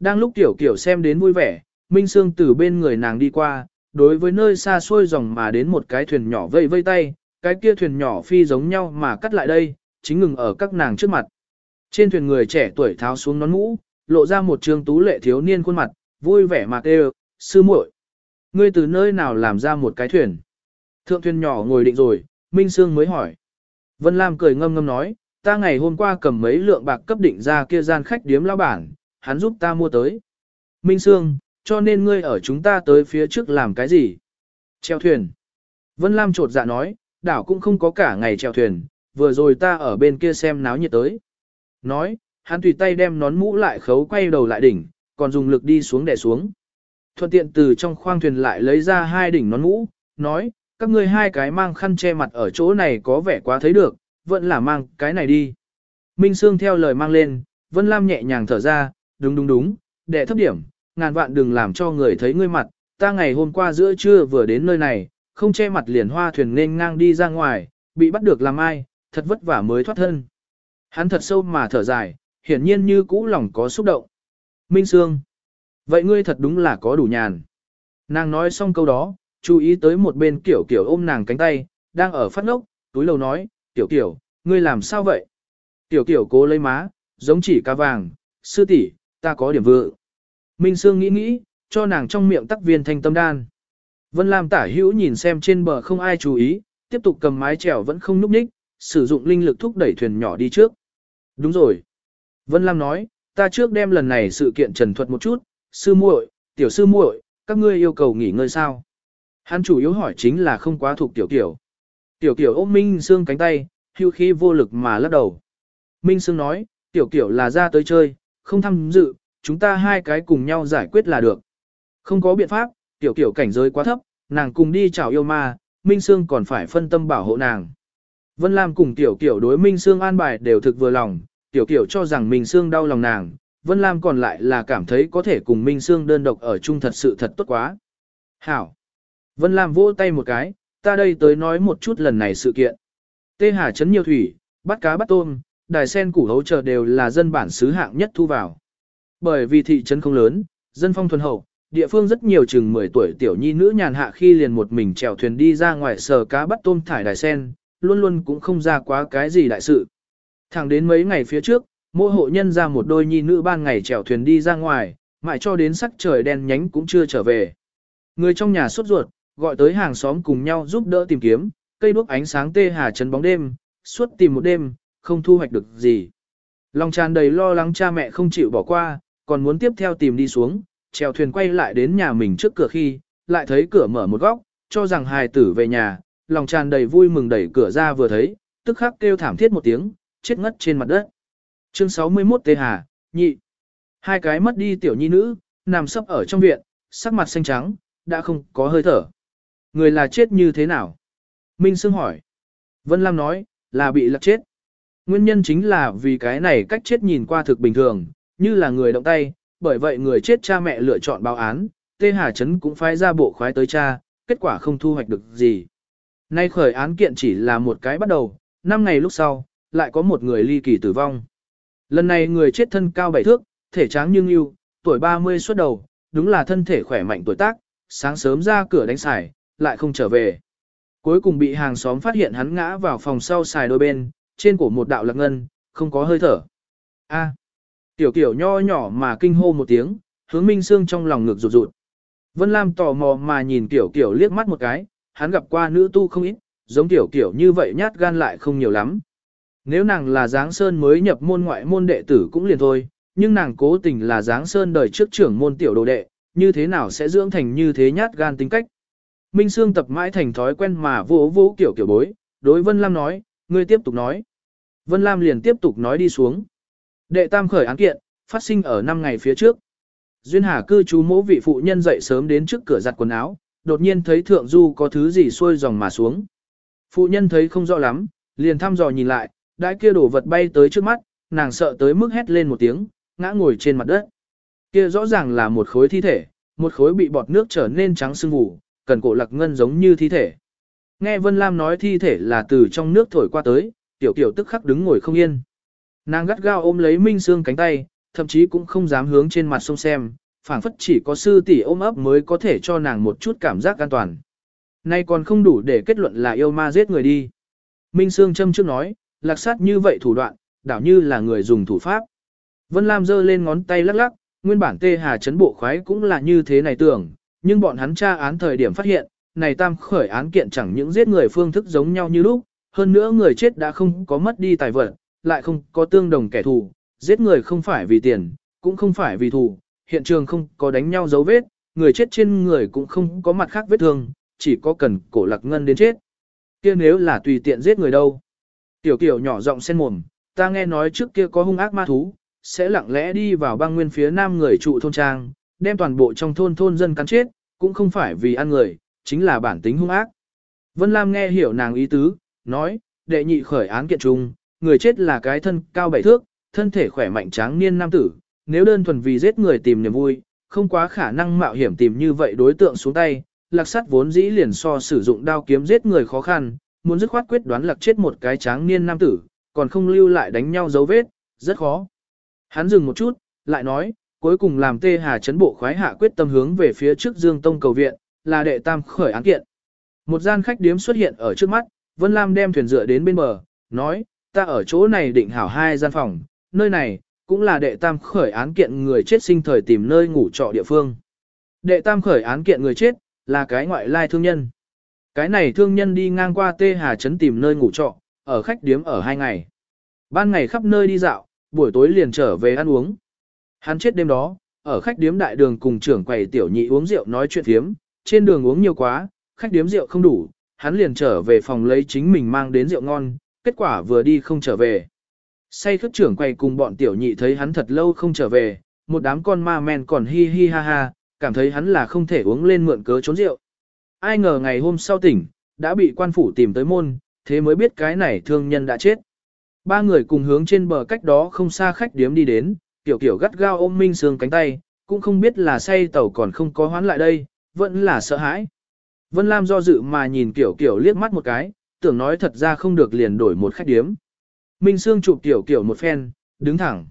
Đang lúc tiểu kiểu xem đến vui vẻ, Minh Sương từ bên người nàng đi qua, đối với nơi xa xôi dòng mà đến một cái thuyền nhỏ vây vây tay, cái kia thuyền nhỏ phi giống nhau mà cắt lại đây, chính ngừng ở các nàng trước mặt. Trên thuyền người trẻ tuổi tháo xuống nón mũ, lộ ra một trường tú lệ thiếu niên khuôn mặt, vui vẻ mà kêu, sư muội, ngươi từ nơi nào làm ra một cái thuyền? Thượng thuyền nhỏ ngồi định rồi, Minh Sương mới hỏi. Vân Lam cười ngâm ngâm nói, ta ngày hôm qua cầm mấy lượng bạc cấp định ra kia gian khách điếm lao bản, hắn giúp ta mua tới. Minh Sương, cho nên ngươi ở chúng ta tới phía trước làm cái gì? Treo thuyền. Vân Lam trột dạ nói, đảo cũng không có cả ngày treo thuyền, vừa rồi ta ở bên kia xem náo nhiệt tới. Nói, hắn tùy tay đem nón mũ lại khấu quay đầu lại đỉnh, còn dùng lực đi xuống đè xuống. Thuận tiện từ trong khoang thuyền lại lấy ra hai đỉnh nón mũ, nói, các ngươi hai cái mang khăn che mặt ở chỗ này có vẻ quá thấy được, vẫn là mang cái này đi. Minh Sương theo lời mang lên, Vân Lam nhẹ nhàng thở ra, đúng đúng đúng, đệ thấp điểm, ngàn vạn đừng làm cho người thấy ngươi mặt, ta ngày hôm qua giữa trưa vừa đến nơi này, không che mặt liền hoa thuyền nên ngang đi ra ngoài, bị bắt được làm ai, thật vất vả mới thoát thân. Hắn thật sâu mà thở dài, hiển nhiên như cũ lòng có xúc động. Minh Sương, vậy ngươi thật đúng là có đủ nhàn. Nàng nói xong câu đó, chú ý tới một bên kiểu kiểu ôm nàng cánh tay, đang ở phát ngốc, túi lầu nói, tiểu kiểu, ngươi làm sao vậy? Tiểu kiểu cố lấy má, giống chỉ cá vàng, sư tỷ, ta có điểm vự. Minh Sương nghĩ nghĩ, cho nàng trong miệng tắc viên thanh tâm đan. Vân Lam tả hữu nhìn xem trên bờ không ai chú ý, tiếp tục cầm mái chèo vẫn không núp ních, sử dụng linh lực thúc đẩy thuyền nhỏ đi trước. Đúng rồi. Vân Lam nói, ta trước đem lần này sự kiện trần thuật một chút, sư muội, tiểu sư muội, các ngươi yêu cầu nghỉ ngơi sao? Hắn chủ yếu hỏi chính là không quá thuộc tiểu tiểu. Tiểu tiểu ôm Minh Sương cánh tay, hưu khí vô lực mà lắc đầu. Minh Sương nói, tiểu tiểu là ra tới chơi, không tham dự, chúng ta hai cái cùng nhau giải quyết là được. Không có biện pháp, tiểu kiểu cảnh giới quá thấp, nàng cùng đi chào yêu ma, Minh Sương còn phải phân tâm bảo hộ nàng. Vân Lam cùng tiểu kiểu đối Minh Sương an bài đều thực vừa lòng, tiểu kiểu cho rằng Minh Sương đau lòng nàng, Vân Lam còn lại là cảm thấy có thể cùng Minh Sương đơn độc ở chung thật sự thật tốt quá. Hảo! Vân Lam vỗ tay một cái, ta đây tới nói một chút lần này sự kiện. Tê Hà chấn nhiều thủy, bắt cá bắt tôm, đài sen củ hấu chờ đều là dân bản xứ hạng nhất thu vào. Bởi vì thị trấn không lớn, dân phong thuần hậu, địa phương rất nhiều chừng 10 tuổi tiểu nhi nữ nhàn hạ khi liền một mình chèo thuyền đi ra ngoài sờ cá bắt tôm thải đài sen, luôn luôn cũng không ra quá cái gì đại sự. Thẳng đến mấy ngày phía trước, mỗi hộ nhân ra một đôi nhi nữ ban ngày chèo thuyền đi ra ngoài, mãi cho đến sắc trời đen nhánh cũng chưa trở về. Người trong nhà sốt ruột, gọi tới hàng xóm cùng nhau giúp đỡ tìm kiếm, cây đuốc ánh sáng tê hà trấn bóng đêm, suốt tìm một đêm, không thu hoạch được gì. Lòng tràn đầy lo lắng cha mẹ không chịu bỏ qua, còn muốn tiếp theo tìm đi xuống, chèo thuyền quay lại đến nhà mình trước cửa khi, lại thấy cửa mở một góc, cho rằng hài tử về nhà, lòng tràn đầy vui mừng đẩy cửa ra vừa thấy, tức khắc kêu thảm thiết một tiếng, chết ngất trên mặt đất. Chương 61 Tê Hà, nhị. Hai cái mất đi tiểu nhi nữ, nằm sấp ở trong viện, sắc mặt xanh trắng, đã không có hơi thở. Người là chết như thế nào? Minh Sương hỏi. Vân Lam nói, là bị lật chết. Nguyên nhân chính là vì cái này cách chết nhìn qua thực bình thường, như là người động tay, bởi vậy người chết cha mẹ lựa chọn báo án, Tê Hà Trấn cũng phái ra bộ khoái tới cha, kết quả không thu hoạch được gì. Nay khởi án kiện chỉ là một cái bắt đầu, 5 ngày lúc sau, lại có một người ly kỳ tử vong. Lần này người chết thân cao bảy thước, thể tráng nhưng yêu, tuổi 30 xuất đầu, đúng là thân thể khỏe mạnh tuổi tác, sáng sớm ra cửa đánh xài, lại không trở về. Cuối cùng bị hàng xóm phát hiện hắn ngã vào phòng sau xài đôi bên, trên cổ một đạo lạc ngân, không có hơi thở. A. Tiểu kiểu nho nhỏ mà kinh hô một tiếng, hướng Minh Sương trong lòng ngực rụt rụt. Vân Lam tò mò mà nhìn tiểu kiểu liếc mắt một cái, hắn gặp qua nữ tu không ít, giống tiểu kiểu như vậy nhát gan lại không nhiều lắm. Nếu nàng là Giáng Sơn mới nhập môn ngoại môn đệ tử cũng liền thôi, nhưng nàng cố tình là Giáng Sơn đời trước trưởng môn tiểu đồ đệ, như thế nào sẽ dưỡng thành như thế nhát gan tính cách. Minh Sương tập mãi thành thói quen mà vỗ vỗ kiểu kiểu bối, đối Vân Lam nói, ngươi tiếp tục nói. Vân Lam liền tiếp tục nói đi xuống. Đệ tam khởi án kiện, phát sinh ở 5 ngày phía trước. Duyên Hà cư trú mỗ vị phụ nhân dậy sớm đến trước cửa giặt quần áo, đột nhiên thấy thượng du có thứ gì xuôi dòng mà xuống. Phụ nhân thấy không rõ lắm, liền thăm dò nhìn lại, đã kia đổ vật bay tới trước mắt, nàng sợ tới mức hét lên một tiếng, ngã ngồi trên mặt đất. Kia rõ ràng là một khối thi thể, một khối bị bọt nước trở nên trắng sưng vù, cần cổ lạc ngân giống như thi thể. Nghe Vân Lam nói thi thể là từ trong nước thổi qua tới, tiểu tiểu tức khắc đứng ngồi không yên. Nàng gắt gao ôm lấy Minh Sương cánh tay, thậm chí cũng không dám hướng trên mặt sông xem, phảng phất chỉ có sư tỷ ôm ấp mới có thể cho nàng một chút cảm giác an toàn. Nay còn không đủ để kết luận là yêu ma giết người đi. Minh Sương châm trước nói, lạc sát như vậy thủ đoạn, đảo như là người dùng thủ pháp. Vân Lam giơ lên ngón tay lắc lắc, nguyên bản tê hà chấn bộ khoái cũng là như thế này tưởng, nhưng bọn hắn tra án thời điểm phát hiện, này tam khởi án kiện chẳng những giết người phương thức giống nhau như lúc, hơn nữa người chết đã không có mất đi tài vật, lại không có tương đồng kẻ thù, giết người không phải vì tiền, cũng không phải vì thù, hiện trường không có đánh nhau dấu vết, người chết trên người cũng không có mặt khác vết thương, chỉ có cần cổ lạc ngân đến chết. kia nếu là tùy tiện giết người đâu. Tiểu kiểu nhỏ giọng sen mồm, ta nghe nói trước kia có hung ác ma thú, sẽ lặng lẽ đi vào băng nguyên phía nam người trụ thôn trang, đem toàn bộ trong thôn thôn dân cắn chết, cũng không phải vì ăn người, chính là bản tính hung ác. Vân Lam nghe hiểu nàng ý tứ, nói, đệ nhị khởi án kiện trung, người chết là cái thân cao bảy thước, thân thể khỏe mạnh tráng niên nam tử, nếu đơn thuần vì giết người tìm niềm vui, không quá khả năng mạo hiểm tìm như vậy đối tượng xuống tay, lạc sắt vốn dĩ liền so sử dụng đao kiếm giết người khó khăn, muốn dứt khoát quyết đoán lạc chết một cái tráng niên nam tử, còn không lưu lại đánh nhau dấu vết, rất khó. Hắn dừng một chút, lại nói, cuối cùng làm tê hà chấn bộ khoái hạ quyết tâm hướng về phía trước Dương Tông cầu viện, là đệ tam khởi án kiện. Một gian khách điếm xuất hiện ở trước mắt, Vân Lam đem thuyền dựa đến bên bờ, nói, ta ở chỗ này định hảo hai gian phòng, nơi này, cũng là đệ tam khởi án kiện người chết sinh thời tìm nơi ngủ trọ địa phương. Đệ tam khởi án kiện người chết, là cái ngoại lai thương nhân. Cái này thương nhân đi ngang qua Tê Hà Trấn tìm nơi ngủ trọ, ở khách điếm ở hai ngày. Ban ngày khắp nơi đi dạo, buổi tối liền trở về ăn uống. Hắn chết đêm đó, ở khách điếm đại đường cùng trưởng quầy tiểu nhị uống rượu nói chuyện thiếm, trên đường uống nhiều quá, khách điếm rượu không đủ, hắn liền trở về phòng lấy chính mình mang đến rượu ngon, kết quả vừa đi không trở về. Say khất trưởng quay cùng bọn tiểu nhị thấy hắn thật lâu không trở về, một đám con ma men còn hi hi ha ha, cảm thấy hắn là không thể uống lên mượn cớ trốn rượu. Ai ngờ ngày hôm sau tỉnh, đã bị quan phủ tìm tới môn, thế mới biết cái này thương nhân đã chết. Ba người cùng hướng trên bờ cách đó không xa khách điếm đi đến, tiểu kiểu gắt gao ôm Minh Sương cánh tay, cũng không biết là say tàu còn không có hoán lại đây, vẫn là sợ hãi. Vân Lam do dự mà nhìn kiểu kiểu liếc mắt một cái, tưởng nói thật ra không được liền đổi một khách điếm. Minh Sương chụp tiểu kiểu một phen, đứng thẳng.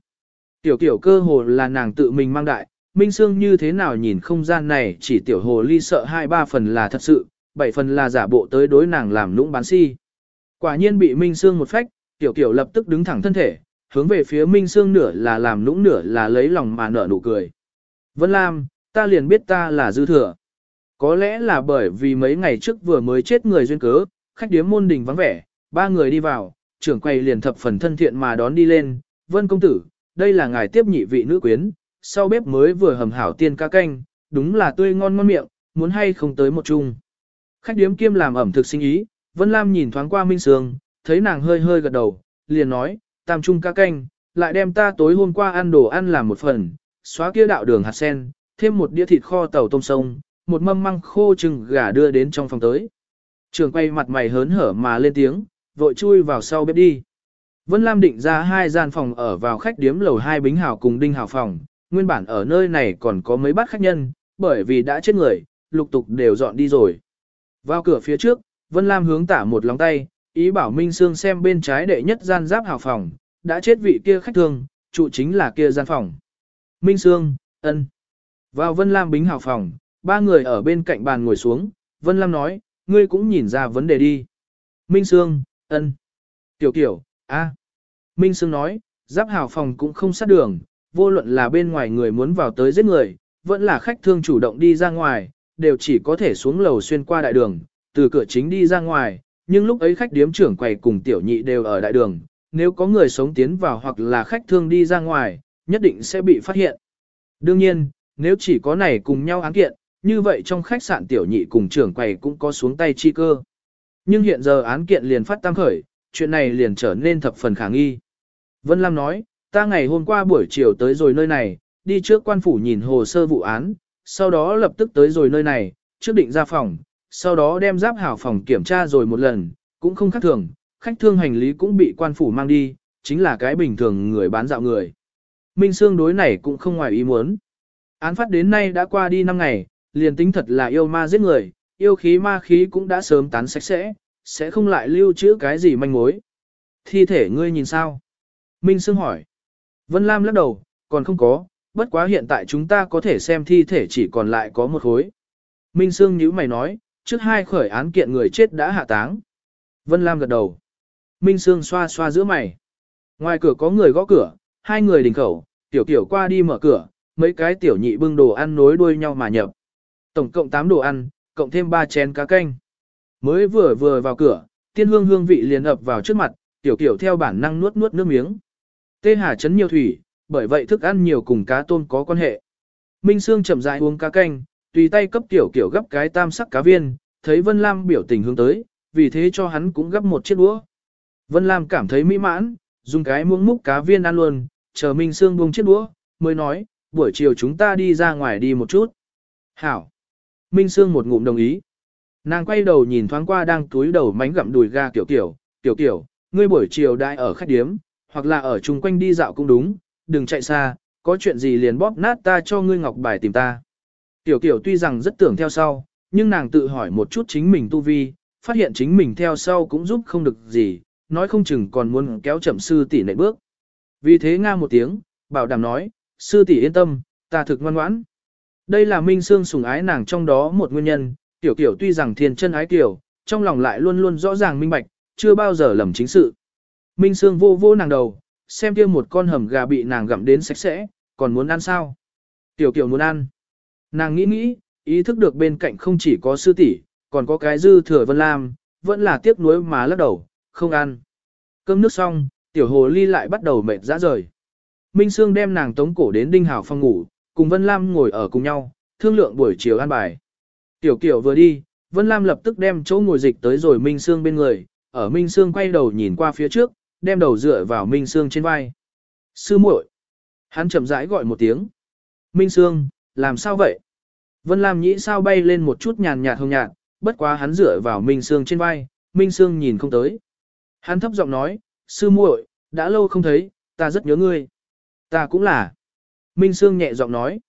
Tiểu kiểu cơ hồ là nàng tự mình mang đại, Minh Sương như thế nào nhìn không gian này chỉ tiểu hồ ly sợ hai ba phần là thật sự, bảy phần là giả bộ tới đối nàng làm lũng bán si. Quả nhiên bị Minh Sương một phách, tiểu kiểu lập tức đứng thẳng thân thể, hướng về phía Minh Sương nửa là làm lũng nửa là lấy lòng mà nở nụ cười. Vân Lam, ta liền biết ta là dư thừa. Có lẽ là bởi vì mấy ngày trước vừa mới chết người duyên cớ, khách điếm môn đình vắng vẻ, ba người đi vào, trưởng quầy liền thập phần thân thiện mà đón đi lên. Vân công tử, đây là ngài tiếp nhị vị nữ quyến, sau bếp mới vừa hầm hảo tiên ca canh, đúng là tươi ngon ngon miệng, muốn hay không tới một chung. Khách điếm kiêm làm ẩm thực sinh ý, Vân Lam nhìn thoáng qua Minh Sương, thấy nàng hơi hơi gật đầu, liền nói, tam chung ca canh, lại đem ta tối hôm qua ăn đồ ăn làm một phần, xóa kia đạo đường hạt sen, thêm một đĩa thịt kho tàu tôm sông, một mâm măng khô trừng gà đưa đến trong phòng tới. Trường quay mặt mày hớn hở mà lên tiếng, vội chui vào sau bếp đi. Vân Lam định ra hai gian phòng ở vào khách điếm lầu hai bính hào cùng đinh hào phòng, nguyên bản ở nơi này còn có mấy bát khách nhân, bởi vì đã chết người, lục tục đều dọn đi rồi. Vào cửa phía trước, Vân Lam hướng tả một lòng tay, ý bảo Minh Sương xem bên trái đệ nhất gian giáp hào phòng, đã chết vị kia khách thương, trụ chính là kia gian phòng. Minh Sương, ân. Vào Vân Lam bính hào phòng, ba người ở bên cạnh bàn ngồi xuống, Vân Lam nói, ngươi cũng nhìn ra vấn đề đi. Minh Sương, ân. Tiểu kiểu, a. Minh Sương nói, giáp hào phòng cũng không sát đường, vô luận là bên ngoài người muốn vào tới giết người, vẫn là khách thương chủ động đi ra ngoài, đều chỉ có thể xuống lầu xuyên qua đại đường, từ cửa chính đi ra ngoài, nhưng lúc ấy khách điếm trưởng quầy cùng tiểu nhị đều ở đại đường, nếu có người sống tiến vào hoặc là khách thương đi ra ngoài, nhất định sẽ bị phát hiện. Đương nhiên, nếu chỉ có này cùng nhau án kiện, như vậy trong khách sạn tiểu nhị cùng trưởng quầy cũng có xuống tay chi cơ. Nhưng hiện giờ án kiện liền phát tam khởi, chuyện này liền trở nên thập phần khả nghi. Vân Lam nói, ta ngày hôm qua buổi chiều tới rồi nơi này, đi trước quan phủ nhìn hồ sơ vụ án, sau đó lập tức tới rồi nơi này, trước định ra phòng, sau đó đem giáp hảo phòng kiểm tra rồi một lần, cũng không khác thường, khách thương hành lý cũng bị quan phủ mang đi, chính là cái bình thường người bán dạo người. Minh Sương đối này cũng không ngoài ý muốn. Án phát đến nay đã qua đi 5 ngày, liền tính thật là yêu ma giết người, yêu khí ma khí cũng đã sớm tán sạch sẽ, sẽ không lại lưu trữ cái gì manh mối. Thi thể ngươi nhìn sao? Minh Sương hỏi. Vân Lam lắc đầu, còn không có, bất quá hiện tại chúng ta có thể xem thi thể chỉ còn lại có một khối. Minh Sương nhíu mày nói, trước hai khởi án kiện người chết đã hạ táng. Vân Lam gật đầu. Minh Sương xoa xoa giữa mày. Ngoài cửa có người gõ cửa, hai người đình khẩu, tiểu tiểu qua đi mở cửa, mấy cái tiểu nhị bưng đồ ăn nối đuôi nhau mà nhập. Tổng cộng 8 đồ ăn, cộng thêm 3 chén cá canh. Mới vừa vừa vào cửa, tiên hương hương vị liền ập vào trước mặt, tiểu tiểu theo bản năng nuốt nuốt nước miếng. Tê Hà chấn nhiều thủy, bởi vậy thức ăn nhiều cùng cá tôm có quan hệ. Minh Sương chậm rãi uống cá canh, tùy tay cấp tiểu kiểu gấp cái tam sắc cá viên, thấy Vân Lam biểu tình hướng tới, vì thế cho hắn cũng gấp một chiếc đũa. Vân Lam cảm thấy mỹ mãn, dùng cái muỗng múc cá viên ăn luôn, chờ Minh Sương buông chiếc đũa, mới nói, buổi chiều chúng ta đi ra ngoài đi một chút. Hảo. Minh Sương một ngụm đồng ý. Nàng quay đầu nhìn thoáng qua đang túi đầu mánh gặm đùi ga kiểu kiểu, kiểu kiểu, ngươi buổi chiều đại ở khách điếm, hoặc là ở chung quanh đi dạo cũng đúng, đừng chạy xa, có chuyện gì liền bóp nát ta cho ngươi ngọc bài tìm ta. Tiểu kiểu tuy rằng rất tưởng theo sau, nhưng nàng tự hỏi một chút chính mình tu vi, phát hiện chính mình theo sau cũng giúp không được gì, nói không chừng còn muốn kéo chậm sư tỷ nệ bước. Vì thế nga một tiếng, bảo đảm nói, sư tỷ yên tâm, ta thực ngoan ngoãn. Đây là Minh Sương sùng ái nàng trong đó một nguyên nhân, tiểu kiểu tuy rằng thiên chân ái tiểu, trong lòng lại luôn luôn rõ ràng minh bạch, chưa bao giờ lầm chính sự. Minh Sương vô vô nàng đầu, xem kia một con hầm gà bị nàng gặm đến sạch sẽ, còn muốn ăn sao? Tiểu kiểu muốn ăn. Nàng nghĩ nghĩ, ý thức được bên cạnh không chỉ có sư tỷ, còn có cái dư thừa Vân Lam, vẫn là tiếc nuối mà lắc đầu, không ăn. Cơm nước xong, tiểu hồ ly lại bắt đầu mệt ra rời. Minh Sương đem nàng tống cổ đến Đinh Hảo phòng ngủ, cùng Vân Lam ngồi ở cùng nhau, thương lượng buổi chiều ăn bài. Tiểu Kiều vừa đi, Vân Lam lập tức đem chỗ ngồi dịch tới rồi Minh Sương bên người, ở Minh Sương quay đầu nhìn qua phía trước, đem đầu dựa vào Minh Sương trên vai. Sư muội, Hắn chậm rãi gọi một tiếng. Minh Sương, làm sao vậy? Vân Lam nhĩ sao bay lên một chút nhàn nhạt hồng nhạt, bất quá hắn dựa vào Minh Sương trên vai, Minh Sương nhìn không tới. Hắn thấp giọng nói, sư muội, đã lâu không thấy, ta rất nhớ ngươi. Ta cũng là. Minh Sương nhẹ giọng nói.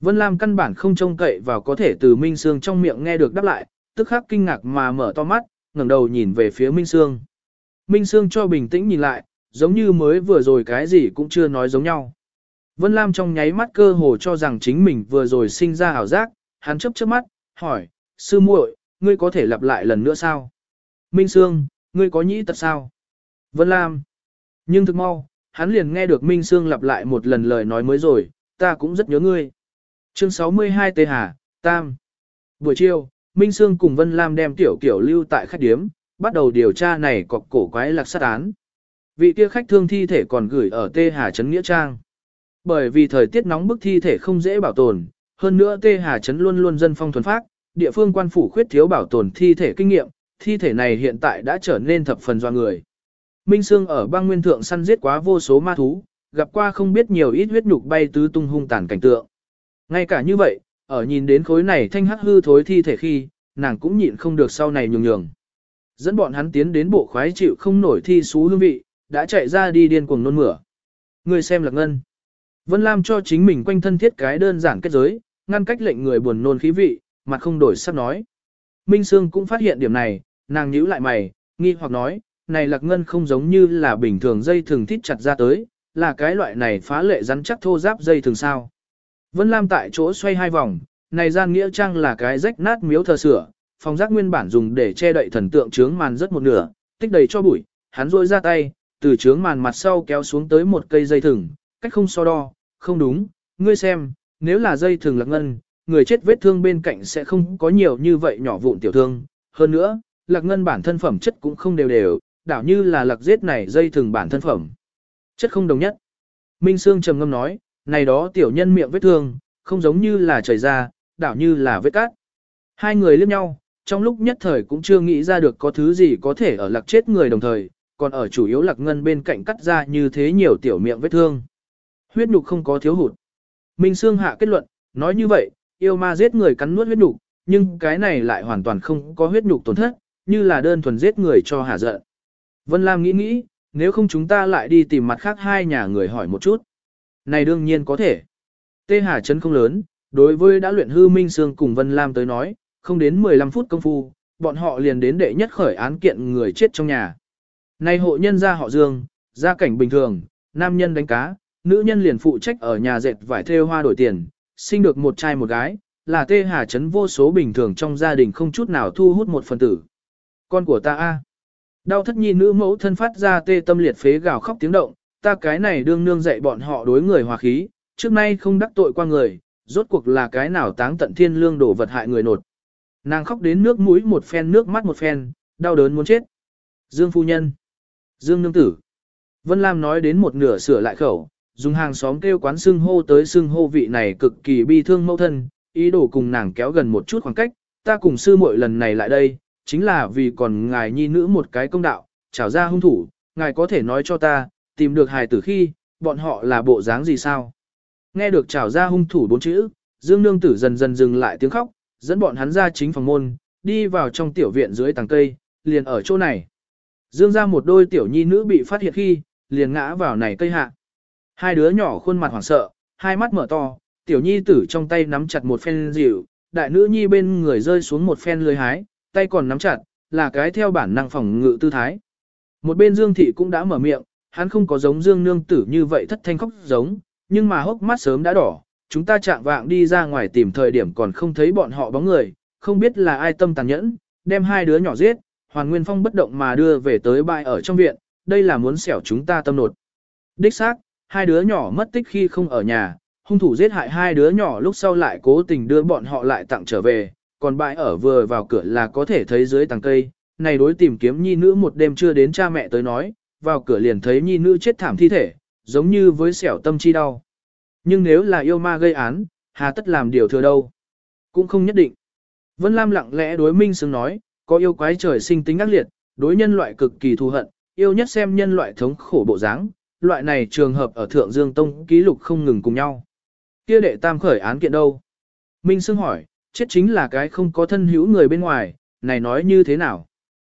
Vân Lam căn bản không trông cậy vào có thể từ Minh Sương trong miệng nghe được đáp lại, tức khắc kinh ngạc mà mở to mắt, ngẩng đầu nhìn về phía Minh Sương. Minh Sương cho bình tĩnh nhìn lại, giống như mới vừa rồi cái gì cũng chưa nói giống nhau. Vân Lam trong nháy mắt cơ hồ cho rằng chính mình vừa rồi sinh ra ảo giác, hắn chớp chớp mắt, hỏi, sư muội, ngươi có thể lặp lại lần nữa sao? Minh Sương, ngươi có nhĩ tật sao? Vân Lam. Nhưng thực mau, hắn liền nghe được Minh Sương lặp lại một lần lời nói mới rồi, ta cũng rất nhớ ngươi. Chương 62 Tê Hà, Tam. Buổi chiều, Minh Sương cùng Vân Lam đem tiểu kiểu lưu tại khách điếm, bắt đầu điều tra này cọc cổ quái lạc sát án. Vị kia khách thương thi thể còn gửi ở Tê Hà Trấn Nghĩa Trang. Bởi vì thời tiết nóng bức thi thể không dễ bảo tồn, hơn nữa Tê Hà Trấn luôn luôn dân phong thuần phác, địa phương quan phủ khuyết thiếu bảo tồn thi thể kinh nghiệm, thi thể này hiện tại đã trở nên thập phần do người. Minh Sương ở bang nguyên thượng săn giết quá vô số ma thú, gặp qua không biết nhiều ít huyết nhục bay tứ tung hung tàn cảnh tượng. Ngay cả như vậy, ở nhìn đến khối này thanh hắc hư thối thi thể khi, nàng cũng nhịn không được sau này nhường nhường. Dẫn bọn hắn tiến đến bộ khoái chịu không nổi thi xú hương vị, đã chạy ra đi điên cuồng nôn mửa. Người xem là ngân. Vân Lam cho chính mình quanh thân thiết cái đơn giản kết giới, ngăn cách lệnh người buồn nôn khí vị, mặt không đổi sắp nói. Minh Sương cũng phát hiện điểm này, nàng nhíu lại mày, nghi hoặc nói, này lạc ngân không giống như là bình thường dây thường thít chặt ra tới, là cái loại này phá lệ rắn chắc thô giáp dây thường sao. Vân Lam tại chỗ xoay hai vòng, này gian nghĩa trang là cái rách nát miếu thờ sửa, phòng giác nguyên bản dùng để che đậy thần tượng trướng màn rất một nửa, tích đầy cho bụi, hắn rôi ra tay, từ trướng màn mặt sau kéo xuống tới một cây dây thừng, cách không so đo, không đúng, ngươi xem, nếu là dây thừng lạc ngân, người chết vết thương bên cạnh sẽ không có nhiều như vậy nhỏ vụn tiểu thương, hơn nữa, lạc ngân bản thân phẩm chất cũng không đều đều, đảo như là lạc giết này dây thừng bản thân phẩm. Chất không đồng nhất. Minh Sương trầm ngâm nói, này đó tiểu nhân miệng vết thương, không giống như là chảy ra, đảo như là vết cát. Hai người liếc nhau, trong lúc nhất thời cũng chưa nghĩ ra được có thứ gì có thể ở lạc chết người đồng thời, còn ở chủ yếu lạc ngân bên cạnh cắt ra như thế nhiều tiểu miệng vết thương. Huyết nhục không có thiếu hụt. Minh Sương hạ kết luận, nói như vậy, yêu ma giết người cắn nuốt huyết nhục, nhưng cái này lại hoàn toàn không có huyết nhục tổn thất, như là đơn thuần giết người cho hả giận. Vân Lam nghĩ nghĩ, nếu không chúng ta lại đi tìm mặt khác hai nhà người hỏi một chút. Này đương nhiên có thể. Tê Hà Trấn không lớn, đối với đã luyện hư Minh Sương cùng Vân Lam tới nói, không đến 15 phút công phu, bọn họ liền đến đệ nhất khởi án kiện người chết trong nhà. Này hộ nhân gia họ Dương, gia cảnh bình thường, nam nhân đánh cá, nữ nhân liền phụ trách ở nhà dệt vải thêu hoa đổi tiền, sinh được một trai một gái, là tê hà Trấn vô số bình thường trong gia đình không chút nào thu hút một phần tử. Con của ta a Đau thất nhi nữ mẫu thân phát ra tê tâm liệt phế gào khóc tiếng động, ta cái này đương nương dạy bọn họ đối người hòa khí, trước nay không đắc tội qua người, rốt cuộc là cái nào táng tận thiên lương đổ vật hại người nột. Nàng khóc đến nước mũi một phen nước mắt một phen, đau đớn muốn chết. Dương phu nhân. Dương nương tử. Vân Lam nói đến một nửa sửa lại khẩu, dùng hàng xóm kêu quán xưng hô tới xưng hô vị này cực kỳ bi thương mẫu thân, ý đồ cùng nàng kéo gần một chút khoảng cách, ta cùng sư muội lần này lại đây, chính là vì còn ngài nhi nữ một cái công đạo, trảo ra hung thủ, ngài có thể nói cho ta, tìm được hài tử khi, bọn họ là bộ dáng gì sao? Nghe được trảo ra hung thủ bốn chữ, Dương Nương Tử dần dần dừng lại tiếng khóc, dẫn bọn hắn ra chính phòng môn, đi vào trong tiểu viện dưới tầng cây, liền ở chỗ này. Dương ra một đôi tiểu nhi nữ bị phát hiện khi, liền ngã vào này cây hạ. Hai đứa nhỏ khuôn mặt hoảng sợ, hai mắt mở to, tiểu nhi tử trong tay nắm chặt một phen dịu, đại nữ nhi bên người rơi xuống một phen lưới hái, tay còn nắm chặt, là cái theo bản năng phòng ngự tư thái. Một bên Dương Thị cũng đã mở miệng, hắn không có giống Dương Nương Tử như vậy thất thanh khóc giống, nhưng mà hốc mắt sớm đã đỏ, chúng ta chạm vạng đi ra ngoài tìm thời điểm còn không thấy bọn họ bóng người, không biết là ai tâm tàn nhẫn, đem hai đứa nhỏ giết, Hoàn Nguyên Phong bất động mà đưa về tới bãi ở trong viện, đây là muốn xẻo chúng ta tâm nột. Đích xác, hai đứa nhỏ mất tích khi không ở nhà, hung thủ giết hại hai đứa nhỏ lúc sau lại cố tình đưa bọn họ lại tặng trở về, còn bãi ở vừa vào cửa là có thể thấy dưới tầng cây, này đối tìm kiếm nhi nữ một đêm chưa đến cha mẹ tới nói, vào cửa liền thấy nhi nữ chết thảm thi thể, giống như với xẻo tâm chi đau. Nhưng nếu là yêu ma gây án, hà tất làm điều thừa đâu? Cũng không nhất định. Vân Lam lặng lẽ đối Minh Sướng nói, có yêu quái trời sinh tính ác liệt, đối nhân loại cực kỳ thù hận, yêu nhất xem nhân loại thống khổ bộ dáng, loại này trường hợp ở Thượng Dương Tông ký lục không ngừng cùng nhau. Kia đệ tam khởi án kiện đâu? Minh Sương hỏi, chết chính là cái không có thân hữu người bên ngoài, này nói như thế nào?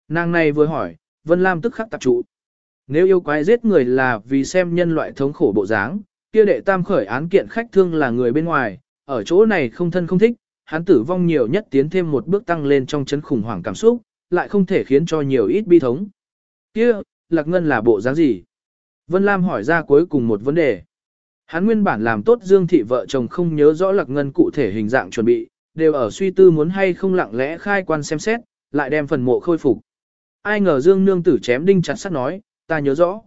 Nàng này vừa hỏi, Vân Lam tức khắc tập trụ. Nếu yêu quái giết người là vì xem nhân loại thống khổ bộ dáng, kia đệ tam khởi án kiện khách thương là người bên ngoài, ở chỗ này không thân không thích, hắn tử vong nhiều nhất tiến thêm một bước tăng lên trong chấn khủng hoảng cảm xúc, lại không thể khiến cho nhiều ít bi thống. Kia, Lạc Ngân là bộ dáng gì? Vân Lam hỏi ra cuối cùng một vấn đề. Hắn nguyên bản làm tốt Dương Thị vợ chồng không nhớ rõ Lạc Ngân cụ thể hình dạng chuẩn bị, đều ở suy tư muốn hay không lặng lẽ khai quan xem xét, lại đem phần mộ khôi phục. Ai ngờ Dương Nương tử chém đinh chặt sắt nói, ta nhớ rõ.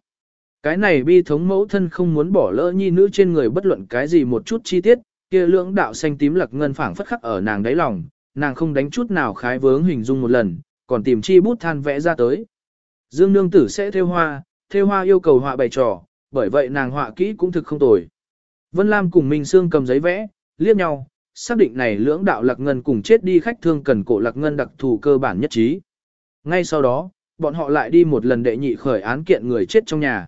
Cái này bi thống mẫu thân không muốn bỏ lỡ nhi nữ trên người bất luận cái gì một chút chi tiết, kia lưỡng đạo xanh tím lặc ngân phảng phất khắc ở nàng đáy lòng, nàng không đánh chút nào khái vướng hình dung một lần, còn tìm chi bút than vẽ ra tới. Dương nương tử sẽ theo hoa, theo hoa yêu cầu họa bày trò, bởi vậy nàng họa kỹ cũng thực không tồi. Vân Lam cùng Minh Sương cầm giấy vẽ, liếc nhau, xác định này lưỡng đạo lạc ngân cùng chết đi khách thương cần cổ lạc ngân đặc thù cơ bản nhất trí. Ngay sau đó, bọn họ lại đi một lần đệ nhị khởi án kiện người chết trong nhà.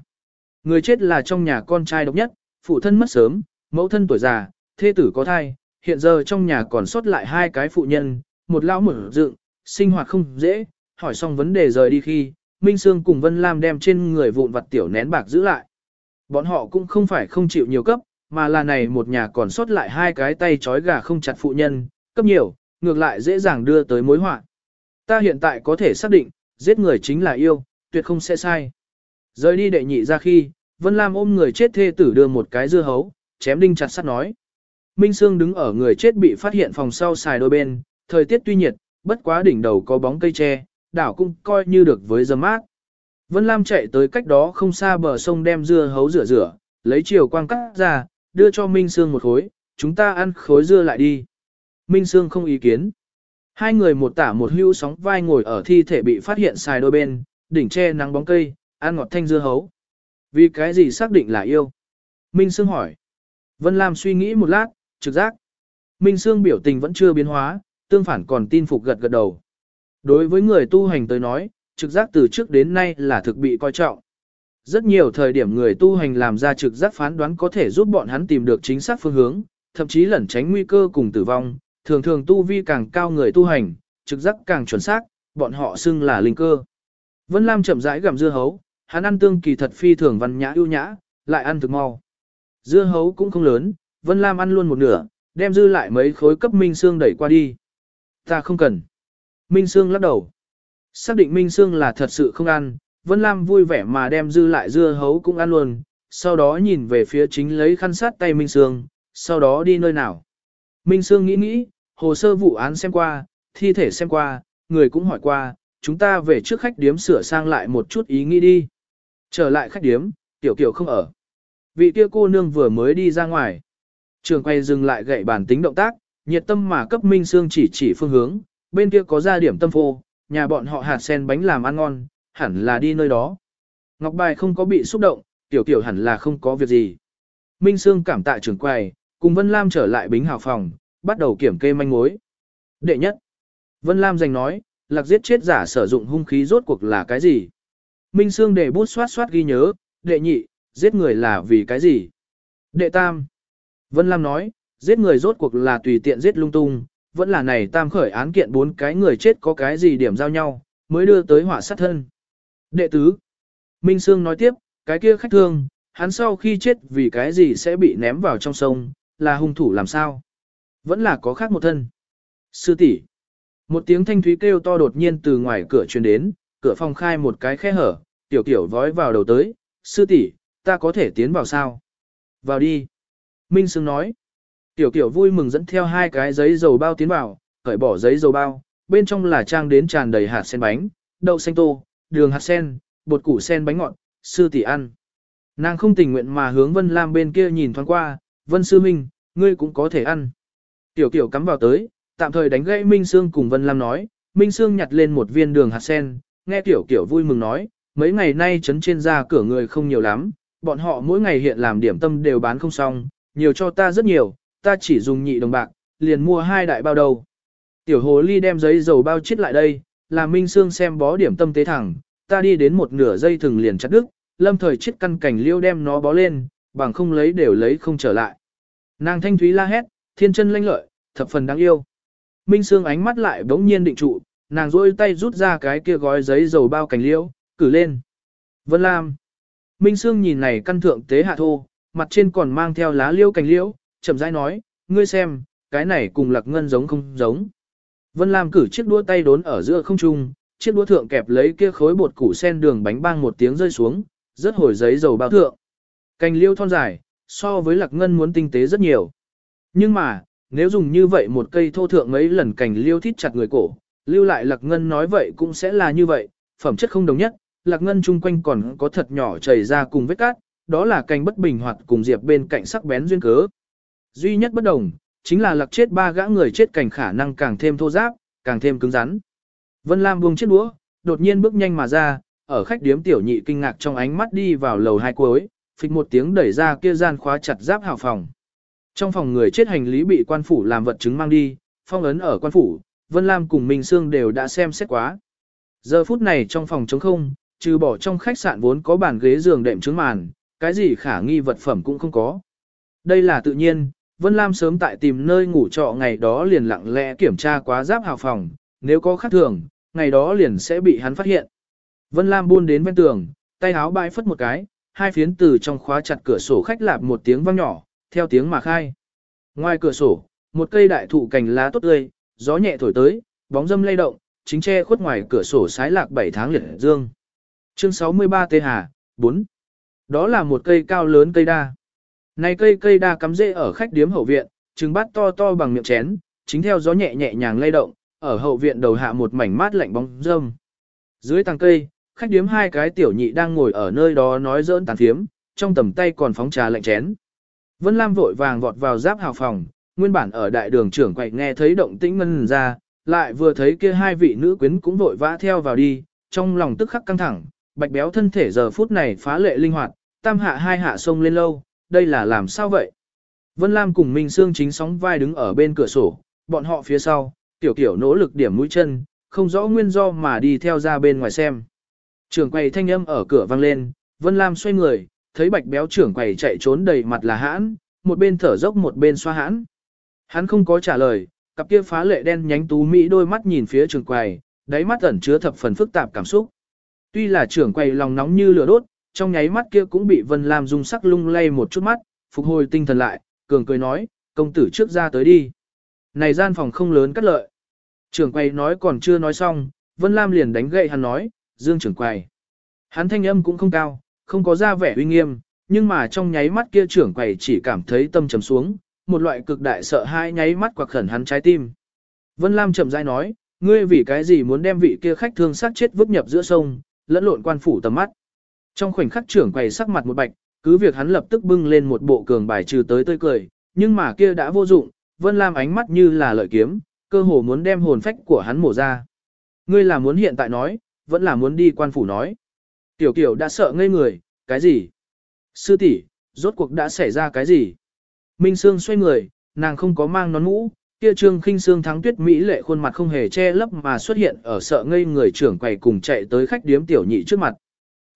Người chết là trong nhà con trai độc nhất, phụ thân mất sớm, mẫu thân tuổi già, thê tử có thai, hiện giờ trong nhà còn sót lại hai cái phụ nhân, một lão một dựng, sinh hoạt không dễ, hỏi xong vấn đề rời đi khi, Minh Sương cùng Vân Lam đem trên người vụn vặt tiểu nén bạc giữ lại. Bọn họ cũng không phải không chịu nhiều cấp, mà là này một nhà còn sót lại hai cái tay trói gà không chặt phụ nhân, cấp nhiều, ngược lại dễ dàng đưa tới mối họa. Ta hiện tại có thể xác định, giết người chính là yêu, tuyệt không sẽ sai. Rời đi đệ nhị ra khi, Vân Lam ôm người chết thê tử đưa một cái dưa hấu, chém đinh chặt sắt nói. Minh Sương đứng ở người chết bị phát hiện phòng sau xài đôi bên, thời tiết tuy nhiệt, bất quá đỉnh đầu có bóng cây tre, đảo cũng coi như được với dâm mát. Vân Lam chạy tới cách đó không xa bờ sông đem dưa hấu rửa rửa, lấy chiều quang cắt ra, đưa cho Minh Sương một khối, chúng ta ăn khối dưa lại đi. Minh Sương không ý kiến. Hai người một tả một hưu sóng vai ngồi ở thi thể bị phát hiện xài đôi bên, đỉnh che nắng bóng cây, ăn ngọt thanh dưa hấu. Vì cái gì xác định là yêu? Minh Sương hỏi. Vân Lam suy nghĩ một lát, trực giác. Minh Sương biểu tình vẫn chưa biến hóa, tương phản còn tin phục gật gật đầu. Đối với người tu hành tới nói, trực giác từ trước đến nay là thực bị coi trọng. Rất nhiều thời điểm người tu hành làm ra trực giác phán đoán có thể giúp bọn hắn tìm được chính xác phương hướng, thậm chí lẩn tránh nguy cơ cùng tử vong. Thường thường tu vi càng cao người tu hành, trực giác càng chuẩn xác, bọn họ xưng là linh cơ. Vân Lam chậm rãi gặm dưa hấu, hắn ăn tương kỳ thật phi thường văn nhã ưu nhã, lại ăn thực mau. Dưa hấu cũng không lớn, Vân Lam ăn luôn một nửa, đem dư lại mấy khối cấp Minh Sương đẩy qua đi. Ta không cần. Minh Sương lắc đầu. Xác định Minh Sương là thật sự không ăn, Vân Lam vui vẻ mà đem dư lại dưa hấu cũng ăn luôn, sau đó nhìn về phía chính lấy khăn sát tay Minh Sương, sau đó đi nơi nào. Minh Sương nghĩ nghĩ, hồ sơ vụ án xem qua, thi thể xem qua, người cũng hỏi qua, chúng ta về trước khách điếm sửa sang lại một chút ý nghĩ đi. Trở lại khách điếm, tiểu kiểu không ở. Vị kia cô nương vừa mới đi ra ngoài. Trường quay dừng lại gậy bản tính động tác, nhiệt tâm mà cấp Minh Sương chỉ chỉ phương hướng, bên kia có ra điểm tâm phô, nhà bọn họ hạt sen bánh làm ăn ngon, hẳn là đi nơi đó. Ngọc Bài không có bị xúc động, tiểu tiểu hẳn là không có việc gì. Minh Sương cảm tạ trưởng quầy, cùng Vân Lam trở lại bính hào phòng, bắt đầu kiểm kê manh mối. Đệ nhất, Vân Lam giành nói, lạc giết chết giả sử dụng hung khí rốt cuộc là cái gì? Minh Sương để bút xoát xoát ghi nhớ, đệ nhị, giết người là vì cái gì? Đệ tam, Vân Lam nói, giết người rốt cuộc là tùy tiện giết lung tung, vẫn là này tam khởi án kiện bốn cái người chết có cái gì điểm giao nhau, mới đưa tới hỏa sát thân. Đệ tứ, Minh Sương nói tiếp, cái kia khách thương, hắn sau khi chết vì cái gì sẽ bị ném vào trong sông, là hung thủ làm sao? Vẫn là có khác một thân. Sư tỷ, Một tiếng thanh thúy kêu to đột nhiên từ ngoài cửa truyền đến, cửa phòng khai một cái khe hở, tiểu tiểu vói vào đầu tới, sư tỷ, ta có thể tiến vào sao? Vào đi. Minh Sương nói. Tiểu tiểu vui mừng dẫn theo hai cái giấy dầu bao tiến vào, cởi bỏ giấy dầu bao, bên trong là trang đến tràn đầy hạt sen bánh, đậu xanh tô, đường hạt sen, bột củ sen bánh ngọt, sư tỷ ăn. Nàng không tình nguyện mà hướng Vân Lam bên kia nhìn thoáng qua, Vân Sư Minh, ngươi cũng có thể ăn. Tiểu kiểu cắm vào tới, tạm thời đánh gãy Minh Sương cùng Vân Lam nói, Minh Sương nhặt lên một viên đường hạt sen, nghe tiểu kiểu vui mừng nói, mấy ngày nay trấn trên ra cửa người không nhiều lắm, bọn họ mỗi ngày hiện làm điểm tâm đều bán không xong, nhiều cho ta rất nhiều, ta chỉ dùng nhị đồng bạc, liền mua hai đại bao đầu. Tiểu hồ ly đem giấy dầu bao chết lại đây, là Minh Sương xem bó điểm tâm tế thẳng, ta đi đến một nửa dây thừng liền chặt đứt, lâm thời chết căn cảnh liêu đem nó bó lên, bằng không lấy đều lấy không trở lại. Nàng thanh thúy la hét, thiên chân lanh lợi, thập phần đáng yêu. Minh Sương ánh mắt lại bỗng nhiên định trụ, nàng rôi tay rút ra cái kia gói giấy dầu bao cảnh liêu, cử lên. Vân Lam. Minh Sương nhìn này căn thượng tế hạ thô, mặt trên còn mang theo lá liêu cảnh liêu, chậm rãi nói, ngươi xem, cái này cùng lạc ngân giống không giống. Vân Lam cử chiếc đũa tay đốn ở giữa không trung, chiếc đũa thượng kẹp lấy kia khối bột củ sen đường bánh bang một tiếng rơi xuống, rất hồi giấy dầu bao thượng. Cành liêu thon dài, so với lạc ngân muốn tinh tế rất nhiều. Nhưng mà, nếu dùng như vậy một cây thô thượng mấy lần cành liêu thít chặt người cổ, lưu lại lạc ngân nói vậy cũng sẽ là như vậy, phẩm chất không đồng nhất, lạc ngân chung quanh còn có thật nhỏ chảy ra cùng vết cát, đó là cành bất bình hoạt cùng diệp bên cạnh sắc bén duyên cớ. Duy nhất bất đồng, chính là lạc chết ba gã người chết cảnh khả năng càng thêm thô giáp, càng thêm cứng rắn. Vân Lam buông chiếc đũa, đột nhiên bước nhanh mà ra, ở khách điếm tiểu nhị kinh ngạc trong ánh mắt đi vào lầu hai cuối, phịch một tiếng đẩy ra kia gian khóa chặt giáp hào phòng. Trong phòng người chết hành lý bị quan phủ làm vật chứng mang đi, phong ấn ở quan phủ, Vân Lam cùng Minh Sương đều đã xem xét quá. Giờ phút này trong phòng trống không, trừ bỏ trong khách sạn vốn có bàn ghế giường đệm trứng màn, cái gì khả nghi vật phẩm cũng không có. Đây là tự nhiên, Vân Lam sớm tại tìm nơi ngủ trọ ngày đó liền lặng lẽ kiểm tra quá giáp hào phòng, nếu có khác thường, ngày đó liền sẽ bị hắn phát hiện. Vân Lam buôn đến bên tường, tay háo bãi phất một cái, hai phiến từ trong khóa chặt cửa sổ khách lạp một tiếng vang nhỏ, theo tiếng mà khai. Ngoài cửa sổ, một cây đại thụ cành lá tốt tươi, gió nhẹ thổi tới, bóng dâm lay động, chính che khuất ngoài cửa sổ sái lạc bảy tháng liệt dương. Chương 63 Tê Hà, 4. Đó là một cây cao lớn cây đa. Này cây cây đa cắm rễ ở khách điếm hậu viện, trứng bát to to bằng miệng chén, chính theo gió nhẹ nhẹ nhàng lay động, ở hậu viện đầu hạ một mảnh mát lạnh bóng râm. Dưới tàng cây, khách điếm hai cái tiểu nhị đang ngồi ở nơi đó nói dỡn tàn thiếm trong tầm tay còn phóng trà lạnh chén. Vân Lam vội vàng vọt vào giáp hào phòng, nguyên bản ở đại đường trưởng quậy nghe thấy động tĩnh ngân ra, lại vừa thấy kia hai vị nữ quyến cũng vội vã theo vào đi, trong lòng tức khắc căng thẳng, bạch béo thân thể giờ phút này phá lệ linh hoạt, tam hạ hai hạ sông lên lâu, đây là làm sao vậy? Vân Lam cùng Minh Sương chính sóng vai đứng ở bên cửa sổ, bọn họ phía sau, tiểu Tiểu nỗ lực điểm mũi chân, không rõ nguyên do mà đi theo ra bên ngoài xem. Trưởng quầy thanh âm ở cửa vang lên, Vân Lam xoay người, thấy bạch béo trưởng quầy chạy trốn đầy mặt là hãn, một bên thở dốc một bên xoa hãn. Hắn không có trả lời, cặp kia phá lệ đen nhánh tú mỹ đôi mắt nhìn phía trưởng quầy, đáy mắt ẩn chứa thập phần phức tạp cảm xúc. Tuy là trưởng quầy lòng nóng như lửa đốt, trong nháy mắt kia cũng bị Vân Lam dung sắc lung lay một chút mắt, phục hồi tinh thần lại, cường cười nói, công tử trước ra tới đi. Này gian phòng không lớn cắt lợi. Trưởng quầy nói còn chưa nói xong, Vân Lam liền đánh gậy hắn nói, Dương trưởng quầy. Hắn thanh âm cũng không cao, không có ra vẻ uy nghiêm, Nhưng mà trong nháy mắt kia trưởng quầy chỉ cảm thấy tâm trầm xuống, một loại cực đại sợ hãi nháy mắt quặc khẩn hắn trái tim. Vân Lam chậm rãi nói, ngươi vì cái gì muốn đem vị kia khách thương sát chết vứt nhập giữa sông, lẫn lộn quan phủ tầm mắt. Trong khoảnh khắc trưởng quầy sắc mặt một bạch, cứ việc hắn lập tức bưng lên một bộ cường bài trừ tới tươi cười, nhưng mà kia đã vô dụng, Vân Lam ánh mắt như là lợi kiếm, cơ hồ muốn đem hồn phách của hắn mổ ra. Ngươi là muốn hiện tại nói, vẫn là muốn đi quan phủ nói. Tiểu kiểu đã sợ ngây người, cái gì? Sư tỷ, rốt cuộc đã xảy ra cái gì? Minh Sương xoay người, nàng không có mang nón mũ, kia trương khinh xương thắng tuyết mỹ lệ khuôn mặt không hề che lấp mà xuất hiện ở sợ ngây người trưởng quầy cùng chạy tới khách điếm tiểu nhị trước mặt.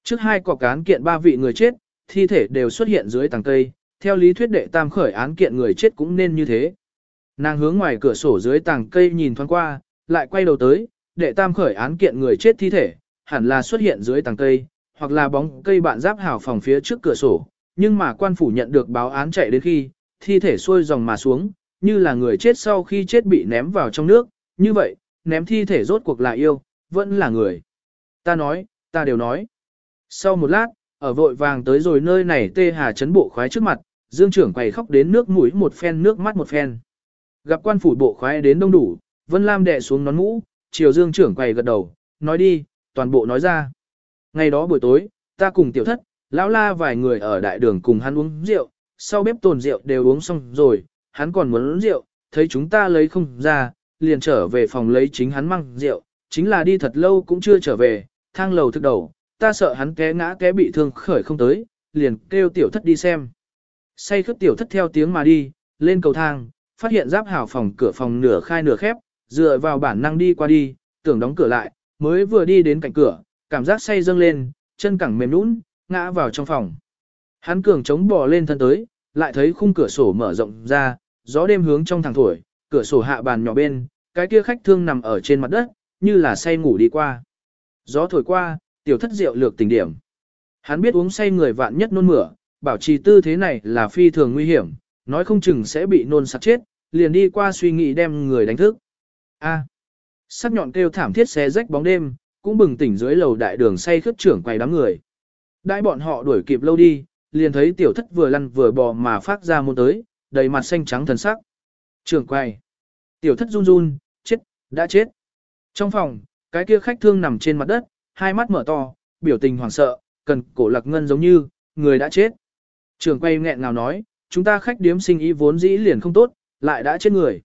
Trước hai cọc án kiện ba vị người chết, thi thể đều xuất hiện dưới tầng cây, theo lý thuyết đệ tam khởi án kiện người chết cũng nên như thế. Nàng hướng ngoài cửa sổ dưới tầng cây nhìn thoáng qua, lại quay đầu tới, đệ tam khởi án kiện người chết thi thể, hẳn là xuất hiện dưới tầng cây, hoặc là bóng cây bạn giáp hào phòng phía trước cửa sổ, nhưng mà quan phủ nhận được báo án chạy đến khi, thi thể xuôi dòng mà xuống, như là người chết sau khi chết bị ném vào trong nước, như vậy, ném thi thể rốt cuộc là yêu, vẫn là người. Ta nói, ta đều nói. Sau một lát, ở vội vàng tới rồi nơi này tê hà chấn bộ khoái trước mặt, dương trưởng quầy khóc đến nước mũi một phen nước mắt một phen. Gặp quan phủ bộ khoái đến đông đủ, Vân Lam đè xuống nón mũ, chiều dương trưởng quầy gật đầu, nói đi, toàn bộ nói ra. Ngày đó buổi tối, ta cùng tiểu thất, lão la vài người ở đại đường cùng hắn uống rượu, sau bếp tồn rượu đều uống xong rồi, hắn còn muốn uống rượu, thấy chúng ta lấy không ra, liền trở về phòng lấy chính hắn mang rượu, chính là đi thật lâu cũng chưa trở về, thang lầu thức đầu, ta sợ hắn té ngã té bị thương khởi không tới, liền kêu tiểu thất đi xem. Say khớp tiểu thất theo tiếng mà đi, lên cầu thang, phát hiện giáp hảo phòng cửa phòng nửa khai nửa khép, dựa vào bản năng đi qua đi, tưởng đóng cửa lại, mới vừa đi đến cạnh cửa, cảm giác say dâng lên, chân cẳng mềm nũng, ngã vào trong phòng. Hắn cường chống bò lên thân tới, lại thấy khung cửa sổ mở rộng ra, gió đêm hướng trong thẳng thổi, cửa sổ hạ bàn nhỏ bên, cái kia khách thương nằm ở trên mặt đất, như là say ngủ đi qua. Gió thổi qua, tiểu thất rượu lược tình điểm. Hắn biết uống say người vạn nhất nôn mửa, bảo trì tư thế này là phi thường nguy hiểm, nói không chừng sẽ bị nôn sặc chết, liền đi qua suy nghĩ đem người đánh thức. A. Sắc nhọn kêu thảm thiết xé rách bóng đêm, cũng bừng tỉnh dưới lầu đại đường say khướt trưởng quay đám người. Đại bọn họ đuổi kịp lâu đi, liền thấy tiểu thất vừa lăn vừa bò mà phát ra môn tới, đầy mặt xanh trắng thần sắc. Trưởng quay. Tiểu thất run run, chết, đã chết. Trong phòng, cái kia khách thương nằm trên mặt đất, hai mắt mở to, biểu tình hoảng sợ, cần cổ lạc ngân giống như, người đã chết. Trường quay nghẹn ngào nói, chúng ta khách điếm sinh ý vốn dĩ liền không tốt, lại đã chết người.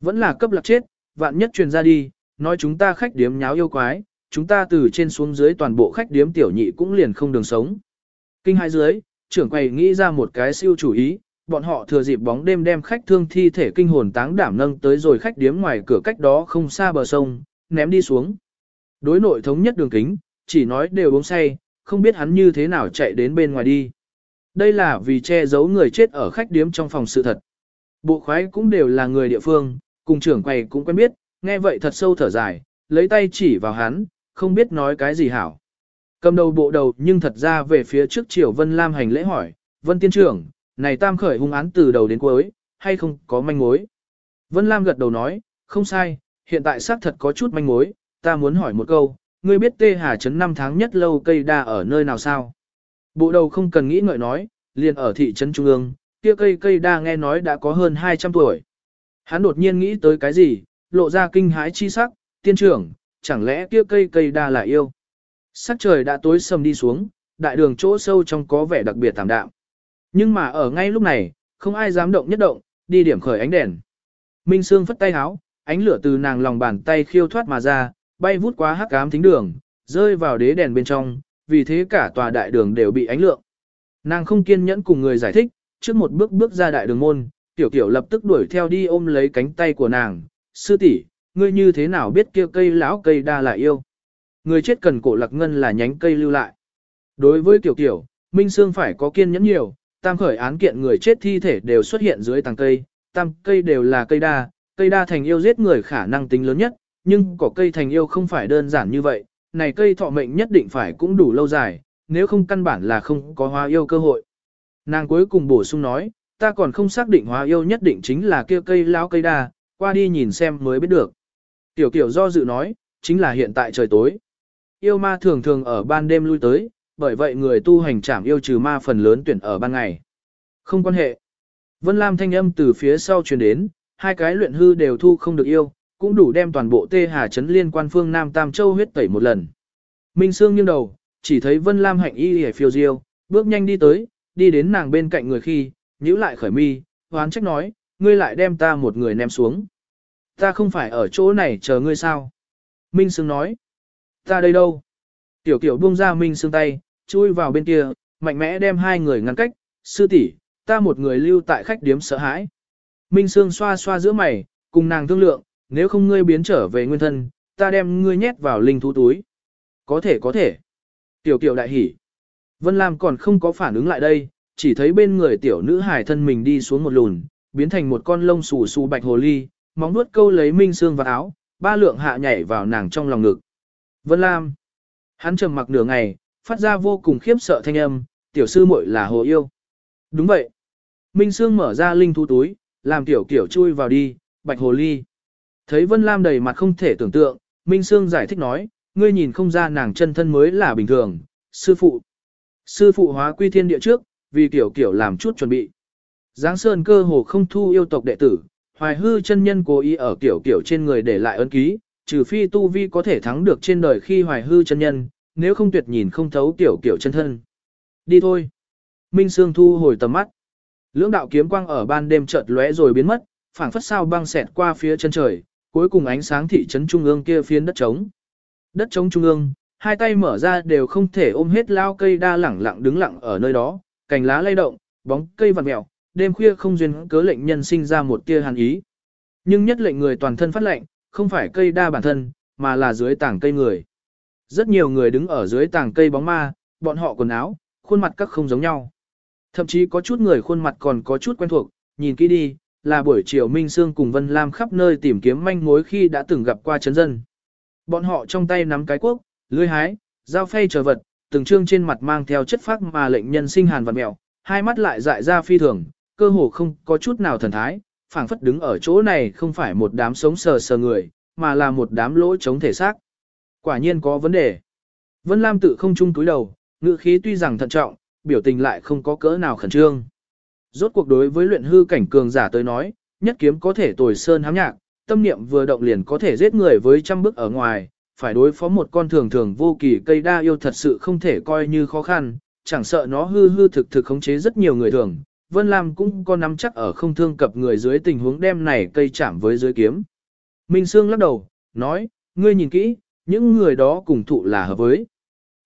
Vẫn là cấp lạc chết, vạn nhất truyền ra đi, nói chúng ta khách điếm nháo yêu quái, chúng ta từ trên xuống dưới toàn bộ khách điếm tiểu nhị cũng liền không đường sống. Kinh hai dưới, trưởng quầy nghĩ ra một cái siêu chủ ý, bọn họ thừa dịp bóng đêm đem khách thương thi thể kinh hồn táng đảm nâng tới rồi khách điếm ngoài cửa cách đó không xa bờ sông, ném đi xuống. Đối nội thống nhất đường kính, chỉ nói đều uống say, không biết hắn như thế nào chạy đến bên ngoài đi. Đây là vì che giấu người chết ở khách điếm trong phòng sự thật. Bộ khoái cũng đều là người địa phương, cùng trưởng quầy cũng quen biết, nghe vậy thật sâu thở dài, lấy tay chỉ vào hắn, không biết nói cái gì hảo. Cầm đầu bộ đầu nhưng thật ra về phía trước triều Vân Lam hành lễ hỏi, Vân Tiên trưởng, này tam khởi hung án từ đầu đến cuối, hay không có manh mối. Vân Lam gật đầu nói, không sai, hiện tại xác thật có chút manh mối, ta muốn hỏi một câu, ngươi biết tê hà trấn năm tháng nhất lâu cây đa ở nơi nào sao? Bộ đầu không cần nghĩ ngợi nói, liền ở thị trấn Trung ương, kia cây cây đa nghe nói đã có hơn 200 tuổi. Hắn đột nhiên nghĩ tới cái gì, lộ ra kinh hãi chi sắc, tiên trưởng, chẳng lẽ kia cây cây đa là yêu? Sắc trời đã tối sầm đi xuống, đại đường chỗ sâu trong có vẻ đặc biệt tạm đạm. Nhưng mà ở ngay lúc này, không ai dám động nhất động, đi điểm khởi ánh đèn. Minh Sương phất tay háo, ánh lửa từ nàng lòng bàn tay khiêu thoát mà ra, bay vút qua hắc ám thính đường, rơi vào đế đèn bên trong, vì thế cả tòa đại đường đều bị ánh lượng. Nàng không kiên nhẫn cùng người giải thích, trước một bước bước ra đại đường môn, tiểu tiểu lập tức đuổi theo đi ôm lấy cánh tay của nàng, sư tỷ, ngươi như thế nào biết kia cây lão cây đa là yêu. Người chết cần cổ lạc ngân là nhánh cây lưu lại. Đối với tiểu tiểu, Minh Sương phải có kiên nhẫn nhiều, tam khởi án kiện người chết thi thể đều xuất hiện dưới tàng cây, tam cây đều là cây đa, cây đa thành yêu giết người khả năng tính lớn nhất, nhưng cỏ cây thành yêu không phải đơn giản như vậy, này cây thọ mệnh nhất định phải cũng đủ lâu dài, nếu không căn bản là không có hóa yêu cơ hội. Nàng cuối cùng bổ sung nói, ta còn không xác định hóa yêu nhất định chính là kia cây lão cây đa, qua đi nhìn xem mới biết được. Tiểu kiểu do dự nói, chính là hiện tại trời tối. Yêu ma thường thường ở ban đêm lui tới, bởi vậy người tu hành trảm yêu trừ ma phần lớn tuyển ở ban ngày. Không quan hệ. Vân Lam thanh âm từ phía sau truyền đến, hai cái luyện hư đều thu không được yêu, cũng đủ đem toàn bộ tê hà chấn liên quan phương Nam Tam Châu huyết tẩy một lần. Minh Sương nghiêng đầu, chỉ thấy Vân Lam hạnh y hề phiêu diêu, bước nhanh đi tới, đi đến nàng bên cạnh người khi, nhíu lại khởi mi, hoán trách nói, ngươi lại đem ta một người ném xuống. Ta không phải ở chỗ này chờ ngươi sao? Minh Sương nói, ta đây đâu? Tiểu kiểu buông ra Minh Sương tay, chui vào bên kia, mạnh mẽ đem hai người ngăn cách, sư tỷ, ta một người lưu tại khách điếm sợ hãi. Minh Sương xoa xoa giữa mày, cùng nàng thương lượng, nếu không ngươi biến trở về nguyên thân, ta đem ngươi nhét vào linh thú túi. Có thể có thể. Tiểu kiểu đại hỉ. Vân Lam còn không có phản ứng lại đây, chỉ thấy bên người tiểu nữ hải thân mình đi xuống một lùn, biến thành một con lông xù xù bạch hồ ly, móng nuốt câu lấy Minh Sương và áo, ba lượng hạ nhảy vào nàng trong lòng ngực. Vân Lam. Hắn trầm mặc nửa ngày, phát ra vô cùng khiếp sợ thanh âm, tiểu sư muội là hồ yêu. Đúng vậy. Minh Sương mở ra linh thú túi, làm tiểu kiểu chui vào đi, bạch hồ ly. Thấy Vân Lam đầy mặt không thể tưởng tượng, Minh Sương giải thích nói, ngươi nhìn không ra nàng chân thân mới là bình thường, sư phụ. Sư phụ hóa quy thiên địa trước, vì tiểu kiểu làm chút chuẩn bị. Giáng Sơn cơ hồ không thu yêu tộc đệ tử, hoài hư chân nhân cố ý ở tiểu kiểu trên người để lại ấn ký, trừ phi tu vi có thể thắng được trên đời khi hoài hư chân nhân, nếu không tuyệt nhìn không thấu tiểu kiểu chân thân. Đi thôi. Minh Sương thu hồi tầm mắt. Lưỡng đạo kiếm quang ở ban đêm chợt lóe rồi biến mất, phảng phất sao băng xẹt qua phía chân trời, cuối cùng ánh sáng thị trấn trung ương kia phiến đất trống. Đất trống trung ương, hai tay mở ra đều không thể ôm hết lao cây đa lẳng lặng đứng lặng ở nơi đó, cành lá lay động, bóng cây vặn mèo, đêm khuya không duyên cớ lệnh nhân sinh ra một tia hàn ý. Nhưng nhất lệnh người toàn thân phát lệnh, không phải cây đa bản thân, mà là dưới tảng cây người. Rất nhiều người đứng ở dưới tảng cây bóng ma, bọn họ quần áo, khuôn mặt các không giống nhau. Thậm chí có chút người khuôn mặt còn có chút quen thuộc, nhìn kỹ đi, là buổi chiều Minh Sương cùng Vân Lam khắp nơi tìm kiếm manh mối khi đã từng gặp qua chấn dân. Bọn họ trong tay nắm cái cuốc, lưới hái, dao phay chờ vật, từng trương trên mặt mang theo chất phác mà lệnh nhân sinh hàn vật mẹo, hai mắt lại dại ra phi thường, cơ hồ không có chút nào thần thái, phảng phất đứng ở chỗ này không phải một đám sống sờ sờ người, mà là một đám lỗ chống thể xác. Quả nhiên có vấn đề. Vân Lam tự không trung túi đầu, ngữ khí tuy rằng thận trọng, biểu tình lại không có cỡ nào khẩn trương. Rốt cuộc đối với luyện hư cảnh cường giả tới nói, nhất kiếm có thể tồi sơn hám nhạc, tâm niệm vừa động liền có thể giết người với trăm bước ở ngoài, phải đối phó một con thường thường vô kỳ cây đa yêu thật sự không thể coi như khó khăn, chẳng sợ nó hư hư thực thực khống chế rất nhiều người thường. Vân Lam cũng có nắm chắc ở không thương cập người dưới tình huống đem này cây chạm với dưới kiếm. Minh Sương lắc đầu, nói, ngươi nhìn kỹ, những người đó cùng thụ là hợp với.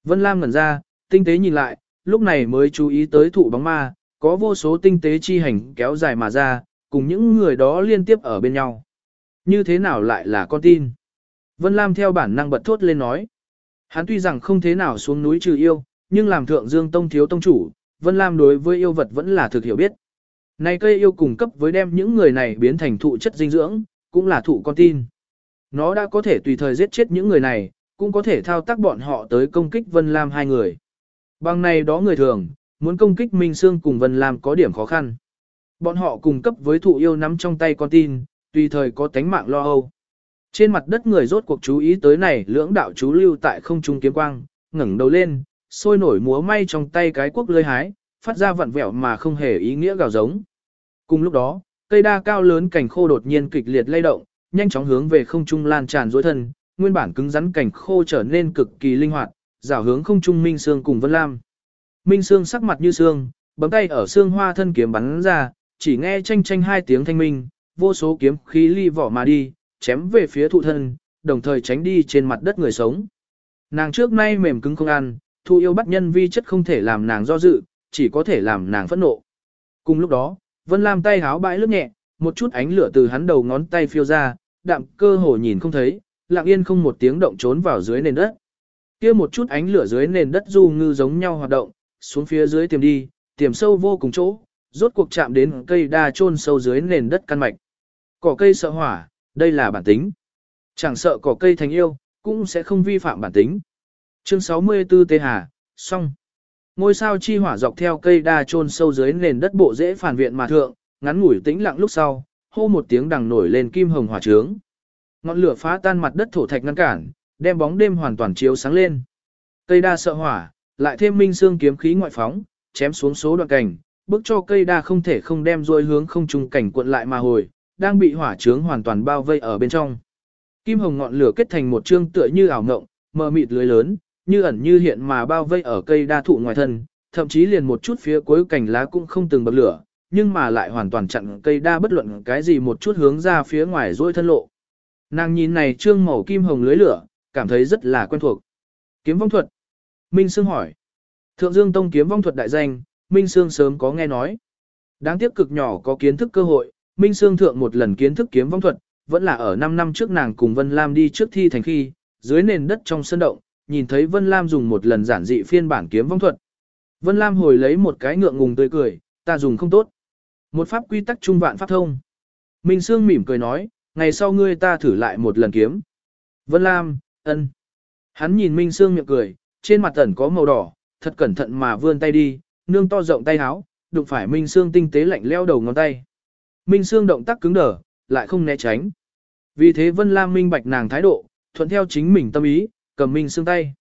Vân Lam ngẩn ra, tinh tế nhìn lại, lúc này mới chú ý tới thụ bóng ma, có vô số tinh tế chi hành kéo dài mà ra, cùng những người đó liên tiếp ở bên nhau. Như thế nào lại là con tin? Vân Lam theo bản năng bật thốt lên nói. Hắn tuy rằng không thế nào xuống núi trừ yêu, nhưng làm thượng dương tông thiếu tông chủ, Vân Lam đối với yêu vật vẫn là thực hiểu biết. Này cây yêu cung cấp với đem những người này biến thành thụ chất dinh dưỡng, cũng là thụ con tin. Nó đã có thể tùy thời giết chết những người này, cũng có thể thao tác bọn họ tới công kích Vân Lam hai người. Bằng này đó người thường, muốn công kích Minh Sương cùng Vân Lam có điểm khó khăn. Bọn họ cùng cấp với thụ yêu nắm trong tay con tin, tùy thời có tánh mạng lo âu. Trên mặt đất người rốt cuộc chú ý tới này lưỡng đạo chú lưu tại không trung kiếm quang, ngẩng đầu lên, sôi nổi múa may trong tay cái quốc lơi hái, phát ra vặn vẹo mà không hề ý nghĩa gào giống. Cùng lúc đó, cây đa cao lớn cảnh khô đột nhiên kịch liệt lay động, nhanh chóng hướng về không trung lan tràn dối thân, nguyên bản cứng rắn cảnh khô trở nên cực kỳ linh hoạt, rảo hướng không trung Minh Sương cùng Vân Lam. Minh Sương sắc mặt như sương, bấm tay ở xương hoa thân kiếm bắn ra, chỉ nghe tranh tranh hai tiếng thanh minh, vô số kiếm khí ly vỏ mà đi, chém về phía thụ thân, đồng thời tránh đi trên mặt đất người sống. Nàng trước nay mềm cứng không ăn, thu yêu bắt nhân vi chất không thể làm nàng do dự, chỉ có thể làm nàng phẫn nộ. Cùng lúc đó, Vân Lam tay háo bãi lướt nhẹ, một chút ánh lửa từ hắn đầu ngón tay phiêu ra, đạm cơ hồ nhìn không thấy, lặng yên không một tiếng động trốn vào dưới nền đất. Kia một chút ánh lửa dưới nền đất du ngư giống nhau hoạt động, xuống phía dưới tiềm đi, tiềm sâu vô cùng chỗ, rốt cuộc chạm đến cây đa chôn sâu dưới nền đất căn mạch. Cỏ cây sợ hỏa, đây là bản tính. Chẳng sợ cỏ cây thành yêu, cũng sẽ không vi phạm bản tính. Chương 64 Tê Hà, xong. Ngôi sao chi hỏa dọc theo cây đa chôn sâu dưới nền đất bộ dễ phản viện mà thượng, ngắn ngủi tĩnh lặng lúc sau, hô một tiếng đằng nổi lên kim hồng hỏa trướng. Ngọn lửa phá tan mặt đất thổ thạch ngăn cản, đem bóng đêm hoàn toàn chiếu sáng lên. Cây đa sợ hỏa, lại thêm minh xương kiếm khí ngoại phóng, chém xuống số đoạn cảnh, bước cho cây đa không thể không đem rồi hướng không trung cảnh cuộn lại mà hồi, đang bị hỏa trướng hoàn toàn bao vây ở bên trong. Kim hồng ngọn lửa kết thành một chương tựa như ảo ngộng, mờ mịt lưới lớn, như ẩn như hiện mà bao vây ở cây đa thụ ngoài thân, thậm chí liền một chút phía cuối cành lá cũng không từng bật lửa, nhưng mà lại hoàn toàn chặn cây đa bất luận cái gì một chút hướng ra phía ngoài dối thân lộ. Nàng nhìn này trương màu kim hồng lưới lửa, cảm thấy rất là quen thuộc. Kiếm vong thuật. Minh Sương hỏi. Thượng Dương Tông kiếm vong thuật đại danh, Minh Sương sớm có nghe nói. Đáng tiếc cực nhỏ có kiến thức cơ hội, Minh Sương thượng một lần kiến thức kiếm vong thuật, vẫn là ở 5 năm trước nàng cùng Vân Lam đi trước thi thành khi, dưới nền đất trong sân động, nhìn thấy Vân Lam dùng một lần giản dị phiên bản kiếm vong thuật. Vân Lam hồi lấy một cái ngượng ngùng tươi cười, ta dùng không tốt. Một pháp quy tắc trung vạn pháp thông. Minh Sương mỉm cười nói, ngày sau ngươi ta thử lại một lần kiếm. Vân Lam, ân. Hắn nhìn Minh Sương miệng cười, trên mặt ẩn có màu đỏ, thật cẩn thận mà vươn tay đi, nương to rộng tay áo, đụng phải Minh Sương tinh tế lạnh leo đầu ngón tay. Minh Sương động tác cứng đờ, lại không né tránh. Vì thế Vân Lam minh bạch nàng thái độ, thuận theo chính mình tâm ý, cầm Minh Sương tay.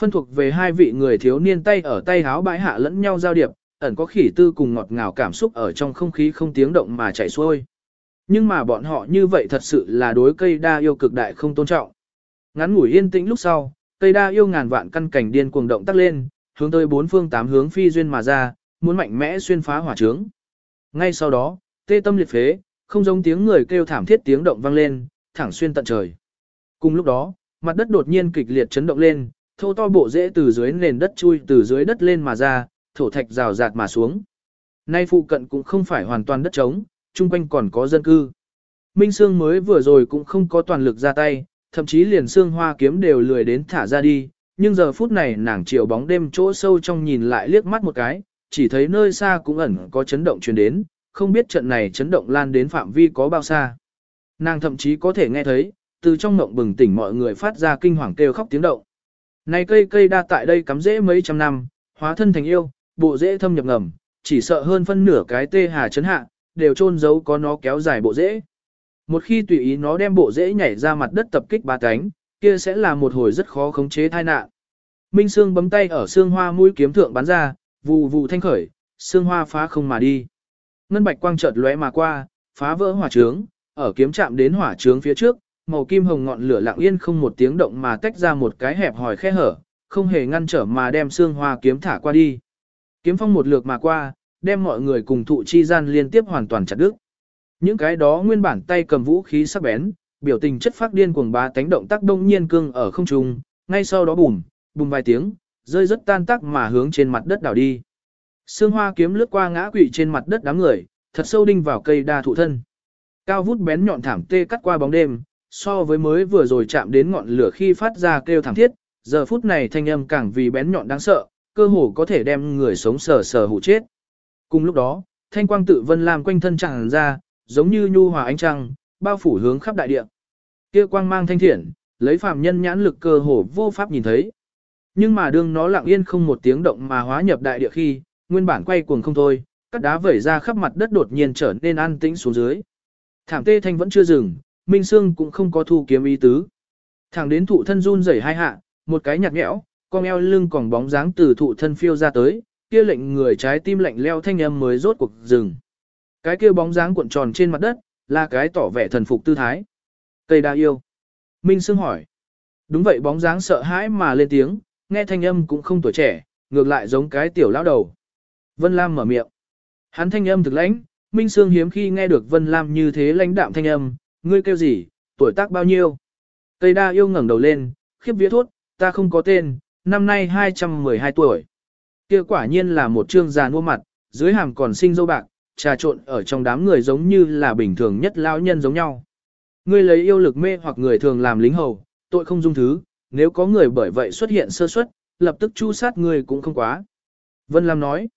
Phân thuộc về hai vị người thiếu niên tay ở tay háo bãi hạ lẫn nhau giao điệp, ẩn có khỉ tư cùng ngọt ngào cảm xúc ở trong không khí không tiếng động mà chảy xuôi. Nhưng mà bọn họ như vậy thật sự là đối cây đa yêu cực đại không tôn trọng. Ngắn ngủi yên tĩnh lúc sau, cây đa yêu ngàn vạn căn cảnh điên cuồng động tác lên, hướng tới bốn phương tám hướng phi duyên mà ra, muốn mạnh mẽ xuyên phá hỏa trướng. Ngay sau đó, tê tâm liệt phế, không giống tiếng người kêu thảm thiết tiếng động vang lên, thẳng xuyên tận trời. Cùng lúc đó, mặt đất đột nhiên kịch liệt chấn động lên, thô to bộ rễ từ dưới nền đất chui từ dưới đất lên mà ra, thổ thạch rào rạt mà xuống. Nay phụ cận cũng không phải hoàn toàn đất trống, chung quanh còn có dân cư. Minh Sương mới vừa rồi cũng không có toàn lực ra tay, thậm chí liền xương hoa kiếm đều lười đến thả ra đi, nhưng giờ phút này nàng chiều bóng đêm chỗ sâu trong nhìn lại liếc mắt một cái, chỉ thấy nơi xa cũng ẩn có chấn động truyền đến, không biết trận này chấn động lan đến phạm vi có bao xa. Nàng thậm chí có thể nghe thấy, từ trong ngộng bừng tỉnh mọi người phát ra kinh hoàng kêu khóc tiếng động. Này cây cây đa tại đây cắm rễ mấy trăm năm, hóa thân thành yêu, bộ rễ thâm nhập ngầm, chỉ sợ hơn phân nửa cái tê hà chấn hạ, đều chôn giấu có nó kéo dài bộ rễ. Một khi tùy ý nó đem bộ rễ nhảy ra mặt đất tập kích ba cánh, kia sẽ là một hồi rất khó khống chế tai nạn. Minh Sương bấm tay ở xương hoa mũi kiếm thượng bắn ra, vù vù thanh khởi, xương hoa phá không mà đi. Ngân bạch quang chợt lóe mà qua, phá vỡ hỏa trướng, ở kiếm chạm đến hỏa trướng phía trước, màu kim hồng ngọn lửa lặng yên không một tiếng động mà tách ra một cái hẹp hòi khe hở, không hề ngăn trở mà đem xương hoa kiếm thả qua đi. Kiếm phong một lượt mà qua, đem mọi người cùng thụ chi gian liên tiếp hoàn toàn chặt đứt. Những cái đó nguyên bản tay cầm vũ khí sắc bén, biểu tình chất phát điên cuồng bá tánh động tác đông nhiên cương ở không trung, ngay sau đó bùm, bùm vài tiếng, rơi rất tan tác mà hướng trên mặt đất đảo đi. Sương hoa kiếm lướt qua ngã quỵ trên mặt đất đám người, thật sâu đinh vào cây đa thụ thân. Cao vút bén nhọn thảm tê cắt qua bóng đêm, so với mới vừa rồi chạm đến ngọn lửa khi phát ra kêu thảm thiết, giờ phút này thanh âm càng vì bén nhọn đáng sợ, cơ hồ có thể đem người sống sờ sờ hụ chết. Cùng lúc đó, thanh quang tự vân làm quanh thân tràn ra, giống như nhu hòa ánh trăng, bao phủ hướng khắp đại địa. Kia quang mang thanh thiện, lấy phàm nhân nhãn lực cơ hồ vô pháp nhìn thấy. Nhưng mà đương nó lặng yên không một tiếng động mà hóa nhập đại địa khi, nguyên bản quay cuồng không thôi, các đá vẩy ra khắp mặt đất đột nhiên trở nên an tĩnh xuống dưới. Thảm tê thanh vẫn chưa dừng, Minh Sương cũng không có thu kiếm ý tứ. Thẳng đến thụ thân run rẩy hai hạ, một cái nhạt nhẽo, con eo lưng còn bóng dáng từ thụ thân phiêu ra tới, kia lệnh người trái tim lạnh leo thanh âm mới rốt cuộc dừng. Cái kia bóng dáng cuộn tròn trên mặt đất, là cái tỏ vẻ thần phục tư thái. Cây đa yêu. Minh Sương hỏi. Đúng vậy bóng dáng sợ hãi mà lên tiếng, nghe thanh âm cũng không tuổi trẻ, ngược lại giống cái tiểu lão đầu. Vân Lam mở miệng. Hắn thanh âm thực lãnh, Minh Sương hiếm khi nghe được Vân Lam như thế lãnh đạm thanh âm, ngươi kêu gì, tuổi tác bao nhiêu? Cây đa yêu ngẩng đầu lên, khiếp vía thốt, ta không có tên, năm nay 212 tuổi. Kia quả nhiên là một trương già nua mặt, dưới hàm còn sinh dâu bạc, trà trộn ở trong đám người giống như là bình thường nhất lão nhân giống nhau. Ngươi lấy yêu lực mê hoặc người thường làm lính hầu, tội không dung thứ, nếu có người bởi vậy xuất hiện sơ suất, lập tức chu sát người cũng không quá. Vân Lam nói,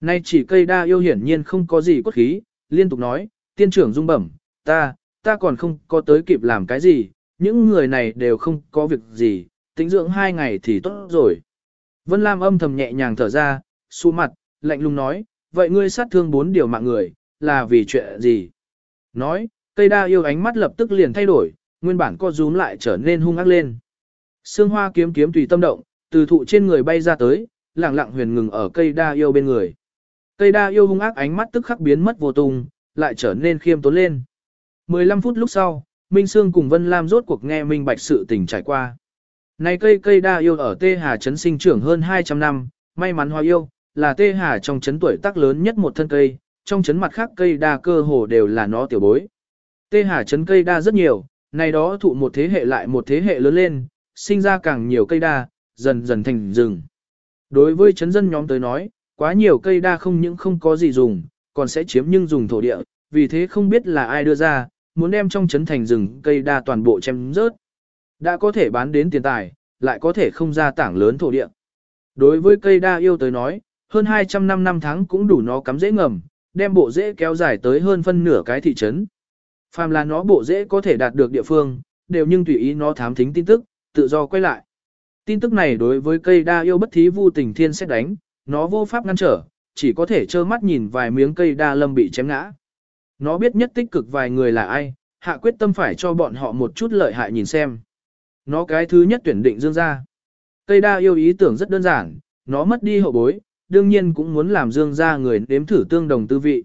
nay chỉ cây đa yêu hiển nhiên không có gì cốt khí, liên tục nói, tiên trưởng dung bẩm, ta, ta còn không có tới kịp làm cái gì, những người này đều không có việc gì, tính dưỡng hai ngày thì tốt rồi. Vân Lam âm thầm nhẹ nhàng thở ra, xu mặt, lạnh lùng nói, vậy ngươi sát thương bốn điều mạng người, là vì chuyện gì? Nói, cây đa yêu ánh mắt lập tức liền thay đổi, nguyên bản co rúm lại trở nên hung ác lên. Sương hoa kiếm kiếm tùy tâm động, từ thụ trên người bay ra tới, lặng lặng huyền ngừng ở cây đa yêu bên người. Cây đa yêu hung ác ánh mắt tức khắc biến mất vô tung, lại trở nên khiêm tốn lên. 15 phút lúc sau, Minh Sương cùng Vân Lam rốt cuộc nghe minh bạch sự tình trải qua. Này cây cây đa yêu ở Tê Hà Trấn sinh trưởng hơn 200 năm, may mắn hoa yêu, là Tê Hà trong chấn tuổi tác lớn nhất một thân cây, trong chấn mặt khác cây đa cơ hồ đều là nó tiểu bối. Tê Hà chấn cây đa rất nhiều, này đó thụ một thế hệ lại một thế hệ lớn lên, sinh ra càng nhiều cây đa, dần dần thành rừng. Đối với chấn dân nhóm tới nói, quá nhiều cây đa không những không có gì dùng, còn sẽ chiếm nhưng dùng thổ địa, vì thế không biết là ai đưa ra, muốn đem trong chấn thành rừng cây đa toàn bộ chém rớt. Đã có thể bán đến tiền tài, lại có thể không ra tảng lớn thổ địa. Đối với cây đa yêu tới nói, hơn 200 năm năm tháng cũng đủ nó cắm dễ ngầm, đem bộ dễ kéo dài tới hơn phân nửa cái thị trấn. Phàm là nó bộ dễ có thể đạt được địa phương, đều nhưng tùy ý nó thám thính tin tức, tự do quay lại. Tin tức này đối với cây đa yêu bất thí vu tình thiên xét đánh, nó vô pháp ngăn trở, chỉ có thể trơ mắt nhìn vài miếng cây đa lâm bị chém ngã. Nó biết nhất tích cực vài người là ai, hạ quyết tâm phải cho bọn họ một chút lợi hại nhìn xem. Nó cái thứ nhất tuyển định dương ra. Cây đa yêu ý tưởng rất đơn giản, nó mất đi hậu bối, đương nhiên cũng muốn làm dương ra người nếm thử tương đồng tư vị.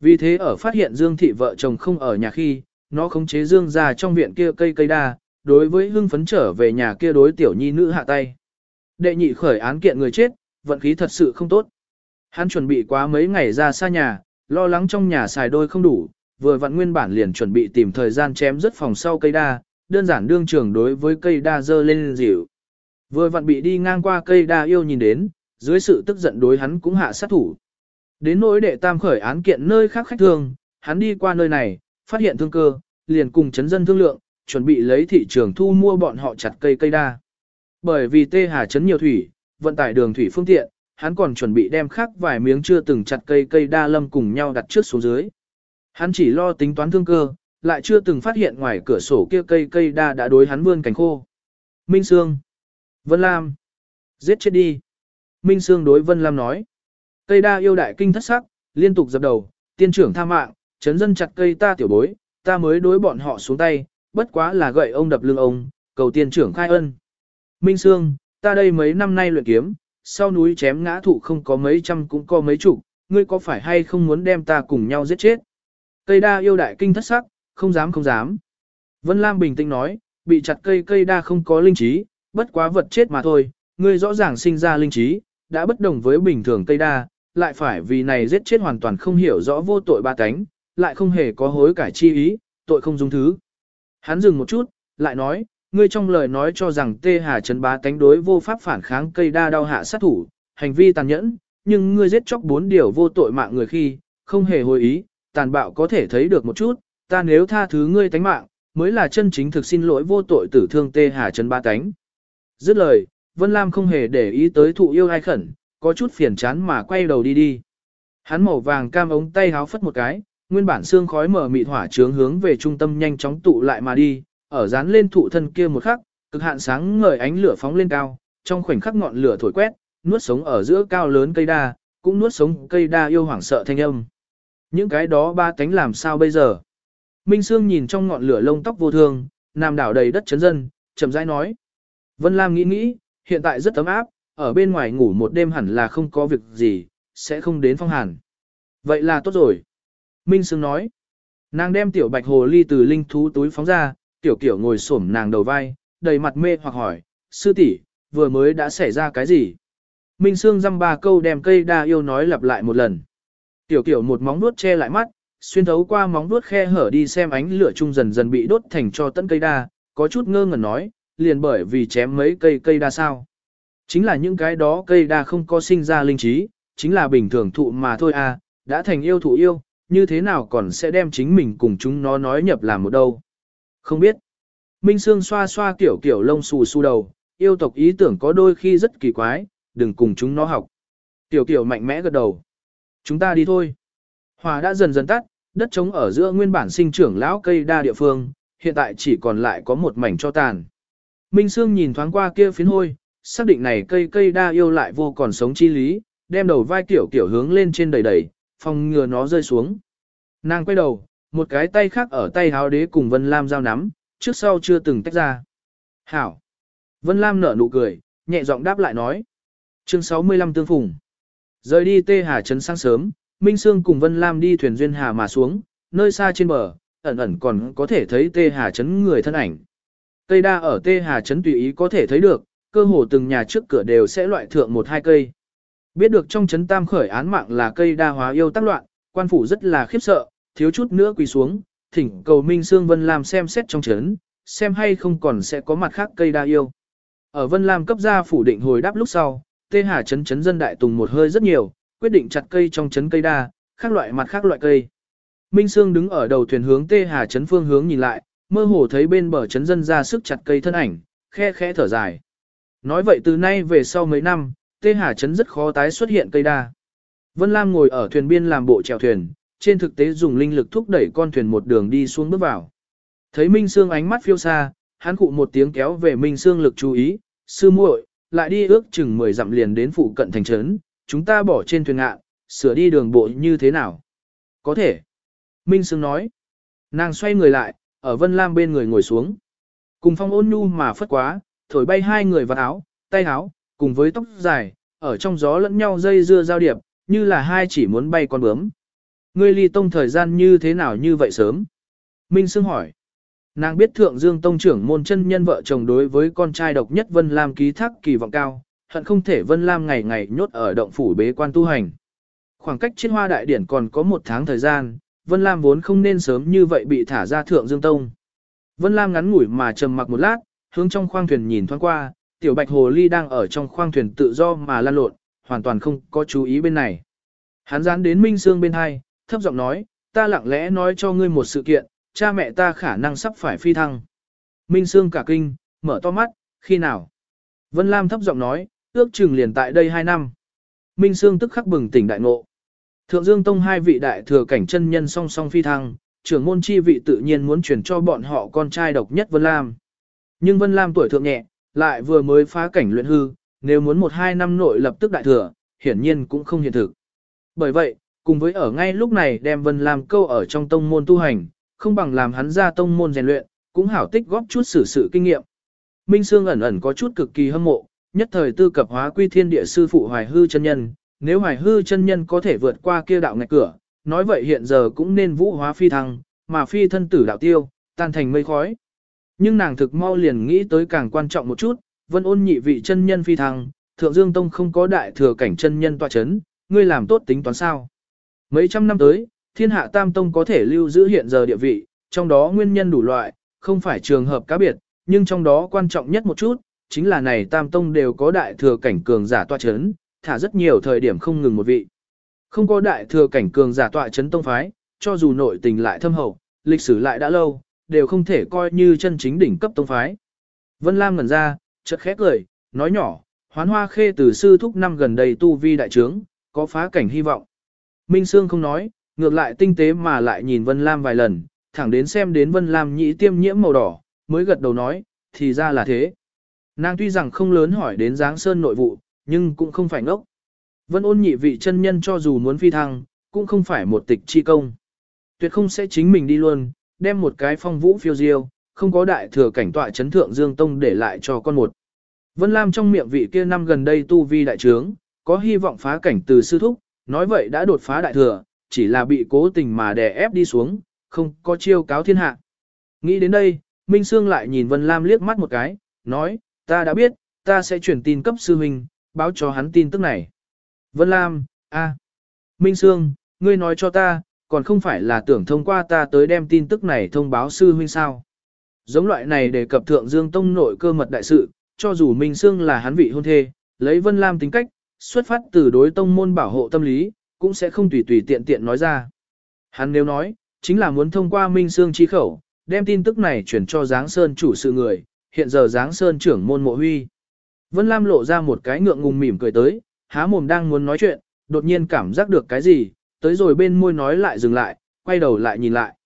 Vì thế ở phát hiện dương thị vợ chồng không ở nhà khi, nó khống chế dương ra trong viện kia cây cây đa, đối với hưng phấn trở về nhà kia đối tiểu nhi nữ hạ tay. Đệ nhị khởi án kiện người chết, vận khí thật sự không tốt. Hắn chuẩn bị quá mấy ngày ra xa nhà, lo lắng trong nhà xài đôi không đủ, vừa vặn nguyên bản liền chuẩn bị tìm thời gian chém rất phòng sau cây đa, đơn giản đương trường đối với cây đa dơ lên dịu. Vừa vặn bị đi ngang qua cây đa yêu nhìn đến, dưới sự tức giận đối hắn cũng hạ sát thủ. Đến nỗi đệ tam khởi án kiện nơi khác khách thương, hắn đi qua nơi này, phát hiện thương cơ, liền cùng chấn dân thương lượng, chuẩn bị lấy thị trường thu mua bọn họ chặt cây cây đa. Bởi vì tê hà chấn nhiều thủy, vận tải đường thủy phương tiện, hắn còn chuẩn bị đem khác vài miếng chưa từng chặt cây cây đa lâm cùng nhau đặt trước xuống dưới. Hắn chỉ lo tính toán thương cơ, lại chưa từng phát hiện ngoài cửa sổ kia cây cây đa đã đối hắn vươn cánh khô. Minh Sương. Vân Lam. Giết chết đi. Minh Sương đối Vân Lam nói. Cây đa yêu đại kinh thất sắc, liên tục dập đầu, tiên trưởng tha mạng, chấn dân chặt cây ta tiểu bối, ta mới đối bọn họ xuống tay, bất quá là gậy ông đập lưng ông, cầu tiên trưởng khai ân. Minh Sương, ta đây mấy năm nay luyện kiếm, sau núi chém ngã thụ không có mấy trăm cũng có mấy chục, ngươi có phải hay không muốn đem ta cùng nhau giết chết? Cây đa yêu đại kinh thất sắc, không dám không dám. Vân Lam bình tĩnh nói, bị chặt cây cây đa không có linh trí, bất quá vật chết mà thôi, ngươi rõ ràng sinh ra linh trí, đã bất đồng với bình thường cây đa, lại phải vì này giết chết hoàn toàn không hiểu rõ vô tội ba cánh, lại không hề có hối cải chi ý, tội không dung thứ. Hắn dừng một chút, lại nói, ngươi trong lời nói cho rằng tê hà trấn bá cánh đối vô pháp phản kháng cây đa đau hạ sát thủ, hành vi tàn nhẫn, nhưng ngươi giết chóc bốn điều vô tội mạng người khi, không hề hồi ý, tàn bạo có thể thấy được một chút, ta nếu tha thứ ngươi tánh mạng, mới là chân chính thực xin lỗi vô tội tử thương tê hà trấn bá cánh. Dứt lời, Vân Lam không hề để ý tới thụ yêu ai khẩn, có chút phiền chán mà quay đầu đi đi. Hắn màu vàng cam ống tay háo phất một cái, nguyên bản xương khói mở mịt hỏa trướng hướng về trung tâm nhanh chóng tụ lại mà đi, ở dán lên thụ thân kia một khắc, cực hạn sáng ngời ánh lửa phóng lên cao, trong khoảnh khắc ngọn lửa thổi quét, nuốt sống ở giữa cao lớn cây đa, cũng nuốt sống cây đa yêu hoảng sợ thanh âm. Những cái đó ba cánh làm sao bây giờ? Minh Sương nhìn trong ngọn lửa lông tóc vô thương, nam đảo đầy đất chấn dân, chậm rãi nói. Vân Lam nghĩ nghĩ, hiện tại rất ấm áp, ở bên ngoài ngủ một đêm hẳn là không có việc gì, sẽ không đến phong hàn. Vậy là tốt rồi. Minh Sương nói. Nàng đem tiểu bạch hồ ly từ linh thú túi phóng ra, tiểu kiểu ngồi xổm nàng đầu vai, đầy mặt mê hoặc hỏi, sư tỷ, vừa mới đã xảy ra cái gì? Minh Sương dăm ba câu đem cây đa yêu nói lặp lại một lần. Tiểu kiểu một móng vuốt che lại mắt, xuyên thấu qua móng vuốt khe hở đi xem ánh lửa chung dần dần bị đốt thành cho tận cây đa, có chút ngơ ngẩn nói, liền bởi vì chém mấy cây cây đa sao. Chính là những cái đó cây đa không có sinh ra linh trí, chính là bình thường thụ mà thôi à, đã thành yêu thụ yêu, như thế nào còn sẽ đem chính mình cùng chúng nó nói nhập làm một đâu. Không biết. Minh Sương xoa xoa kiểu kiểu lông xù xù đầu, yêu tộc ý tưởng có đôi khi rất kỳ quái, đừng cùng chúng nó học. Tiểu kiểu mạnh mẽ gật đầu. Chúng ta đi thôi. Hòa đã dần dần tắt, đất trống ở giữa nguyên bản sinh trưởng lão cây đa địa phương, hiện tại chỉ còn lại có một mảnh cho tàn. Minh Sương nhìn thoáng qua kia phiến hôi, xác định này cây cây đa yêu lại vô còn sống chi lý, đem đầu vai kiểu kiểu hướng lên trên đầy đầy, phòng ngừa nó rơi xuống. Nàng quay đầu, một cái tay khác ở tay háo đế cùng Vân Lam giao nắm, trước sau chưa từng tách ra. Hảo! Vân Lam nở nụ cười, nhẹ giọng đáp lại nói. Chương 65 tương phùng. Rời đi Tê Hà Trấn sáng sớm, Minh Sương cùng Vân Lam đi thuyền duyên hà mà xuống, nơi xa trên bờ, ẩn ẩn còn có thể thấy Tê Hà Trấn người thân ảnh. Cây đa ở Tê Hà Trấn tùy ý có thể thấy được, cơ hồ từng nhà trước cửa đều sẽ loại thượng một hai cây. Biết được trong trấn tam khởi án mạng là cây đa hóa yêu tác loạn, quan phủ rất là khiếp sợ, thiếu chút nữa quỳ xuống, thỉnh cầu Minh Sương Vân Lam xem xét trong trấn, xem hay không còn sẽ có mặt khác cây đa yêu. Ở Vân Lam cấp gia phủ định hồi đáp lúc sau, Tê Hà trấn trấn dân đại tùng một hơi rất nhiều, quyết định chặt cây trong trấn cây đa, khác loại mặt khác loại cây. Minh Sương đứng ở đầu thuyền hướng Tê Hà trấn phương hướng nhìn lại, mơ hồ thấy bên bờ chấn dân ra sức chặt cây thân ảnh, khe khẽ thở dài. Nói vậy từ nay về sau mấy năm, Tê Hà trấn rất khó tái xuất hiện cây đa. Vân Lam ngồi ở thuyền biên làm bộ chèo thuyền, trên thực tế dùng linh lực thúc đẩy con thuyền một đường đi xuống bước vào. Thấy Minh Sương ánh mắt phiêu xa, hắn cụ một tiếng kéo về Minh Sương lực chú ý, sư muội, lại đi ước chừng 10 dặm liền đến phụ cận thành trấn, chúng ta bỏ trên thuyền ngạ, sửa đi đường bộ như thế nào? Có thể. Minh Sương nói. Nàng xoay người lại, ở Vân Lam bên người ngồi xuống. Cùng phong ôn nhu mà phất quá, thổi bay hai người vào áo, tay áo, cùng với tóc dài, ở trong gió lẫn nhau dây dưa giao điệp, như là hai chỉ muốn bay con bướm. Ngươi ly tông thời gian như thế nào như vậy sớm? Minh Sương hỏi. Nàng biết thượng dương tông trưởng môn chân nhân vợ chồng đối với con trai độc nhất Vân Lam ký thác kỳ vọng cao, hận không thể Vân Lam ngày ngày nhốt ở động phủ bế quan tu hành. Khoảng cách chiến hoa đại điển còn có một tháng thời gian, Vân Lam vốn không nên sớm như vậy bị thả ra thượng dương tông. Vân Lam ngắn ngủi mà trầm mặc một lát, hướng trong khoang thuyền nhìn thoáng qua, tiểu bạch hồ ly đang ở trong khoang thuyền tự do mà lan lộn, hoàn toàn không có chú ý bên này. Hắn dán đến Minh Sương bên hai, thấp giọng nói, ta lặng lẽ nói cho ngươi một sự kiện, cha mẹ ta khả năng sắp phải phi thăng. Minh Sương cả kinh, mở to mắt, khi nào? Vân Lam thấp giọng nói, ước chừng liền tại đây 2 năm. Minh Sương tức khắc bừng tỉnh đại ngộ. Thượng Dương Tông hai vị đại thừa cảnh chân nhân song song phi thăng, trưởng môn chi vị tự nhiên muốn truyền cho bọn họ con trai độc nhất Vân Lam. Nhưng Vân Lam tuổi thượng nhẹ, lại vừa mới phá cảnh luyện hư, nếu muốn một hai năm nội lập tức đại thừa, hiển nhiên cũng không hiện thực. Bởi vậy, cùng với ở ngay lúc này đem Vân Lam câu ở trong tông môn tu hành, không bằng làm hắn ra tông môn rèn luyện, cũng hảo tích góp chút sử sự kinh nghiệm. Minh Sương ẩn ẩn có chút cực kỳ hâm mộ, nhất thời tư cập hóa quy thiên địa sư phụ Hoài Hư chân nhân, nếu Hoài Hư chân nhân có thể vượt qua kia đạo ngạch cửa, nói vậy hiện giờ cũng nên vũ hóa phi thăng, mà phi thân tử đạo tiêu, tan thành mây khói. Nhưng nàng thực mau liền nghĩ tới càng quan trọng một chút, vân ôn nhị vị chân nhân phi thăng, thượng dương tông không có đại thừa cảnh chân nhân tọa chấn, ngươi làm tốt tính toán sao. Mấy trăm năm tới, thiên hạ tam tông có thể lưu giữ hiện giờ địa vị, trong đó nguyên nhân đủ loại, không phải trường hợp cá biệt, nhưng trong đó quan trọng nhất một chút, chính là này tam tông đều có đại thừa cảnh cường giả tọa chấn, thả rất nhiều thời điểm không ngừng một vị. Không có đại thừa cảnh cường giả tọa chấn tông phái, cho dù nội tình lại thâm hậu, lịch sử lại đã lâu, đều không thể coi như chân chính đỉnh cấp tông phái. Vân Lam ngẩn ra, chợt khẽ cười, nói nhỏ, hoán hoa khê từ sư thúc năm gần đây tu vi đại trướng, có phá cảnh hy vọng. Minh Sương không nói, ngược lại tinh tế mà lại nhìn Vân Lam vài lần, thẳng đến xem đến Vân Lam nhĩ tiêm nhiễm màu đỏ, mới gật đầu nói, thì ra là thế. Nàng tuy rằng không lớn hỏi đến Giáng Sơn nội vụ, nhưng cũng không phải ngốc. Vân ôn nhị vị chân nhân cho dù muốn phi thăng, cũng không phải một tịch chi công. Tuyệt không sẽ chính mình đi luôn, đem một cái phong vũ phiêu diêu, không có đại thừa cảnh tọa chấn thượng Dương Tông để lại cho con một. Vân Lam trong miệng vị kia năm gần đây tu vi đại trướng, có hy vọng phá cảnh từ sư thúc, nói vậy đã đột phá đại thừa, chỉ là bị cố tình mà đè ép đi xuống, không có chiêu cáo thiên hạ. Nghĩ đến đây, Minh Sương lại nhìn Vân Lam liếc mắt một cái, nói, ta đã biết, ta sẽ chuyển tin cấp sư huynh, báo cho hắn tin tức này. Vân Lam, a, Minh Sương, ngươi nói cho ta, còn không phải là tưởng thông qua ta tới đem tin tức này thông báo sư huynh sao. Giống loại này đề cập thượng dương tông nội cơ mật đại sự, cho dù Minh Sương là hắn vị hôn thê, lấy Vân Lam tính cách, xuất phát từ đối tông môn bảo hộ tâm lý, cũng sẽ không tùy tùy tiện tiện nói ra. Hắn nếu nói, chính là muốn thông qua Minh Sương chi khẩu, đem tin tức này chuyển cho Giáng Sơn chủ sự người, hiện giờ Giáng Sơn trưởng môn mộ huy. Vân Lam lộ ra một cái ngượng ngùng mỉm cười tới, há mồm đang muốn nói chuyện, đột nhiên cảm giác được cái gì, tới rồi bên môi nói lại dừng lại, quay đầu lại nhìn lại.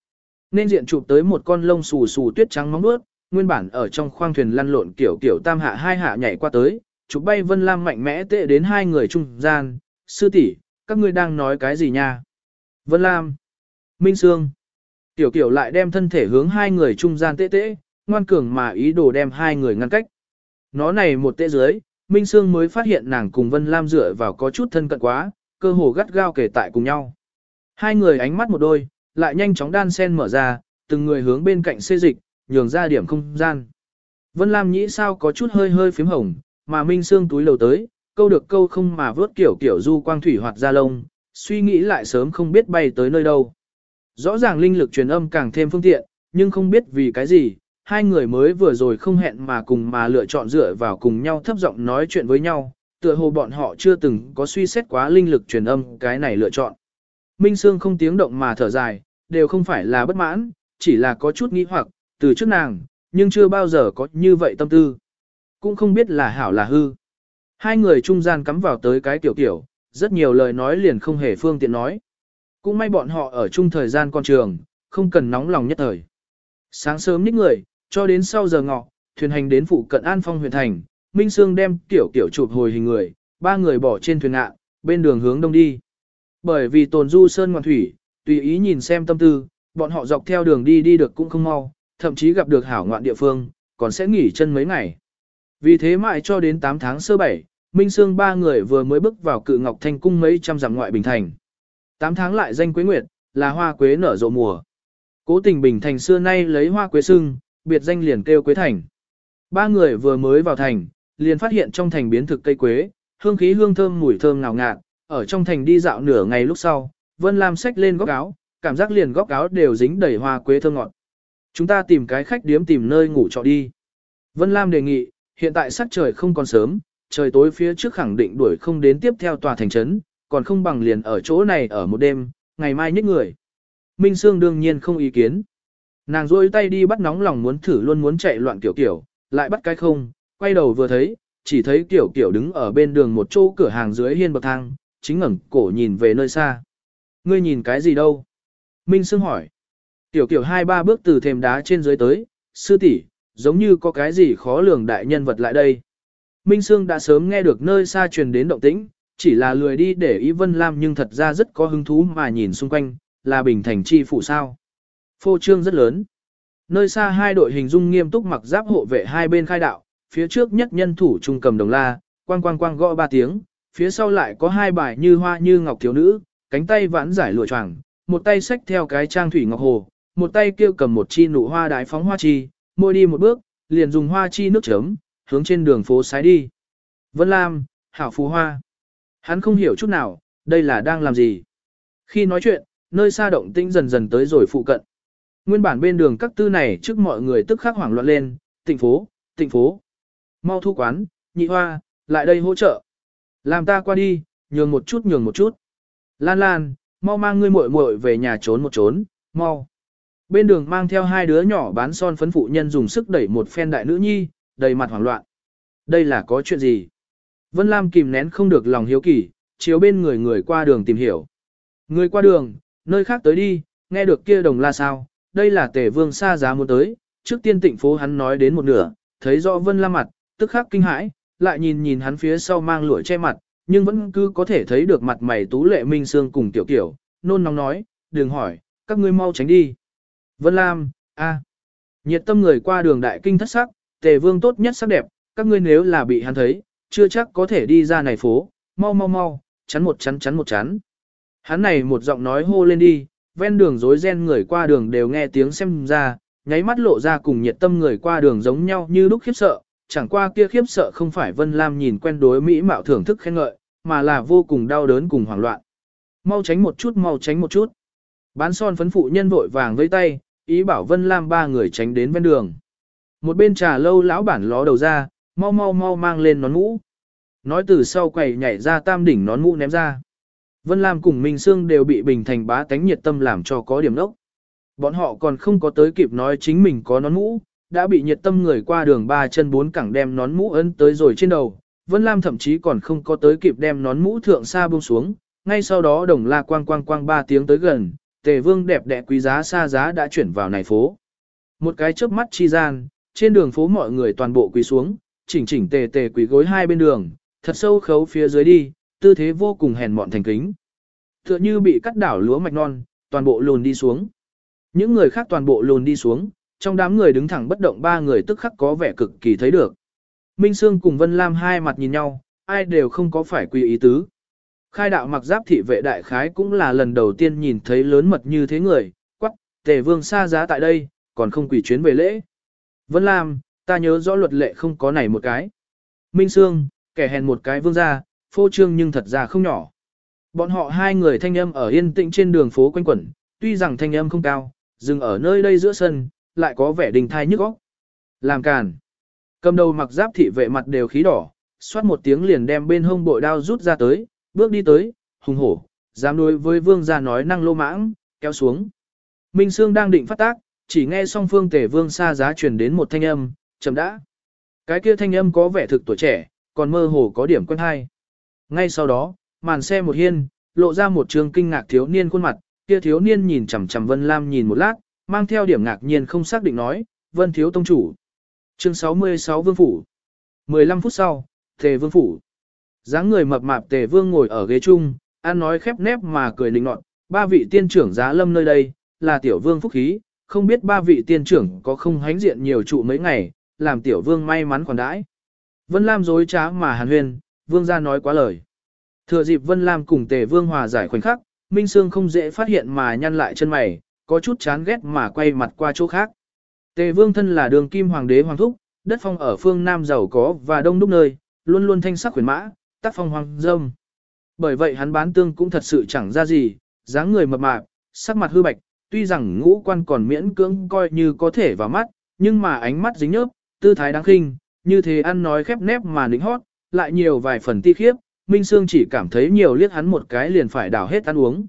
Nên diện chụp tới một con lông xù xù tuyết trắng móng nuốt, nguyên bản ở trong khoang thuyền lăn lộn kiểu kiểu tam hạ hai hạ nhảy qua tới, chụp bay Vân Lam mạnh mẽ tệ đến hai người trung gian, sư tỷ, các ngươi đang nói cái gì nha? Vân Lam, Minh Sương, tiểu kiểu lại đem thân thể hướng hai người trung gian tệ tệ, ngoan cường mà ý đồ đem hai người ngăn cách. Nó này một tệ dưới, Minh Sương mới phát hiện nàng cùng Vân Lam dựa vào có chút thân cận quá, cơ hồ gắt gao kể tại cùng nhau. Hai người ánh mắt một đôi, lại nhanh chóng đan sen mở ra, từng người hướng bên cạnh xê dịch, nhường ra điểm không gian. Vân Lam nghĩ sao có chút hơi hơi phím hồng, mà Minh Sương túi lầu tới, câu được câu không mà vớt kiểu kiểu du quang thủy hoạt ra lông, suy nghĩ lại sớm không biết bay tới nơi đâu. Rõ ràng linh lực truyền âm càng thêm phương tiện, nhưng không biết vì cái gì, hai người mới vừa rồi không hẹn mà cùng mà lựa chọn dựa vào cùng nhau thấp giọng nói chuyện với nhau, tựa hồ bọn họ chưa từng có suy xét quá linh lực truyền âm cái này lựa chọn. Minh Sương không tiếng động mà thở dài, đều không phải là bất mãn, chỉ là có chút nghi hoặc, từ trước nàng, nhưng chưa bao giờ có như vậy tâm tư. Cũng không biết là hảo là hư. Hai người trung gian cắm vào tới cái tiểu tiểu, rất nhiều lời nói liền không hề phương tiện nói. Cũng may bọn họ ở chung thời gian con trường, không cần nóng lòng nhất thời. Sáng sớm ních người, cho đến sau giờ ngọ, thuyền hành đến phụ cận An Phong huyện thành, Minh Sương đem tiểu tiểu chụp hồi hình người, ba người bỏ trên thuyền ngạ, bên đường hướng đông đi. Bởi vì tồn du sơn ngoạn thủy, tùy ý nhìn xem tâm tư, bọn họ dọc theo đường đi đi được cũng không mau, thậm chí gặp được hảo ngoạn địa phương, còn sẽ nghỉ chân mấy ngày. Vì thế mãi cho đến 8 tháng sơ bảy, Minh Sương ba người vừa mới bước vào cự ngọc thanh cung mấy trăm dặm ngoại bình thành. 8 tháng lại danh quế nguyệt, là hoa quế nở rộ mùa. Cố tình bình thành xưa nay lấy hoa quế sưng, biệt danh liền kêu quế thành. Ba người vừa mới vào thành, liền phát hiện trong thành biến thực cây quế, hương khí hương thơm mùi thơm ngào ngạt, ở trong thành đi dạo nửa ngày lúc sau, Vân Lam xách lên góc áo, cảm giác liền góc áo đều dính đầy hoa quế thơm ngọt. Chúng ta tìm cái khách điếm tìm nơi ngủ trọ đi. Vân Lam đề nghị, hiện tại sắc trời không còn sớm, trời tối phía trước khẳng định đuổi không đến tiếp theo tòa thành trấn, còn không bằng liền ở chỗ này ở một đêm, ngày mai nhích người. Minh Sương đương nhiên không ý kiến. Nàng rôi tay đi bắt nóng lòng muốn thử luôn muốn chạy loạn kiểu kiểu, lại bắt cái không, quay đầu vừa thấy, chỉ thấy kiểu kiểu đứng ở bên đường một chỗ cửa hàng dưới hiên bậc thang, chính ngẩng cổ nhìn về nơi xa. Ngươi nhìn cái gì đâu? Minh Sương hỏi. Tiểu kiểu hai ba bước từ thềm đá trên dưới tới, sư tỷ, giống như có cái gì khó lường đại nhân vật lại đây. Minh Sương đã sớm nghe được nơi xa truyền đến động tĩnh, chỉ là lười đi để ý Vân Lam nhưng thật ra rất có hứng thú mà nhìn xung quanh, là bình thành chi phụ sao. Phô trương rất lớn. Nơi xa hai đội hình dung nghiêm túc mặc giáp hộ vệ hai bên khai đạo, phía trước nhất nhân thủ trung cầm đồng la, quang quang quang gõ ba tiếng, phía sau lại có hai bài như hoa như ngọc thiếu nữ, cánh tay vãn giải lụa choàng, một tay xách theo cái trang thủy ngọc hồ, một tay kêu cầm một chi nụ hoa đái phóng hoa chi, môi đi một bước, liền dùng hoa chi nước chấm, hướng trên đường phố sái đi. Vân Lam, hảo phú hoa. Hắn không hiểu chút nào, đây là đang làm gì. Khi nói chuyện, nơi xa động tĩnh dần dần tới rồi phụ cận. Nguyên bản bên đường các tư này trước mọi người tức khắc hoảng loạn lên, tịnh phố, tịnh phố. Mau thu quán, nhị hoa, lại đây hỗ trợ. Làm ta qua đi, nhường một chút nhường một chút. Lan Lan, mau mang ngươi muội muội về nhà trốn một trốn, mau. Bên đường mang theo hai đứa nhỏ bán son phấn phụ nhân dùng sức đẩy một phen đại nữ nhi, đầy mặt hoảng loạn. Đây là có chuyện gì? Vân Lam kìm nén không được lòng hiếu kỳ, chiếu bên người người qua đường tìm hiểu. Người qua đường, nơi khác tới đi, nghe được kia đồng la sao, đây là tề vương xa giá muốn tới, trước tiên tịnh phố hắn nói đến một nửa, thấy rõ Vân la mặt, tức khắc kinh hãi, lại nhìn nhìn hắn phía sau mang lụa che mặt, nhưng vẫn cứ có thể thấy được mặt mày tú lệ minh sương cùng tiểu kiểu, nôn nóng nói, đừng hỏi, các ngươi mau tránh đi. Vân Lam, a, nhiệt tâm người qua đường đại kinh thất sắc, tề vương tốt nhất sắc đẹp, các ngươi nếu là bị hắn thấy, chưa chắc có thể đi ra này phố, mau mau mau, chắn một chắn chắn một chắn. Hắn này một giọng nói hô lên đi, ven đường rối ren người qua đường đều nghe tiếng xem ra, nháy mắt lộ ra cùng nhiệt tâm người qua đường giống nhau như lúc khiếp sợ, chẳng qua kia khiếp sợ không phải Vân Lam nhìn quen đối Mỹ mạo thưởng thức khen ngợi, mà là vô cùng đau đớn cùng hoảng loạn. Mau tránh một chút mau tránh một chút. Bán son phấn phụ nhân vội vàng với tay, ý bảo Vân Lam ba người tránh đến ven đường. Một bên trà lâu lão bản ló đầu ra, mau mau mau mang lên nón mũ. Nói từ sau quầy nhảy ra tam đỉnh nón mũ ném ra. Vân Lam cùng Minh Sương đều bị bình thành bá tánh nhiệt tâm làm cho có điểm nốc. Bọn họ còn không có tới kịp nói chính mình có nón mũ, đã bị nhiệt tâm người qua đường ba chân bốn cẳng đem nón mũ ấn tới rồi trên đầu. Vân Lam thậm chí còn không có tới kịp đem nón mũ thượng xa buông xuống, ngay sau đó đồng la quang quang quang ba tiếng tới gần, tề vương đẹp đẽ quý giá xa giá đã chuyển vào này phố. Một cái chớp mắt chi gian, trên đường phố mọi người toàn bộ quỳ xuống, chỉnh chỉnh tề tề quỳ gối hai bên đường, thật sâu khấu phía dưới đi, tư thế vô cùng hèn mọn thành kính. Tựa như bị cắt đảo lúa mạch non, toàn bộ lùn đi xuống. Những người khác toàn bộ lùn đi xuống, trong đám người đứng thẳng bất động ba người tức khắc có vẻ cực kỳ thấy được. Minh Sương cùng Vân Lam hai mặt nhìn nhau, ai đều không có phải quy ý tứ. Khai đạo mặc giáp thị vệ đại khái cũng là lần đầu tiên nhìn thấy lớn mật như thế người, quắc, tề vương xa giá tại đây, còn không quỷ chuyến về lễ. Vân Lam, ta nhớ rõ luật lệ không có này một cái. Minh Sương, kẻ hèn một cái vương gia phô trương nhưng thật ra không nhỏ. Bọn họ hai người thanh âm ở yên tĩnh trên đường phố quanh quẩn, tuy rằng thanh âm không cao, dừng ở nơi đây giữa sân, lại có vẻ đình thai nhức óc. Làm càn. Cầm đầu mặc giáp thị vệ mặt đều khí đỏ, xoát một tiếng liền đem bên hông bội đao rút ra tới, bước đi tới, hùng hổ, dám đối với vương gia nói năng lô mãng, kéo xuống. Minh Sương đang định phát tác, chỉ nghe song phương tể vương xa giá truyền đến một thanh âm, chậm đã. Cái kia thanh âm có vẻ thực tuổi trẻ, còn mơ hồ có điểm quen hay. Ngay sau đó, màn xe một hiên, lộ ra một trường kinh ngạc thiếu niên khuôn mặt, kia thiếu niên nhìn chằm chằm Vân Lam nhìn một lát, mang theo điểm ngạc nhiên không xác định nói, Vân thiếu tông chủ. Chương 66 Vương Phủ 15 phút sau, Tề Vương Phủ dáng người mập mạp Tề Vương ngồi ở ghế chung, ăn nói khép nép mà cười lình nọt, ba vị tiên trưởng giá lâm nơi đây, là tiểu vương phúc khí, không biết ba vị tiên trưởng có không hánh diện nhiều trụ mấy ngày, làm tiểu vương may mắn còn đãi. Vân Lam dối trá mà hàn huyên, vương gia nói quá lời. Thừa dịp Vân Lam cùng Tề Vương hòa giải khoảnh khắc, Minh Sương không dễ phát hiện mà nhăn lại chân mày, có chút chán ghét mà quay mặt qua chỗ khác. Tề Vương thân là đường kim hoàng đế hoàng thúc, đất phong ở phương Nam giàu có và đông đúc nơi, luôn luôn thanh sắc khuyến mã, tác phong hoàng dâm. Bởi vậy hắn bán tương cũng thật sự chẳng ra gì, dáng người mập mạp, sắc mặt hư bạch, tuy rằng ngũ quan còn miễn cưỡng coi như có thể vào mắt, nhưng mà ánh mắt dính nhớp, tư thái đáng khinh, như thế ăn nói khép nép mà nính hót, lại nhiều vài phần ti khiếp, Minh Sương chỉ cảm thấy nhiều liếc hắn một cái liền phải đảo hết ăn uống.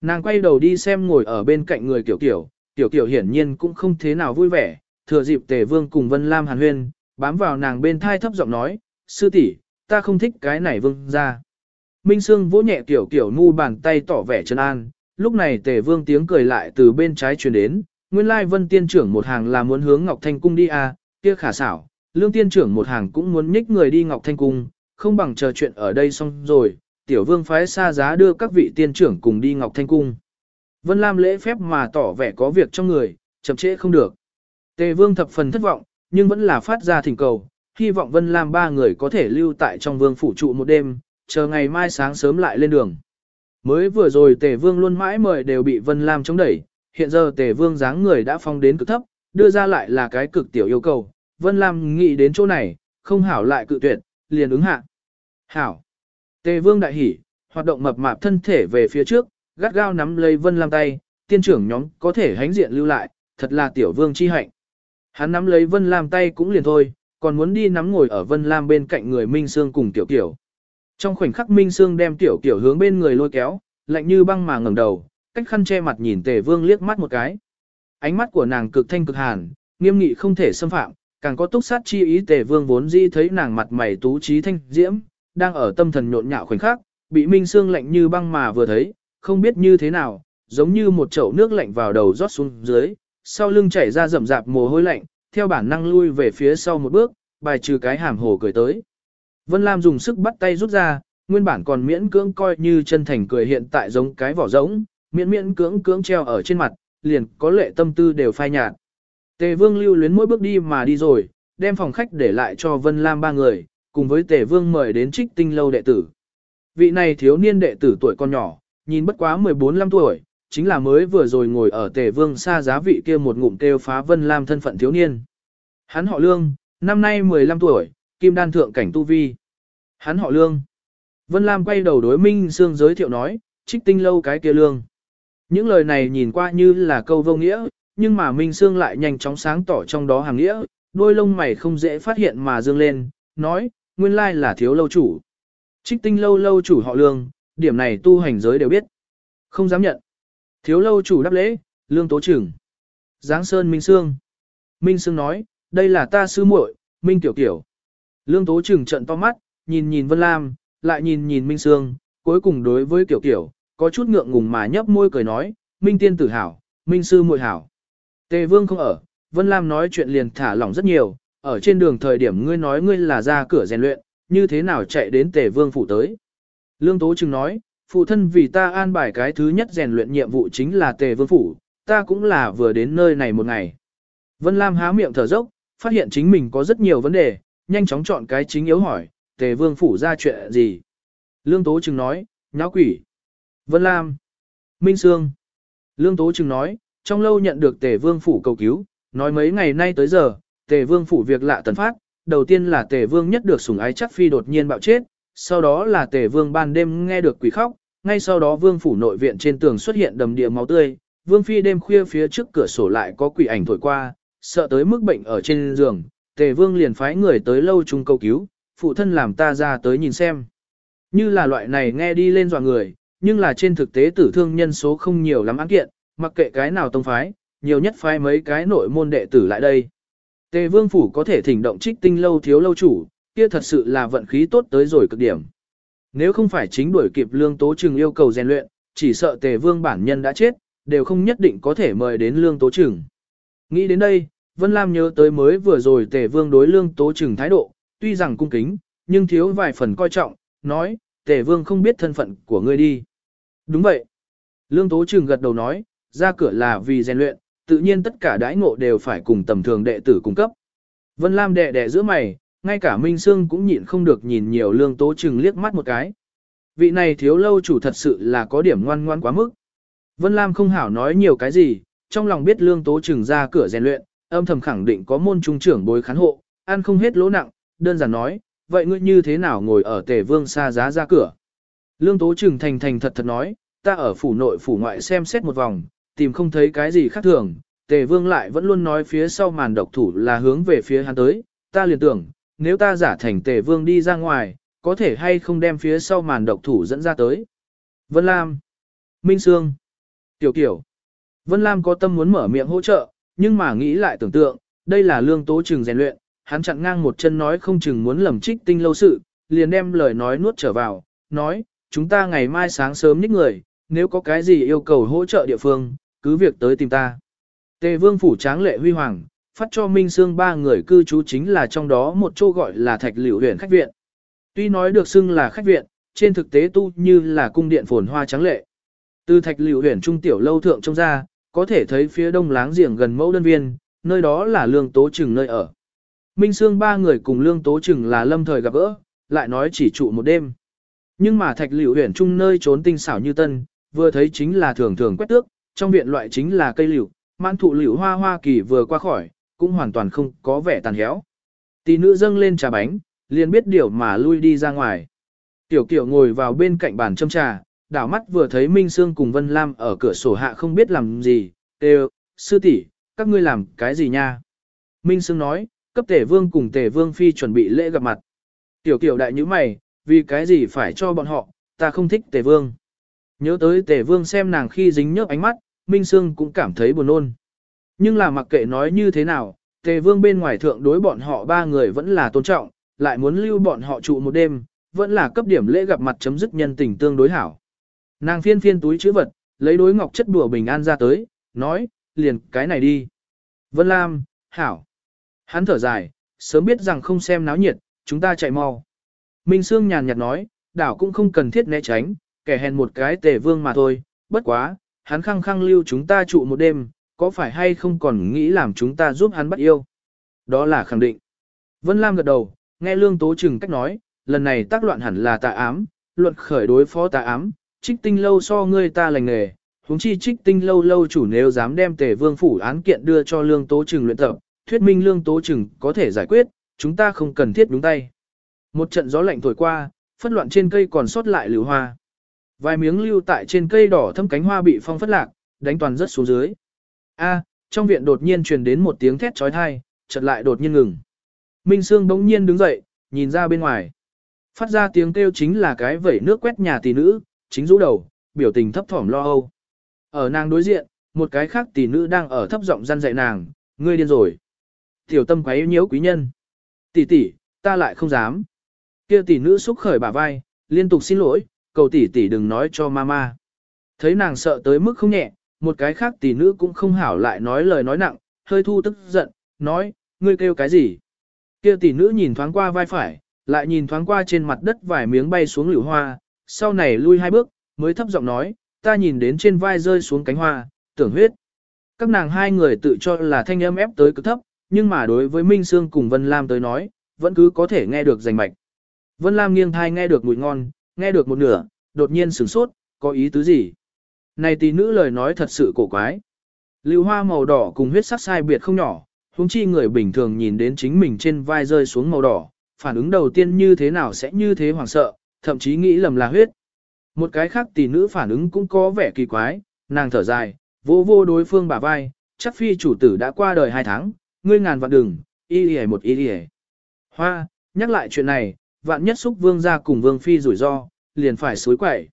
Nàng quay đầu đi xem ngồi ở bên cạnh người tiểu tiểu, tiểu tiểu hiển nhiên cũng không thế nào vui vẻ, thừa dịp tề vương cùng Vân Lam hàn huyên, bám vào nàng bên thai thấp giọng nói, sư tỷ, ta không thích cái này vương ra. Minh Sương vỗ nhẹ tiểu tiểu nu bàn tay tỏ vẻ chân an, lúc này tề vương tiếng cười lại từ bên trái truyền đến, nguyên lai vân tiên trưởng một hàng là muốn hướng Ngọc Thanh Cung đi à, kia khả xảo, lương tiên trưởng một hàng cũng muốn nhích người đi Ngọc Thanh Cung, không bằng chờ chuyện ở đây xong rồi, tiểu vương phái xa giá đưa các vị tiên trưởng cùng đi Ngọc Thanh Cung. Vân Lam lễ phép mà tỏ vẻ có việc trong người, chậm trễ không được. Tề vương thập phần thất vọng, nhưng vẫn là phát ra thỉnh cầu, hy vọng Vân Lam ba người có thể lưu tại trong vương phủ trụ một đêm, chờ ngày mai sáng sớm lại lên đường. Mới vừa rồi Tề Vương luôn mãi mời đều bị Vân Lam chống đẩy, hiện giờ Tề Vương dáng người đã phong đến cực thấp, đưa ra lại là cái cực tiểu yêu cầu. Vân Lam nghĩ đến chỗ này, không hảo lại cự tuyệt, liền ứng hạ. Hảo. Tề Vương đại hỉ, hoạt động mập mạp thân thể về phía trước, gắt gao nắm lấy Vân Lam tay, tiên trưởng nhóm có thể hánh diện lưu lại, thật là tiểu vương chi hạnh. Hắn nắm lấy Vân Lam tay cũng liền thôi, còn muốn đi nắm ngồi ở Vân Lam bên cạnh người Minh Sương cùng tiểu kiểu. Trong khoảnh khắc Minh Sương đem tiểu kiểu hướng bên người lôi kéo, lạnh như băng mà ngẩng đầu, cách khăn che mặt nhìn Tề Vương liếc mắt một cái. Ánh mắt của nàng cực thanh cực hàn, nghiêm nghị không thể xâm phạm, càng có túc sát chi ý Tề Vương vốn di thấy nàng mặt mày tú trí thanh diễm, đang ở tâm thần nhộn nhạo khoảnh khắc, bị Minh Sương lạnh như băng mà vừa thấy, không biết như thế nào, giống như một chậu nước lạnh vào đầu rót xuống dưới, sau lưng chảy ra rậm rạp mồ hôi lạnh, theo bản năng lui về phía sau một bước, bài trừ cái hàm hồ cười tới. Vân Lam dùng sức bắt tay rút ra, nguyên bản còn miễn cưỡng coi như chân thành cười hiện tại giống cái vỏ rỗng, miễn miễn cưỡng cưỡng treo ở trên mặt, liền có lệ tâm tư đều phai nhạt. Tề Vương lưu luyến mỗi bước đi mà đi rồi, đem phòng khách để lại cho Vân Lam ba người, cùng với Tề Vương mời đến trích tinh lâu đệ tử. Vị này thiếu niên đệ tử tuổi con nhỏ, nhìn bất quá 14-15 tuổi, chính là mới vừa rồi ngồi ở Tề Vương xa giá vị kia một ngụm kêu phá Vân Lam thân phận thiếu niên. Hắn họ Lương, năm nay 15 tuổi, kim đan thượng cảnh tu vi. Hắn họ Lương. Vân Lam quay đầu đối Minh Sương giới thiệu nói, trích tinh lâu cái kia lương. Những lời này nhìn qua như là câu vô nghĩa, nhưng mà Minh Sương lại nhanh chóng sáng tỏ trong đó hàng nghĩa, đôi lông mày không dễ phát hiện mà dương lên, nói, nguyên lai là thiếu lâu chủ. Trích tinh lâu lâu chủ họ lương, điểm này tu hành giới đều biết. Không dám nhận. Thiếu lâu chủ đáp lễ, lương tố trưởng. Giáng Sơn Minh Sương. Minh Sương nói, đây là ta sư muội, Minh Tiểu Tiểu. Lương tố trưởng trận to mắt, nhìn nhìn Vân Lam, lại nhìn nhìn Minh Sương, cuối cùng đối với Tiểu Tiểu, có chút ngượng ngùng mà nhấp môi cười nói, Minh Tiên tử hảo, Minh Sư muội hảo. Tề Vương không ở, Vân Lam nói chuyện liền thả lỏng rất nhiều, ở trên đường thời điểm ngươi nói ngươi là ra cửa rèn luyện, như thế nào chạy đến Tề Vương phủ tới. Lương Tố Trừng nói, phụ thân vì ta an bài cái thứ nhất rèn luyện nhiệm vụ chính là Tề Vương phủ, ta cũng là vừa đến nơi này một ngày. Vân Lam há miệng thở dốc, phát hiện chính mình có rất nhiều vấn đề, nhanh chóng chọn cái chính yếu hỏi, tề vương phủ ra chuyện gì. Lương Tố Trừng nói, nháo quỷ. Vân Lam. Minh Sương. Lương Tố Trừng nói, trong lâu nhận được tề vương phủ cầu cứu, nói mấy ngày nay tới giờ, tề vương phủ việc lạ tần phát, đầu tiên là tề vương nhất được sủng ái chắc phi đột nhiên bạo chết, sau đó là tề vương ban đêm nghe được quỷ khóc, ngay sau đó vương phủ nội viện trên tường xuất hiện đầm địa máu tươi, vương phi đêm khuya phía trước cửa sổ lại có quỷ ảnh thổi qua, sợ tới mức bệnh ở trên giường, tề vương liền phái người tới lâu trung cầu cứu, phụ thân làm ta ra tới nhìn xem. Như là loại này nghe đi lên dọa người, nhưng là trên thực tế tử thương nhân số không nhiều lắm án kiện, mặc kệ cái nào tông phái, nhiều nhất phái mấy cái nội môn đệ tử lại đây. Tề vương phủ có thể thỉnh động trích tinh lâu thiếu lâu chủ, kia thật sự là vận khí tốt tới rồi cực điểm. Nếu không phải chính đuổi kịp lương tố trừng yêu cầu rèn luyện, chỉ sợ tề vương bản nhân đã chết, đều không nhất định có thể mời đến lương tố trừng. Nghĩ đến đây, Vân Lam nhớ tới mới vừa rồi tề vương đối lương tố trừng thái độ, tuy rằng cung kính, nhưng thiếu vài phần coi trọng, nói, tề vương không biết thân phận của ngươi đi. Đúng vậy. Lương tố trừng gật đầu nói, ra cửa là vì rèn luyện, tự nhiên tất cả đãi ngộ đều phải cùng tầm thường đệ tử cung cấp. Vân Lam đệ đệ giữa mày, ngay cả Minh Sương cũng nhịn không được nhìn nhiều lương tố trừng liếc mắt một cái. Vị này thiếu lâu chủ thật sự là có điểm ngoan ngoan quá mức. Vân Lam không hảo nói nhiều cái gì, trong lòng biết lương tố trừng ra cửa rèn luyện, âm thầm khẳng định có môn trung trưởng bối khán hộ, ăn không hết lỗ nặng, đơn giản nói, vậy ngươi như thế nào ngồi ở tề vương xa giá ra cửa. Lương tố trừng thành thành thật thật nói, ta ở phủ nội phủ ngoại xem xét một vòng, tìm không thấy cái gì khác thường, tề vương lại vẫn luôn nói phía sau màn độc thủ là hướng về phía hắn tới, ta liền tưởng, nếu ta giả thành tề vương đi ra ngoài, có thể hay không đem phía sau màn độc thủ dẫn ra tới. Vân Lam, Minh Sương, Tiểu Kiểu. Vân Lam có tâm muốn mở miệng hỗ trợ, nhưng mà nghĩ lại tưởng tượng, đây là lương tố trừng rèn luyện, hắn chặn ngang một chân nói không chừng muốn lầm trích tinh lâu sự, liền đem lời nói nuốt trở vào, nói, chúng ta ngày mai sáng sớm nhích người, nếu có cái gì yêu cầu hỗ trợ địa phương, cứ việc tới tìm ta. Tề vương phủ tráng lệ huy hoàng, phát cho Minh Sương ba người cư trú chính là trong đó một chỗ gọi là Thạch Liễu Huyền khách viện. Tuy nói được xưng là khách viện, trên thực tế tu như là cung điện phồn hoa trắng lệ. Từ Thạch Liễu Huyền trung tiểu lâu thượng trông ra, có thể thấy phía đông láng giềng gần mẫu đơn viên, nơi đó là Lương Tố Trừng nơi ở. Minh Sương ba người cùng Lương Tố Trừng là lâm thời gặp gỡ, lại nói chỉ trụ một đêm. Nhưng mà Thạch Liễu Huyền trung nơi trốn tinh xảo như tân, vừa thấy chính là thường thường quét tước, trong viện loại chính là cây liễu, mãn thụ liễu hoa hoa kỳ vừa qua khỏi, cũng hoàn toàn không có vẻ tàn héo. Tỷ nữ dâng lên trà bánh, liền biết điều mà lui đi ra ngoài. Tiểu kiểu ngồi vào bên cạnh bàn châm trà, đảo mắt vừa thấy Minh Sương cùng Vân Lam ở cửa sổ hạ không biết làm gì, đều, sư tỷ, các ngươi làm cái gì nha? Minh Sương nói, cấp tể vương cùng tể vương phi chuẩn bị lễ gặp mặt. Tiểu kiểu đại như mày, vì cái gì phải cho bọn họ, ta không thích tể vương. Nhớ tới tể vương xem nàng khi dính nhớp ánh mắt, Minh Sương cũng cảm thấy buồn nôn. Nhưng là mặc kệ nói như thế nào, tề vương bên ngoài thượng đối bọn họ ba người vẫn là tôn trọng, lại muốn lưu bọn họ trụ một đêm, vẫn là cấp điểm lễ gặp mặt chấm dứt nhân tình tương đối hảo. Nàng phiên phiên túi chữ vật, lấy đối ngọc chất đùa bình an ra tới, nói, liền cái này đi. Vân Lam, hảo. Hắn thở dài, sớm biết rằng không xem náo nhiệt, chúng ta chạy mau. Minh Sương nhàn nhạt nói, đảo cũng không cần thiết né tránh, kẻ hèn một cái tề vương mà thôi, bất quá, hắn khăng khăng lưu chúng ta trụ một đêm, có phải hay không còn nghĩ làm chúng ta giúp hắn bắt yêu? Đó là khẳng định. Vân Lam gật đầu, nghe Lương Tố Trừng cách nói, lần này tác loạn hẳn là tà ám, luận khởi đối phó tà ám, trích tinh lâu so ngươi ta lành nghề, huống chi trích tinh lâu lâu chủ nếu dám đem tề vương phủ án kiện đưa cho Lương Tố Trừng luyện tập, thuyết minh Lương Tố Trừng có thể giải quyết, chúng ta không cần thiết đúng tay. Một trận gió lạnh thổi qua, phất loạn trên cây còn sót lại lưu hoa. Vài miếng lưu tại trên cây đỏ thâm cánh hoa bị phong phất lạc, đánh toàn rất xuống dưới. A, trong viện đột nhiên truyền đến một tiếng thét chói tai, chợt lại đột nhiên ngừng. Minh Sương bỗng nhiên đứng dậy, nhìn ra bên ngoài. Phát ra tiếng kêu chính là cái vẩy nước quét nhà tỷ nữ, chính rũ đầu, biểu tình thấp thỏm lo âu. Ở nàng đối diện, một cái khác tỷ nữ đang ở thấp giọng răn dạy nàng, ngươi điên rồi. Tiểu tâm quấy nhiễu quý nhân. Tỷ tỷ, ta lại không dám. Kia tỷ nữ xúc khởi bả vai, liên tục xin lỗi, cầu tỷ tỷ đừng nói cho mama. Thấy nàng sợ tới mức không nhẹ, một cái khác tỷ nữ cũng không hảo lại nói lời nói nặng, hơi thu tức giận, nói, ngươi kêu cái gì? Kia tỷ nữ nhìn thoáng qua vai phải, lại nhìn thoáng qua trên mặt đất vài miếng bay xuống liễu hoa, sau này lui hai bước, mới thấp giọng nói, ta nhìn đến trên vai rơi xuống cánh hoa, tưởng huyết. Các nàng hai người tự cho là thanh âm ép tới cực thấp, nhưng mà đối với Minh Sương cùng Vân Lam tới nói, vẫn cứ có thể nghe được rành mạch. Vân Lam nghiêng thai nghe được mùi ngon, nghe được một nửa, đột nhiên sửng sốt, có ý tứ gì? Này tỷ nữ lời nói thật sự cổ quái. Lưu hoa màu đỏ cùng huyết sắc sai biệt không nhỏ, huống chi người bình thường nhìn đến chính mình trên vai rơi xuống màu đỏ, phản ứng đầu tiên như thế nào sẽ như thế hoảng sợ, thậm chí nghĩ lầm là huyết. Một cái khác tỷ nữ phản ứng cũng có vẻ kỳ quái, nàng thở dài, vô vô đối phương bả vai, chắc phi chủ tử đã qua đời hai tháng, ngươi ngàn vạn đừng, y y một y y. Hoa, nhắc lại chuyện này, vạn nhất xúc vương ra cùng vương phi rủi ro, liền phải suối quẩy.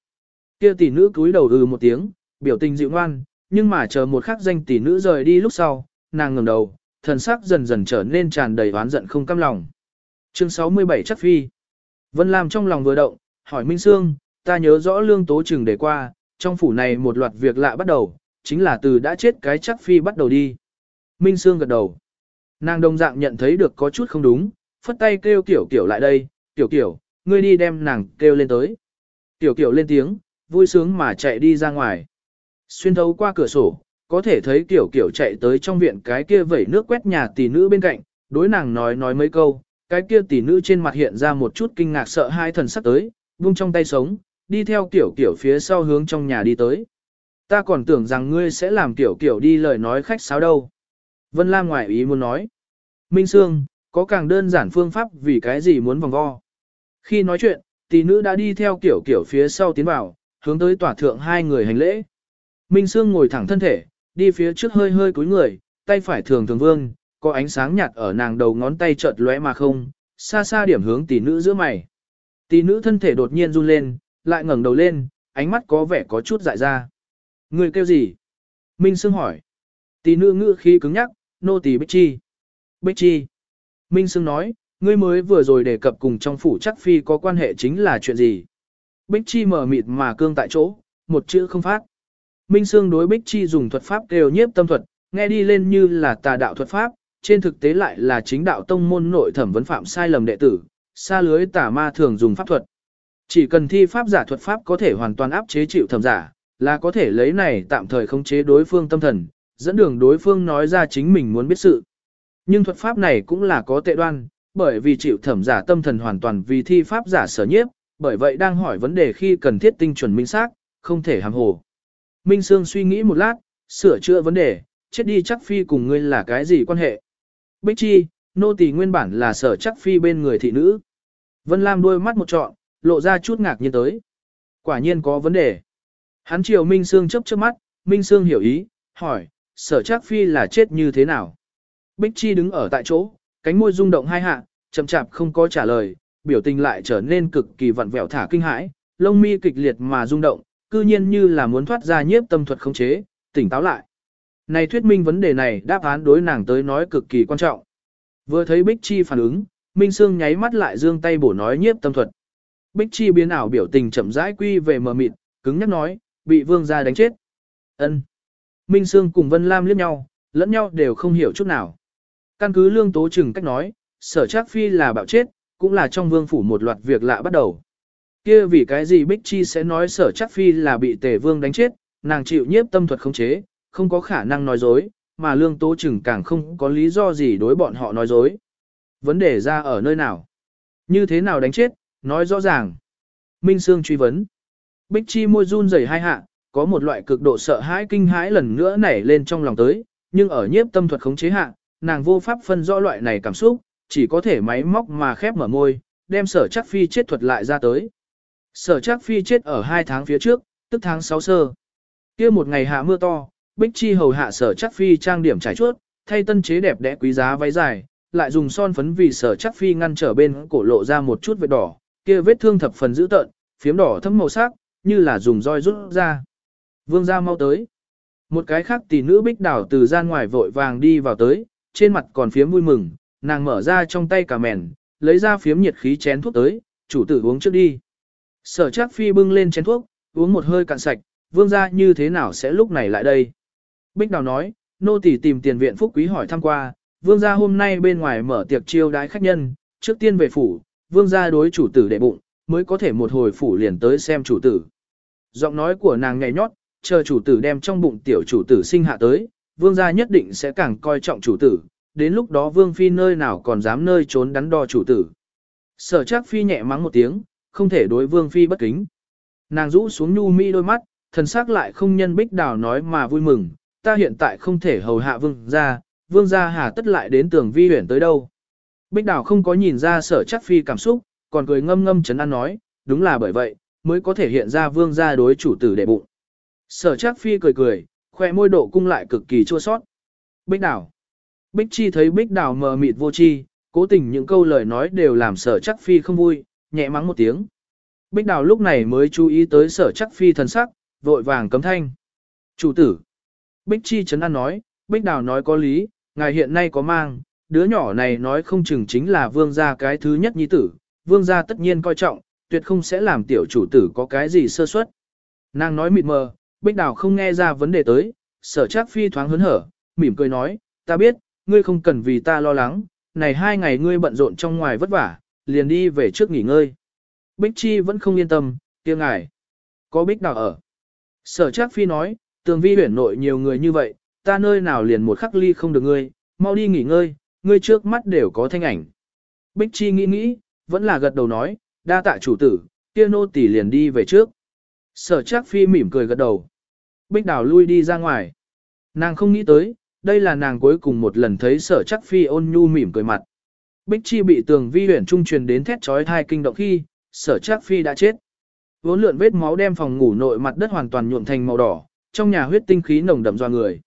Kia tỷ nữ cúi đầu ừ một tiếng, biểu tình dịu ngoan, nhưng mà chờ một khắc danh tỷ nữ rời đi lúc sau, nàng ngẩng đầu, thần sắc dần dần trở nên tràn đầy oán giận không cam lòng. Chương 67 chắc phi. Vân Lam trong lòng vừa động, hỏi Minh Sương, ta nhớ rõ lương tố trừng để qua, trong phủ này một loạt việc lạ bắt đầu, chính là từ đã chết cái chắc phi bắt đầu đi. Minh Sương gật đầu. Nàng đồng dạng nhận thấy được có chút không đúng, phất tay kêu tiểu kiểu lại đây, tiểu kiểu, ngươi đi đem nàng kêu lên tới. Tiểu kiểu lên tiếng, vui sướng mà chạy đi ra ngoài. Xuyên thấu qua cửa sổ, có thể thấy tiểu kiểu chạy tới trong viện cái kia vẩy nước quét nhà tỷ nữ bên cạnh, đối nàng nói nói mấy câu, cái kia tỷ nữ trên mặt hiện ra một chút kinh ngạc sợ hai thần sắc tới, buông trong tay sống, đi theo tiểu kiểu phía sau hướng trong nhà đi tới. Ta còn tưởng rằng ngươi sẽ làm tiểu kiểu đi lời nói khách sáo đâu. Vân Lam ngoại ý muốn nói. Minh Sương, có càng đơn giản phương pháp vì cái gì muốn vòng vo. Khi nói chuyện, tỷ nữ đã đi theo kiểu kiểu phía sau tiến vào, hướng tới tỏa thượng hai người hành lễ. Minh Sương ngồi thẳng thân thể, đi phía trước hơi hơi cúi người, tay phải thường thường vương, có ánh sáng nhạt ở nàng đầu ngón tay chợt lóe mà không, xa xa điểm hướng tỷ nữ giữa mày. Tỷ nữ thân thể đột nhiên run lên, lại ngẩng đầu lên, ánh mắt có vẻ có chút dại ra. Người kêu gì? Minh Sương hỏi. Tỷ nữ ngữ khí cứng nhắc, nô tỳ Bích Chi. Bích Chi. Minh Sương nói, ngươi mới vừa rồi đề cập cùng trong phủ chắc phi có quan hệ chính là chuyện gì? Bích Chi mở mịt mà cương tại chỗ, một chữ không phát. Minh Sương đối Bích Chi dùng thuật pháp đều nhiếp tâm thuật, nghe đi lên như là tà đạo thuật pháp, trên thực tế lại là chính đạo tông môn nội thẩm vấn phạm sai lầm đệ tử, xa lưới tà ma thường dùng pháp thuật. Chỉ cần thi pháp giả thuật pháp có thể hoàn toàn áp chế chịu thẩm giả, là có thể lấy này tạm thời khống chế đối phương tâm thần, dẫn đường đối phương nói ra chính mình muốn biết sự. Nhưng thuật pháp này cũng là có tệ đoan, bởi vì chịu thẩm giả tâm thần hoàn toàn vì thi pháp giả sở nhiếp, bởi vậy đang hỏi vấn đề khi cần thiết tinh chuẩn minh xác, không thể hàm hồ. Minh Sương suy nghĩ một lát, sửa chữa vấn đề, chết đi chắc phi cùng ngươi là cái gì quan hệ. Bích Chi, nô tỳ nguyên bản là sở chắc phi bên người thị nữ. Vân Lam đôi mắt một trọn, lộ ra chút ngạc nhiên tới. Quả nhiên có vấn đề. Hắn chiều Minh Sương chớp chớp mắt, Minh Sương hiểu ý, hỏi, sở chắc phi là chết như thế nào? Bích Chi đứng ở tại chỗ, cánh môi rung động hai hạ, chậm chạp không có trả lời, biểu tình lại trở nên cực kỳ vặn vẹo thả kinh hãi, lông mi kịch liệt mà rung động, cư nhiên như là muốn thoát ra nhiếp tâm thuật khống chế, tỉnh táo lại. Này thuyết minh vấn đề này đáp án đối nàng tới nói cực kỳ quan trọng. Vừa thấy Bích Chi phản ứng, Minh Sương nháy mắt lại dương tay bổ nói nhiếp tâm thuật. Bích Chi biến ảo biểu tình chậm rãi quy về mờ mịt, cứng nhắc nói, bị vương gia đánh chết. Ân. Minh Sương cùng Vân Lam liếc nhau, lẫn nhau đều không hiểu chút nào. Căn cứ lương tố chừng cách nói, sở trác phi là bạo chết, cũng là trong vương phủ một loạt việc lạ bắt đầu. kia vì cái gì Bích Chi sẽ nói sở trác phi là bị tề vương đánh chết, nàng chịu nhiếp tâm thuật khống chế, không có khả năng nói dối, mà lương tố chừng càng không có lý do gì đối bọn họ nói dối. Vấn đề ra ở nơi nào? Như thế nào đánh chết? Nói rõ ràng. Minh Sương truy vấn. Bích Chi môi run rẩy hai hạ, có một loại cực độ sợ hãi kinh hãi lần nữa nảy lên trong lòng tới, nhưng ở nhiếp tâm thuật khống chế hạ, nàng vô pháp phân rõ loại này cảm xúc, chỉ có thể máy móc mà khép mở môi, đem sở chắc phi chết thuật lại ra tới. Sở chắc phi chết ở hai tháng phía trước, tức tháng 6 sơ. kia một ngày hạ mưa to, Bích Chi hầu hạ sở chắc phi trang điểm trải chuốt, thay tân chế đẹp đẽ quý giá váy dài, lại dùng son phấn vì sở chắc phi ngăn trở bên cổ lộ ra một chút vết đỏ, kia vết thương thập phần dữ tợn, phiếm đỏ thâm màu sắc, như là dùng roi rút ra. Vương gia mau tới. Một cái khác tỷ nữ bích đảo từ gian ngoài vội vàng đi vào tới, trên mặt còn phiếm vui mừng, nàng mở ra trong tay cả mèn, lấy ra phiếm nhiệt khí chén thuốc tới, chủ tử uống trước đi. Sở chắc phi bưng lên chén thuốc, uống một hơi cạn sạch, vương gia như thế nào sẽ lúc này lại đây. Bích đào nói, nô tỳ tìm tiền viện phúc quý hỏi thăm qua, vương gia hôm nay bên ngoài mở tiệc chiêu đái khách nhân, trước tiên về phủ, vương gia đối chủ tử đệ bụng, mới có thể một hồi phủ liền tới xem chủ tử. Giọng nói của nàng ngày nhót, chờ chủ tử đem trong bụng tiểu chủ tử sinh hạ tới, vương gia nhất định sẽ càng coi trọng chủ tử, đến lúc đó vương phi nơi nào còn dám nơi trốn đắn đo chủ tử. Sở chắc phi nhẹ mắng một tiếng, không thể đối vương phi bất kính. Nàng rũ xuống nhu mi đôi mắt, thần sắc lại không nhân bích đào nói mà vui mừng, ta hiện tại không thể hầu hạ vương gia, vương gia hà tất lại đến tường vi huyển tới đâu. Bích đào không có nhìn ra sở chắc phi cảm xúc, còn cười ngâm ngâm chấn an nói, đúng là bởi vậy, mới có thể hiện ra vương gia đối chủ tử đệ bụng. Sở chắc phi cười cười, khoe môi độ cung lại cực kỳ chua sót. Bích đào. Bích chi thấy bích đào mờ mịt vô chi, cố tình những câu lời nói đều làm sở chắc phi không vui, nhẹ mắng một tiếng. Bích đào lúc này mới chú ý tới sở chắc phi thần sắc, vội vàng cấm thanh. Chủ tử. Bích chi chấn an nói, bích đào nói có lý, ngài hiện nay có mang, đứa nhỏ này nói không chừng chính là vương gia cái thứ nhất nhi tử, vương gia tất nhiên coi trọng, tuyệt không sẽ làm tiểu chủ tử có cái gì sơ suất. Nàng nói mịt mờ, bích đào không nghe ra vấn đề tới, sở chắc phi thoáng hớn hở, mỉm cười nói, ta biết, ngươi không cần vì ta lo lắng, này hai ngày ngươi bận rộn trong ngoài vất vả, liền đi về trước nghỉ ngơi. Bích Chi vẫn không yên tâm, kia ngài. Có Bích Đào ở? Sở Trác Phi nói, tường vi huyển nội nhiều người như vậy, ta nơi nào liền một khắc ly không được ngươi, mau đi nghỉ ngơi, ngươi trước mắt đều có thanh ảnh. Bích Chi nghĩ nghĩ, vẫn là gật đầu nói, đa tạ chủ tử, kia nô tỷ liền đi về trước. Sở Trác Phi mỉm cười gật đầu. Bích Đào lui đi ra ngoài. Nàng không nghĩ tới, đây là nàng cuối cùng một lần thấy sở Trác Phi ôn nhu mỉm cười mặt. Bích Chi bị tường vi huyển trung truyền đến thét trói thai kinh động khi, sở Trác Phi đã chết. Vốn lượn vết máu đem phòng ngủ nội mặt đất hoàn toàn nhuộm thành màu đỏ, trong nhà huyết tinh khí nồng đậm do người.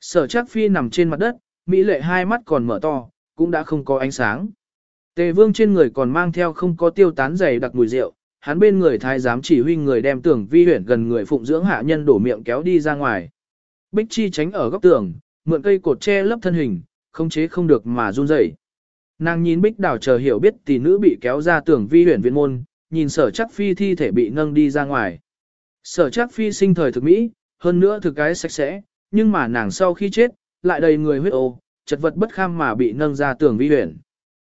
Sở Trác Phi nằm trên mặt đất, mỹ lệ hai mắt còn mở to, cũng đã không có ánh sáng. Tề Vương trên người còn mang theo không có tiêu tán dày đặc mùi rượu, hắn bên người thái giám chỉ huy người đem tưởng vi huyển gần người phụng dưỡng hạ nhân đổ miệng kéo đi ra ngoài. Bích Chi tránh ở góc tường, mượn cây cột che lấp thân hình, không chế không được mà run rẩy. Nàng nhìn Bích Đào chờ hiểu biết tỷ nữ bị kéo ra tưởng vi huyển viện môn, nhìn sở chắc phi thi thể bị nâng đi ra ngoài. Sở chắc phi sinh thời thực mỹ, hơn nữa thực cái sạch sẽ, nhưng mà nàng sau khi chết, lại đầy người huyết ô, chật vật bất kham mà bị nâng ra tưởng vi huyển.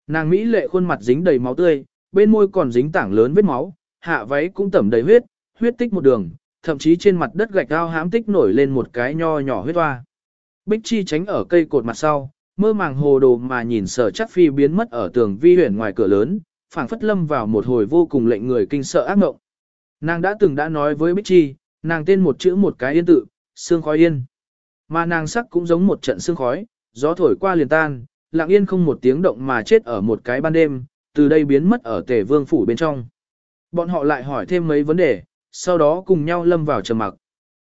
Nàng mỹ lệ khuôn mặt dính đầy máu tươi, bên môi còn dính tảng lớn vết máu, hạ váy cũng tẩm đầy huyết, huyết tích một đường, thậm chí trên mặt đất gạch ao hãm tích nổi lên một cái nho nhỏ huyết hoa. Bích Chi tránh ở cây cột mặt sau, mơ màng hồ đồ mà nhìn sở chắc phi biến mất ở tường vi huyển ngoài cửa lớn, phảng phất lâm vào một hồi vô cùng lệnh người kinh sợ ác mộng. Nàng đã từng đã nói với Bích Chi, nàng tên một chữ một cái yên tự, xương khói yên. Mà nàng sắc cũng giống một trận xương khói, gió thổi qua liền tan, lặng yên không một tiếng động mà chết ở một cái ban đêm, từ đây biến mất ở tề vương phủ bên trong. Bọn họ lại hỏi thêm mấy vấn đề, sau đó cùng nhau lâm vào trầm mặc.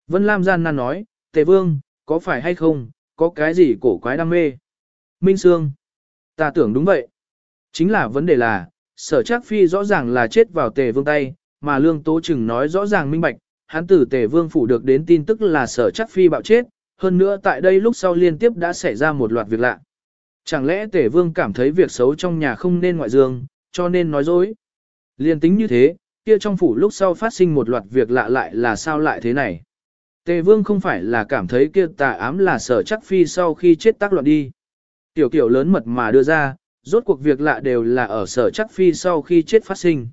Vân Lam gian nan nói, tề vương, có phải hay không, có cái gì cổ quái đam mê? Minh Sương, ta tưởng đúng vậy. Chính là vấn đề là, sở trác phi rõ ràng là chết vào tề vương tay, mà lương tố chừng nói rõ ràng minh bạch, hắn tử tề vương phủ được đến tin tức là sở trác phi bạo chết, hơn nữa tại đây lúc sau liên tiếp đã xảy ra một loạt việc lạ. Chẳng lẽ tề vương cảm thấy việc xấu trong nhà không nên ngoại dương, cho nên nói dối. Liên tính như thế, kia trong phủ lúc sau phát sinh một loạt việc lạ lại là sao lại thế này. Tề vương không phải là cảm thấy kia tà ám là sở chắc phi sau khi chết tác loạn đi. Tiểu kiểu lớn mật mà đưa ra, rốt cuộc việc lạ đều là ở sở chắc phi sau khi chết phát sinh.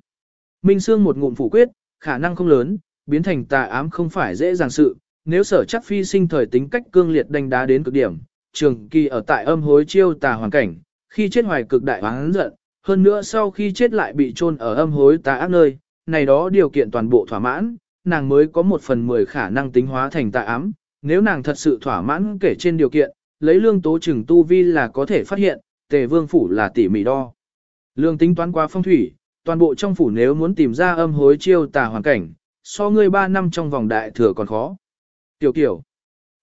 Minh Sương một ngụm phủ quyết, khả năng không lớn, biến thành tà ám không phải dễ dàng sự, nếu sở chắc phi sinh thời tính cách cương liệt đánh đá đến cực điểm, trường kỳ ở tại âm hối chiêu tà hoàn cảnh, khi chết hoài cực đại hoáng giận, hơn nữa sau khi chết lại bị chôn ở âm hối tà ác nơi, này đó điều kiện toàn bộ thỏa mãn, nàng mới có một phần mười khả năng tính hóa thành tà ám, nếu nàng thật sự thỏa mãn kể trên điều kiện, lấy lương tố trừng tu vi là có thể phát hiện, tề vương phủ là tỉ mỉ đo. Lương tính toán qua phong thủy, toàn bộ trong phủ nếu muốn tìm ra âm hối chiêu tà hoàn cảnh, so ngươi ba năm trong vòng đại thừa còn khó. Tiểu kiểu,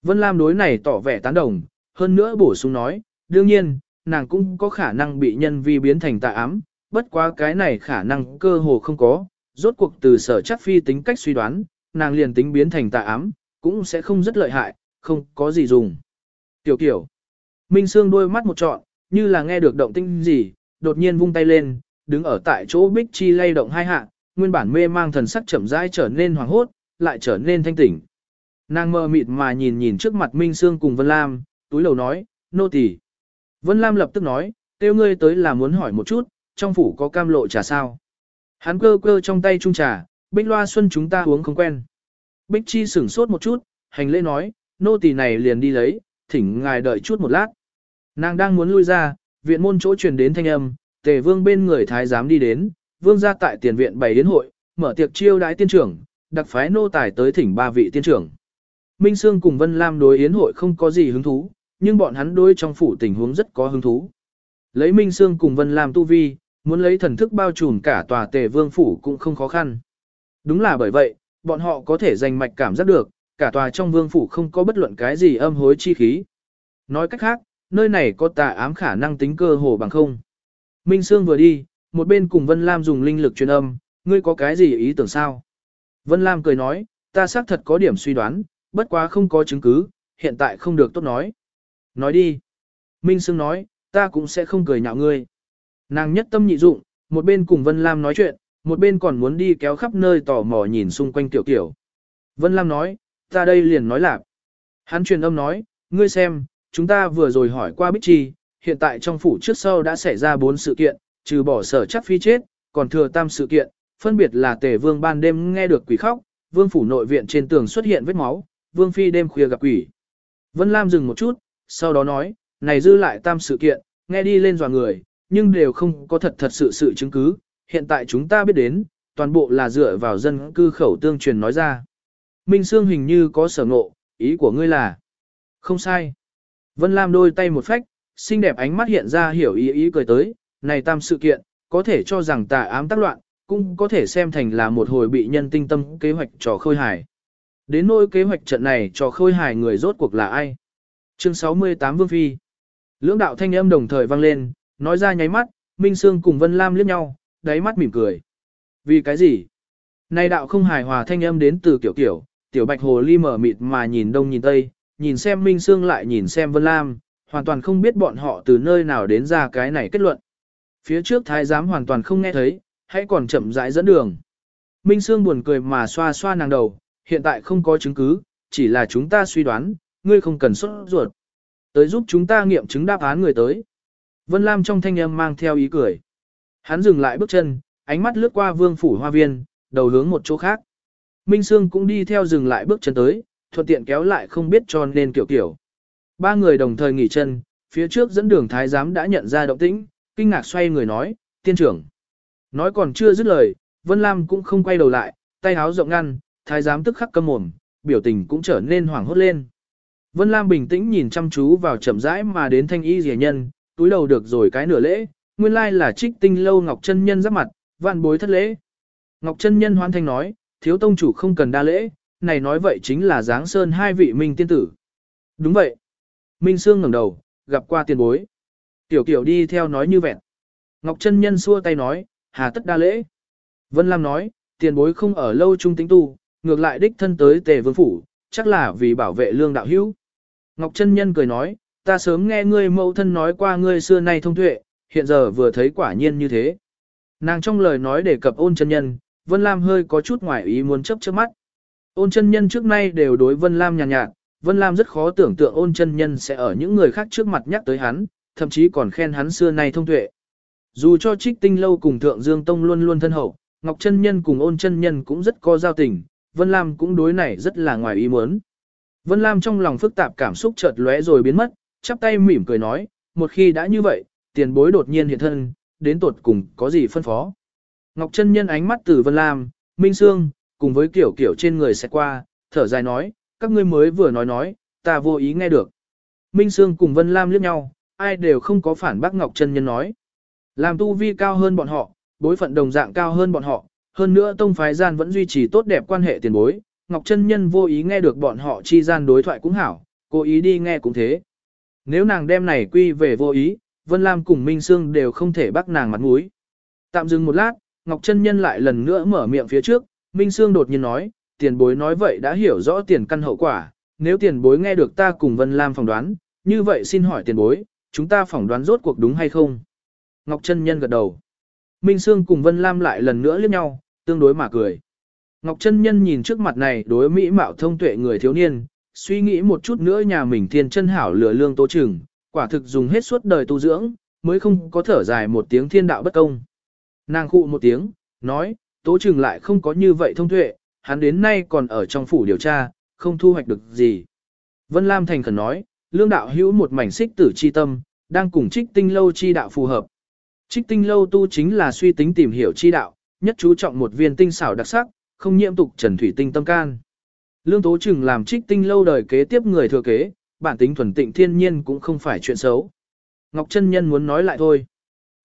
Vân Lam đối này tỏ vẻ tán đồng, hơn nữa bổ sung nói, đương nhiên, nàng cũng có khả năng bị nhân vi biến thành tà ám, bất quá cái này khả năng cơ hồ không có, rốt cuộc từ sở chắc phi tính cách suy đoán, nàng liền tính biến thành tà ám, cũng sẽ không rất lợi hại, không có gì dùng. Tiểu kiểu, Minh Sương đôi mắt một trọn, như là nghe được động tinh gì, đột nhiên vung tay lên, đứng ở tại chỗ Bích Chi lay động hai hạ, nguyên bản mê mang thần sắc chậm rãi trở nên hoàng hốt, lại trở nên thanh tỉnh. Nàng mơ mịt mà nhìn nhìn trước mặt Minh Sương cùng Vân Lam, túi lầu nói, nô tỳ. Vân Lam lập tức nói, tiêu ngươi tới là muốn hỏi một chút, trong phủ có cam lộ trà sao? Hắn cơ cơ trong tay chung trà, Bích Loa Xuân chúng ta uống không quen. Bích Chi sửng sốt một chút, hành lễ nói, nô tỳ này liền đi lấy, thỉnh ngài đợi chút một lát. Nàng đang muốn lui ra, viện môn chỗ truyền đến thanh âm, tề vương bên người thái giám đi đến, vương ra tại tiền viện bày đến hội, mở tiệc chiêu đãi tiên trưởng, đặc phái nô tài tới thỉnh ba vị tiên trưởng. Minh Sương cùng Vân Lam đối yến hội không có gì hứng thú, nhưng bọn hắn đối trong phủ tình huống rất có hứng thú. Lấy Minh Sương cùng Vân Lam tu vi, muốn lấy thần thức bao trùm cả tòa tề vương phủ cũng không khó khăn. Đúng là bởi vậy, bọn họ có thể giành mạch cảm giác được, cả tòa trong vương phủ không có bất luận cái gì âm hối chi khí. Nói cách khác, nơi này có tà ám khả năng tính cơ hồ bằng không. Minh Sương vừa đi, một bên cùng Vân Lam dùng linh lực truyền âm, ngươi có cái gì ý tưởng sao? Vân Lam cười nói, ta xác thật có điểm suy đoán, bất quá không có chứng cứ, hiện tại không được tốt nói. Nói đi. Minh Sương nói, ta cũng sẽ không cười nhạo ngươi. Nàng nhất tâm nhị dụng, một bên cùng Vân Lam nói chuyện, một bên còn muốn đi kéo khắp nơi tò mò nhìn xung quanh tiểu kiểu. Vân Lam nói, ta đây liền nói lạc. Hắn truyền âm nói, ngươi xem, chúng ta vừa rồi hỏi qua Bích Trì, hiện tại trong phủ trước sau đã xảy ra bốn sự kiện, trừ bỏ sở chắc phi chết, còn thừa tam sự kiện, phân biệt là tề vương ban đêm nghe được quỷ khóc, vương phủ nội viện trên tường xuất hiện vết máu, vương phi đêm khuya gặp quỷ. Vân Lam dừng một chút, sau đó nói, này dư lại tam sự kiện, nghe đi lên dò người, nhưng đều không có thật thật sự sự chứng cứ, hiện tại chúng ta biết đến, toàn bộ là dựa vào dân cư khẩu tương truyền nói ra. Minh Sương hình như có sở ngộ, ý của ngươi là, không sai. Vân Lam đôi tay một phách, xinh đẹp ánh mắt hiện ra hiểu ý ý cười tới, này tam sự kiện, có thể cho rằng tà ám tác loạn, cũng có thể xem thành là một hồi bị nhân tinh tâm kế hoạch trò khôi hài. Đến nỗi kế hoạch trận này trò khôi hài người rốt cuộc là ai? Chương 68 Vương Phi Lưỡng đạo thanh âm đồng thời vang lên, nói ra nháy mắt, Minh Sương cùng Vân Lam liếc nhau, đáy mắt mỉm cười. Vì cái gì? Này đạo không hài hòa thanh âm đến từ kiểu kiểu, tiểu bạch hồ ly mở mịt mà nhìn đông nhìn tây, nhìn xem Minh Sương lại nhìn xem Vân Lam, hoàn toàn không biết bọn họ từ nơi nào đến ra cái này kết luận. Phía trước thái giám hoàn toàn không nghe thấy, hãy còn chậm rãi dẫn đường. Minh Sương buồn cười mà xoa xoa nàng đầu, hiện tại không có chứng cứ, chỉ là chúng ta suy đoán, ngươi không cần xuất ruột. Tới giúp chúng ta nghiệm chứng đáp án người tới. Vân Lam trong thanh âm mang theo ý cười. Hắn dừng lại bước chân, ánh mắt lướt qua vương phủ hoa viên, đầu hướng một chỗ khác. Minh Sương cũng đi theo dừng lại bước chân tới, thuận tiện kéo lại không biết cho nên kiểu kiểu. Ba người đồng thời nghỉ chân, phía trước dẫn đường thái giám đã nhận ra động tĩnh, kinh ngạc xoay người nói, tiên trưởng. Nói còn chưa dứt lời, Vân Lam cũng không quay đầu lại, tay háo rộng ngăn, thái giám tức khắc câm mồm, biểu tình cũng trở nên hoảng hốt lên. Vân Lam bình tĩnh nhìn chăm chú vào chậm rãi mà đến thanh y rìa nhân, túi đầu được rồi cái nửa lễ, nguyên lai là trích tinh lâu Ngọc chân Nhân giáp mặt, vạn bối thất lễ. Ngọc chân Nhân hoan thanh nói, thiếu tông chủ không cần đa lễ, này nói vậy chính là giáng sơn hai vị minh tiên tử. Đúng vậy. Minh Sương ngẩng đầu, gặp qua tiền bối. Tiểu kiểu đi theo nói như vẹn. Ngọc chân Nhân xua tay nói, hà tất đa lễ. Vân Lam nói, tiền bối không ở lâu trung tính tu, ngược lại đích thân tới tề vương phủ, chắc là vì bảo vệ lương đạo hữu. Ngọc Trân Nhân cười nói, ta sớm nghe ngươi mẫu thân nói qua ngươi xưa nay thông tuệ, hiện giờ vừa thấy quả nhiên như thế. Nàng trong lời nói đề cập ôn chân nhân, Vân Lam hơi có chút ngoài ý muốn chấp trước mắt. Ôn chân nhân trước nay đều đối Vân Lam nhàn nhạt, nhạt, Vân Lam rất khó tưởng tượng ôn chân nhân sẽ ở những người khác trước mặt nhắc tới hắn, thậm chí còn khen hắn xưa nay thông tuệ. Dù cho trích tinh lâu cùng thượng Dương Tông luôn luôn thân hậu, Ngọc chân nhân cùng ôn chân nhân cũng rất có giao tình, Vân Lam cũng đối này rất là ngoài ý muốn. Vân Lam trong lòng phức tạp cảm xúc chợt lóe rồi biến mất, chắp tay mỉm cười nói, một khi đã như vậy, tiền bối đột nhiên hiện thân, đến tột cùng có gì phân phó. Ngọc Trân nhân ánh mắt từ Vân Lam, Minh Sương, cùng với kiểu kiểu trên người sẽ qua, thở dài nói, các ngươi mới vừa nói nói, ta vô ý nghe được. Minh Sương cùng Vân Lam liếc nhau, ai đều không có phản bác Ngọc Trân nhân nói. Làm tu vi cao hơn bọn họ, bối phận đồng dạng cao hơn bọn họ, hơn nữa tông phái gian vẫn duy trì tốt đẹp quan hệ tiền bối, Ngọc Trân nhân vô ý nghe được bọn họ chi gian đối thoại cũng hảo, cố ý đi nghe cũng thế. Nếu nàng đem này quy về vô ý, Vân Lam cùng Minh Sương đều không thể bắt nàng mặt mũi. Tạm dừng một lát, Ngọc Trân Nhân lại lần nữa mở miệng phía trước, Minh Sương đột nhiên nói, tiền bối nói vậy đã hiểu rõ tiền căn hậu quả, nếu tiền bối nghe được ta cùng Vân Lam phỏng đoán, như vậy xin hỏi tiền bối, chúng ta phỏng đoán rốt cuộc đúng hay không? Ngọc Trân Nhân gật đầu. Minh Sương cùng Vân Lam lại lần nữa liếc nhau, tương đối mà cười. Ngọc Trân Nhân nhìn trước mặt này đối mỹ mạo thông tuệ người thiếu niên, suy nghĩ một chút nữa nhà mình thiên chân hảo lừa lương tố trừng, quả thực dùng hết suốt đời tu dưỡng, mới không có thở dài một tiếng thiên đạo bất công. Nàng khụ một tiếng, nói, tố trừng lại không có như vậy thông tuệ, hắn đến nay còn ở trong phủ điều tra, không thu hoạch được gì. Vân Lam thành khẩn nói, lương đạo hữu một mảnh xích tử chi tâm, đang cùng trích tinh lâu chi đạo phù hợp. Trích tinh lâu tu chính là suy tính tìm hiểu chi đạo, nhất chú trọng một viên tinh xảo đặc sắc, không nhiễm tục trần thủy tinh tâm can. Lương Tố Trừng làm trích tinh lâu đời kế tiếp người thừa kế, bản tính thuần tịnh thiên nhiên cũng không phải chuyện xấu. Ngọc Trân Nhân muốn nói lại thôi.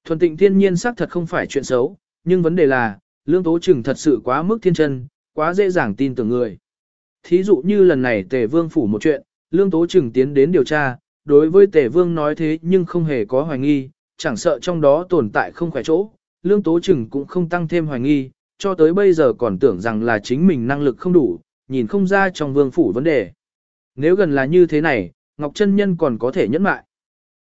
Thuần tịnh thiên nhiên xác thật không phải chuyện xấu, nhưng vấn đề là, Lương Tố Trừng thật sự quá mức thiên chân, quá dễ dàng tin tưởng người. Thí dụ như lần này Tề Vương phủ một chuyện, Lương Tố Trừng tiến đến điều tra, đối với Tề Vương nói thế nhưng không hề có hoài nghi, chẳng sợ trong đó tồn tại không khỏe chỗ, Lương Tố Trừng cũng không tăng thêm hoài nghi, cho tới bây giờ còn tưởng rằng là chính mình năng lực không đủ, nhìn không ra trong vương phủ vấn đề. Nếu gần là như thế này, Ngọc Trân Nhân còn có thể nhẫn mại.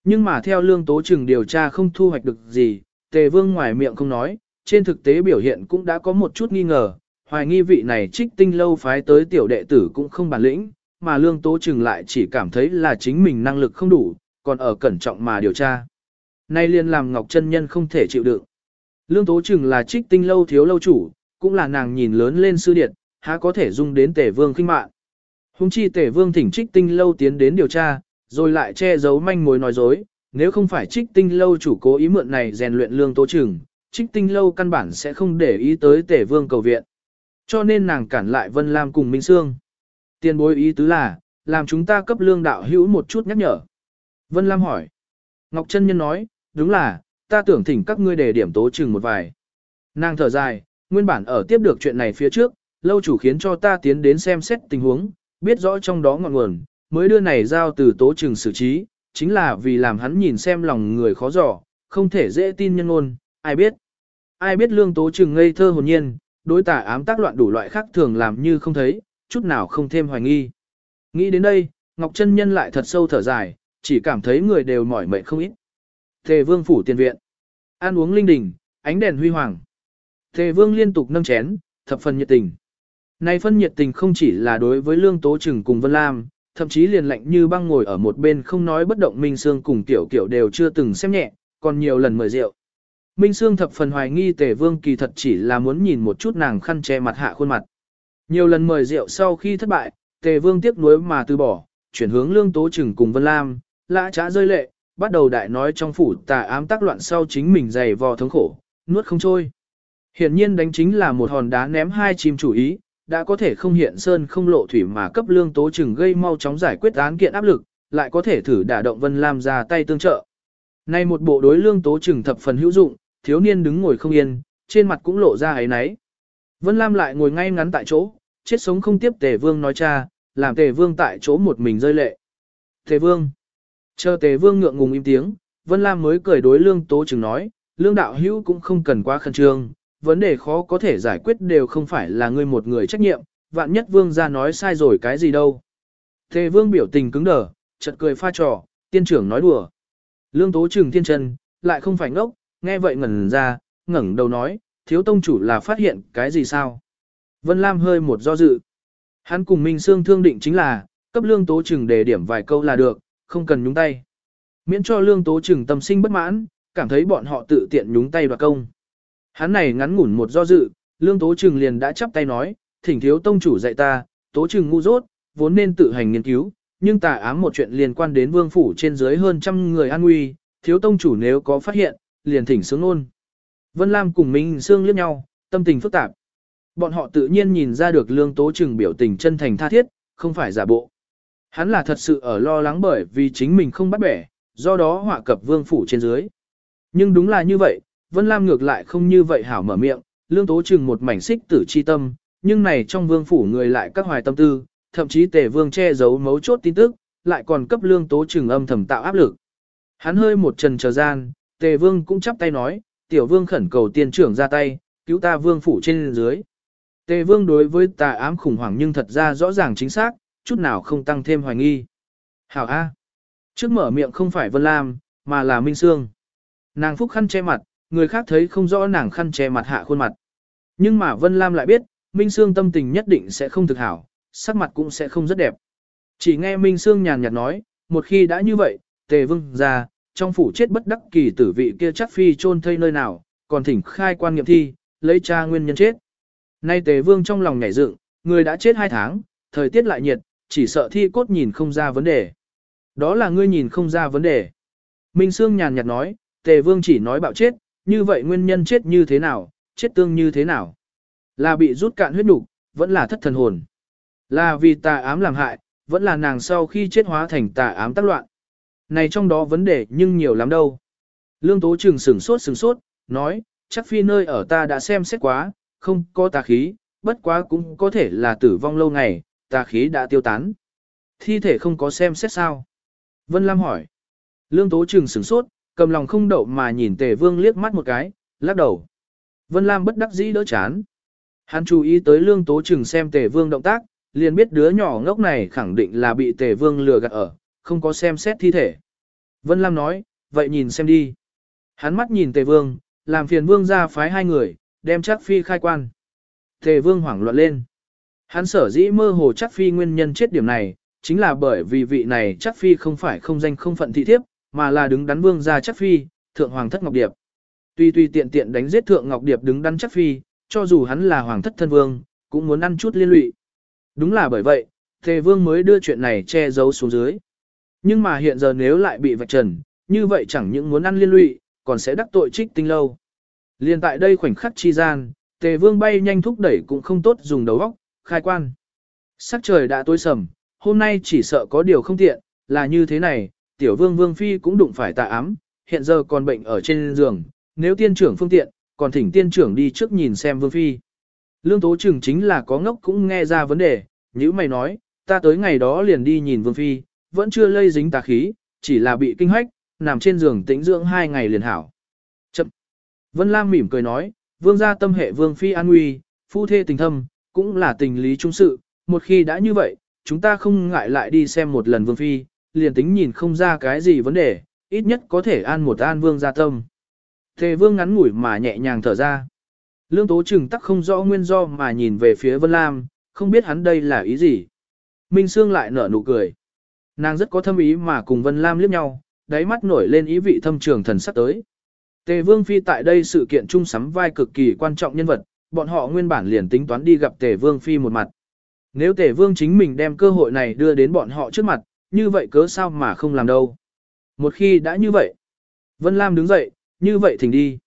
Nhưng mà theo Lương Tố Trừng điều tra không thu hoạch được gì, Tề Vương ngoài miệng không nói, trên thực tế biểu hiện cũng đã có một chút nghi ngờ, hoài nghi vị này trích tinh lâu phái tới tiểu đệ tử cũng không bản lĩnh, mà Lương Tố Trừng lại chỉ cảm thấy là chính mình năng lực không đủ, còn ở cẩn trọng mà điều tra. Nay liên làm Ngọc Trân Nhân không thể chịu đựng. Lương Tố Trừng là trích tinh lâu thiếu lâu chủ, cũng là nàng nhìn lớn lên sư điện, há có thể dung đến tể vương khinh mạng Hùng chi tể vương thỉnh trích tinh lâu tiến đến điều tra, rồi lại che giấu manh mối nói dối, nếu không phải trích tinh lâu chủ cố ý mượn này rèn luyện lương tố trừng, trích tinh lâu căn bản sẽ không để ý tới tể vương cầu viện. Cho nên nàng cản lại Vân Lam cùng Minh Sương. Tiền bối ý tứ là, làm chúng ta cấp lương đạo hữu một chút nhắc nhở. Vân Lam hỏi. Ngọc Trân Nhân nói, đúng là, ta tưởng thỉnh các ngươi để điểm tố chừng một vài. Nàng thở dài, nguyên bản ở tiếp được chuyện này phía trước, lâu chủ khiến cho ta tiến đến xem xét tình huống, biết rõ trong đó ngọn nguồn, mới đưa này giao từ tố chừng xử trí, chính là vì làm hắn nhìn xem lòng người khó dò, không thể dễ tin nhân ngôn, ai biết. Ai biết lương tố chừng ngây thơ hồn nhiên, đối tả ám tác loạn đủ loại khác thường làm như không thấy, chút nào không thêm hoài nghi. Nghĩ đến đây, Ngọc Trân Nhân lại thật sâu thở dài, chỉ cảm thấy người đều mỏi mệt không ít. Thề vương phủ tiền viện. Ăn uống linh đình, ánh đèn huy hoàng. Thề vương liên tục nâng chén, thập phần nhiệt tình. Này phân nhiệt tình không chỉ là đối với Lương Tố Trừng cùng Vân Lam, thậm chí liền lạnh như băng ngồi ở một bên không nói bất động Minh Sương cùng Tiểu Kiểu đều chưa từng xem nhẹ, còn nhiều lần mời rượu. Minh Sương thập phần hoài nghi Tề Vương kỳ thật chỉ là muốn nhìn một chút nàng khăn che mặt hạ khuôn mặt. Nhiều lần mời rượu sau khi thất bại, Tề Vương tiếc nuối mà từ bỏ, chuyển hướng Lương Tố Trừng cùng Vân Lam, lã trá rơi lệ, bắt đầu đại nói trong phủ tà ám tác loạn sau chính mình dày vò thống khổ, nuốt không trôi. Hiển nhiên đánh chính là một hòn đá ném hai chim chủ ý, đã có thể không hiện sơn không lộ thủy mà cấp lương tố chừng gây mau chóng giải quyết án kiện áp lực, lại có thể thử đả động Vân Lam ra tay tương trợ. Nay một bộ đối lương tố chừng thập phần hữu dụng, thiếu niên đứng ngồi không yên, trên mặt cũng lộ ra ấy náy. Vân Lam lại ngồi ngay ngắn tại chỗ, chết sống không tiếp Tề Vương nói cha, làm Tề Vương tại chỗ một mình rơi lệ. Tề Vương. Chờ Tề Vương ngượng ngùng im tiếng, Vân Lam mới cười đối lương tố chừng nói, lương đạo hữu cũng không cần quá khẩn trương, vấn đề khó có thể giải quyết đều không phải là ngươi một người trách nhiệm, vạn nhất vương ra nói sai rồi cái gì đâu. Tề vương biểu tình cứng đờ, chợt cười pha trò, tiên trưởng nói đùa. Lương tố chừng thiên chân, lại không phải ngốc, nghe vậy ngẩn ra, ngẩng đầu nói, thiếu tông chủ là phát hiện cái gì sao? Vân Lam hơi một do dự. Hắn cùng Minh Sương thương định chính là, cấp lương tố chừng đề điểm vài câu là được, không cần nhúng tay. Miễn cho lương tố trừng tâm sinh bất mãn, cảm thấy bọn họ tự tiện nhúng tay đoạt công. Hắn này ngắn ngủn một do dự, lương tố trừng liền đã chắp tay nói, thỉnh thiếu tông chủ dạy ta, tố trừng ngu dốt, vốn nên tự hành nghiên cứu, nhưng tà ám một chuyện liên quan đến vương phủ trên dưới hơn trăm người an nguy, thiếu tông chủ nếu có phát hiện, liền thỉnh sướng ôn. Vân Lam cùng Minh Sương liếc nhau, tâm tình phức tạp. Bọn họ tự nhiên nhìn ra được lương tố trừng biểu tình chân thành tha thiết, không phải giả bộ. Hắn là thật sự ở lo lắng bởi vì chính mình không bắt bẻ, do đó họa cập vương phủ trên dưới. Nhưng đúng là như vậy, Vân Lam ngược lại không như vậy hảo mở miệng, lương tố chừng một mảnh xích tử chi tâm, nhưng này trong vương phủ người lại các hoài tâm tư, thậm chí tề vương che giấu mấu chốt tin tức, lại còn cấp lương tố chừng âm thầm tạo áp lực. Hắn hơi một trần chờ gian, tề vương cũng chắp tay nói, tiểu vương khẩn cầu tiên trưởng ra tay, cứu ta vương phủ trên dưới. Tề vương đối với tà ám khủng hoảng nhưng thật ra rõ ràng chính xác, chút nào không tăng thêm hoài nghi. Hảo A. Trước mở miệng không phải Vân Lam, mà là Minh Sương. Nàng phúc khăn che mặt, người khác thấy không rõ nàng khăn che mặt hạ khuôn mặt. Nhưng mà Vân Lam lại biết, Minh Sương tâm tình nhất định sẽ không thực hảo, sắc mặt cũng sẽ không rất đẹp. Chỉ nghe Minh Sương nhàn nhạt nói, một khi đã như vậy, tề vương ra, trong phủ chết bất đắc kỳ tử vị kia chắc phi chôn thây nơi nào, còn thỉnh khai quan nghiệm thi, lấy tra nguyên nhân chết. Nay tề vương trong lòng nhảy dựng, người đã chết hai tháng, thời tiết lại nhiệt, chỉ sợ thi cốt nhìn không ra vấn đề. Đó là ngươi nhìn không ra vấn đề. Minh Sương nhàn nhạt nói, tề vương chỉ nói bạo chết, như vậy nguyên nhân chết như thế nào, chết tương như thế nào. Là bị rút cạn huyết nục, vẫn là thất thần hồn. Là vì tà ám làm hại, vẫn là nàng sau khi chết hóa thành tà ám tác loạn. Này trong đó vấn đề nhưng nhiều lắm đâu. Lương Tố Trừng sửng sốt sửng sốt, nói, chắc phi nơi ở ta đã xem xét quá, không có tà khí, bất quá cũng có thể là tử vong lâu ngày, tà khí đã tiêu tán. Thi thể không có xem xét sao? Vân Lam hỏi. Lương Tố Trừng sửng sốt, cầm lòng không đậu mà nhìn Tề Vương liếc mắt một cái, lắc đầu. Vân Lam bất đắc dĩ đỡ chán. Hắn chú ý tới Lương Tố Trừng xem Tề Vương động tác, liền biết đứa nhỏ ngốc này khẳng định là bị Tề Vương lừa gạt ở, không có xem xét thi thể. Vân Lam nói, vậy nhìn xem đi. Hắn mắt nhìn Tề Vương, làm phiền Vương ra phái hai người, đem chắc phi khai quan. Tề Vương hoảng loạn lên. Hắn sở dĩ mơ hồ chắc phi nguyên nhân chết điểm này, chính là bởi vì vị này chắc phi không phải không danh không phận thị thiếp, mà là đứng đắn vương gia chắc phi, thượng hoàng thất ngọc điệp. Tuy tuy tiện tiện đánh giết thượng ngọc điệp đứng đắn chắc phi, cho dù hắn là hoàng thất thân vương, cũng muốn ăn chút liên lụy. Đúng là bởi vậy, Tề Vương mới đưa chuyện này che giấu xuống dưới. Nhưng mà hiện giờ nếu lại bị vạch trần, như vậy chẳng những muốn ăn liên lụy, còn sẽ đắc tội trích tinh lâu. Liên tại đây khoảnh khắc chi gian, Tề Vương bay nhanh thúc đẩy cũng không tốt dùng đầu óc, khai quan. Sắc trời đã tối sầm, hôm nay chỉ sợ có điều không tiện, là như thế này, tiểu vương vương phi cũng đụng phải tà ám, hiện giờ còn bệnh ở trên giường, nếu tiên trưởng phương tiện, còn thỉnh tiên trưởng đi trước nhìn xem vương phi. Lương tố trưởng chính là có ngốc cũng nghe ra vấn đề, như mày nói, ta tới ngày đó liền đi nhìn vương phi, vẫn chưa lây dính tà khí, chỉ là bị kinh hoách, nằm trên giường tĩnh dưỡng hai ngày liền hảo. Chậm. Vân Lam mỉm cười nói, vương gia tâm hệ vương phi an nguy, phu thê tình thâm, cũng là tình lý trung sự, một khi đã như vậy, chúng ta không ngại lại đi xem một lần vương phi, liền tính nhìn không ra cái gì vấn đề, ít nhất có thể an một an vương gia tâm. Thề vương ngắn ngủi mà nhẹ nhàng thở ra. Lương tố trừng tắc không rõ nguyên do mà nhìn về phía Vân Lam, không biết hắn đây là ý gì. Minh Sương lại nở nụ cười. Nàng rất có thâm ý mà cùng Vân Lam liếc nhau, đáy mắt nổi lên ý vị thâm trường thần sắc tới. Tề Vương Phi tại đây sự kiện chung sắm vai cực kỳ quan trọng nhân vật, bọn họ nguyên bản liền tính toán đi gặp Tề Vương Phi một mặt. Nếu Tề Vương chính mình đem cơ hội này đưa đến bọn họ trước mặt, như vậy cớ sao mà không làm đâu. Một khi đã như vậy, Vân Lam đứng dậy, như vậy thỉnh đi.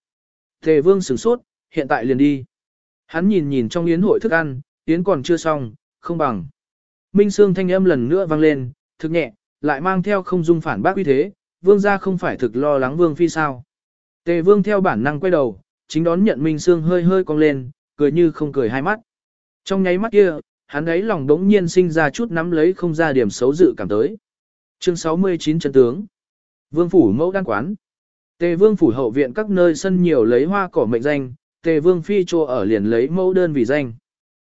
Tề Vương sửng sốt, hiện tại liền đi. Hắn nhìn nhìn trong yến hội thức ăn, yến còn chưa xong, không bằng. Minh Sương thanh âm lần nữa vang lên, thực nhẹ, lại mang theo không dung phản bác uy thế, vương gia không phải thực lo lắng vương phi sao. Tề vương theo bản năng quay đầu, chính đón nhận Minh Sương hơi hơi cong lên, cười như không cười hai mắt. Trong nháy mắt kia, hắn ấy lòng đống nhiên sinh ra chút nắm lấy không ra điểm xấu dự cảm tới. Chương 69 chân tướng. Vương phủ mẫu đan quán. Tề vương phủ hậu viện các nơi sân nhiều lấy hoa cỏ mệnh danh, tề vương phi trô ở liền lấy mẫu đơn vì danh.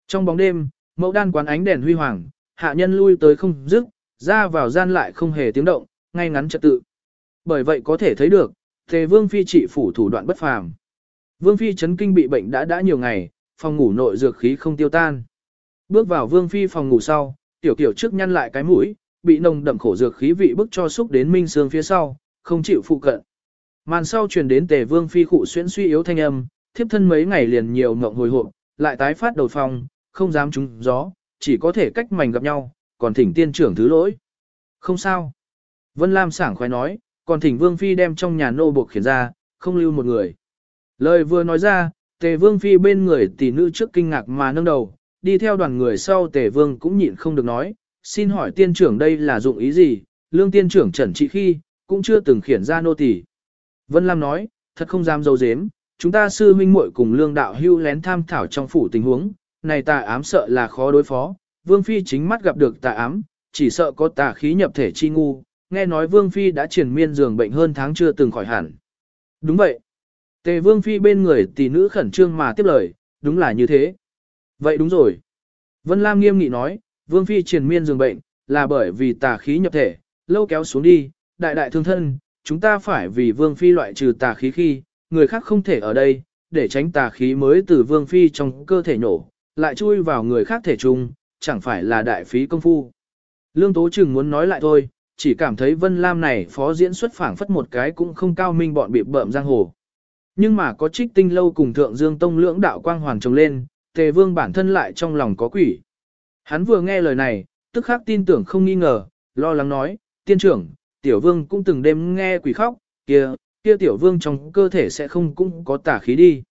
Trong bóng đêm, mẫu đan quán ánh đèn huy hoàng, hạ nhân lui tới không dứt, ra vào gian lại không hề tiếng động, ngay ngắn trật tự. Bởi vậy có thể thấy được, tề vương phi trị phủ thủ đoạn bất phàm. Vương phi chấn kinh bị bệnh đã đã nhiều ngày, phòng ngủ nội dược khí không tiêu tan. Bước vào vương phi phòng ngủ sau, tiểu kiểu trước nhăn lại cái mũi, bị nồng đậm khổ dược khí vị bức cho xúc đến minh xương phía sau, không chịu phụ cận. Màn sau truyền đến tề vương phi khụ xuyễn suy yếu thanh âm, thiếp thân mấy ngày liền nhiều ngộng hồi hộp, lại tái phát đầu phòng, không dám trúng gió, chỉ có thể cách mảnh gặp nhau, còn thỉnh tiên trưởng thứ lỗi. Không sao. Vân Lam sảng khoái nói, còn thỉnh vương phi đem trong nhà nô buộc khiển ra, không lưu một người. Lời vừa nói ra, tề vương phi bên người tỷ nữ trước kinh ngạc mà nâng đầu, đi theo đoàn người sau tề vương cũng nhịn không được nói, xin hỏi tiên trưởng đây là dụng ý gì, lương tiên trưởng trần trị khi, cũng chưa từng khiển ra nô tỳ. Vân Lam nói, thật không dám dâu dếm, chúng ta sư huynh muội cùng lương đạo hưu lén tham thảo trong phủ tình huống, này tà ám sợ là khó đối phó, vương phi chính mắt gặp được tà ám, chỉ sợ có tà khí nhập thể chi ngu, nghe nói vương phi đã triển miên giường bệnh hơn tháng chưa từng khỏi hẳn. Đúng vậy. Tề vương phi bên người tỷ nữ khẩn trương mà tiếp lời, đúng là như thế. Vậy đúng rồi. Vân Lam nghiêm nghị nói, Vương Phi triền miên dường bệnh, là bởi vì tà khí nhập thể, lâu kéo xuống đi, đại đại thương thân, chúng ta phải vì Vương Phi loại trừ tà khí khi, người khác không thể ở đây, để tránh tà khí mới từ Vương Phi trong cơ thể nổ, lại chui vào người khác thể trung, chẳng phải là đại phí công phu. Lương Tố Trừng muốn nói lại thôi, chỉ cảm thấy Vân Lam này phó diễn xuất phảng phất một cái cũng không cao minh bọn bị bợm giang hồ. Nhưng mà có trích tinh lâu cùng thượng dương tông lưỡng đạo quang hoàn trồng lên, tề vương bản thân lại trong lòng có quỷ. Hắn vừa nghe lời này, tức khắc tin tưởng không nghi ngờ, lo lắng nói, tiên trưởng, tiểu vương cũng từng đêm nghe quỷ khóc, kia, kia tiểu vương trong cơ thể sẽ không cũng có tả khí đi.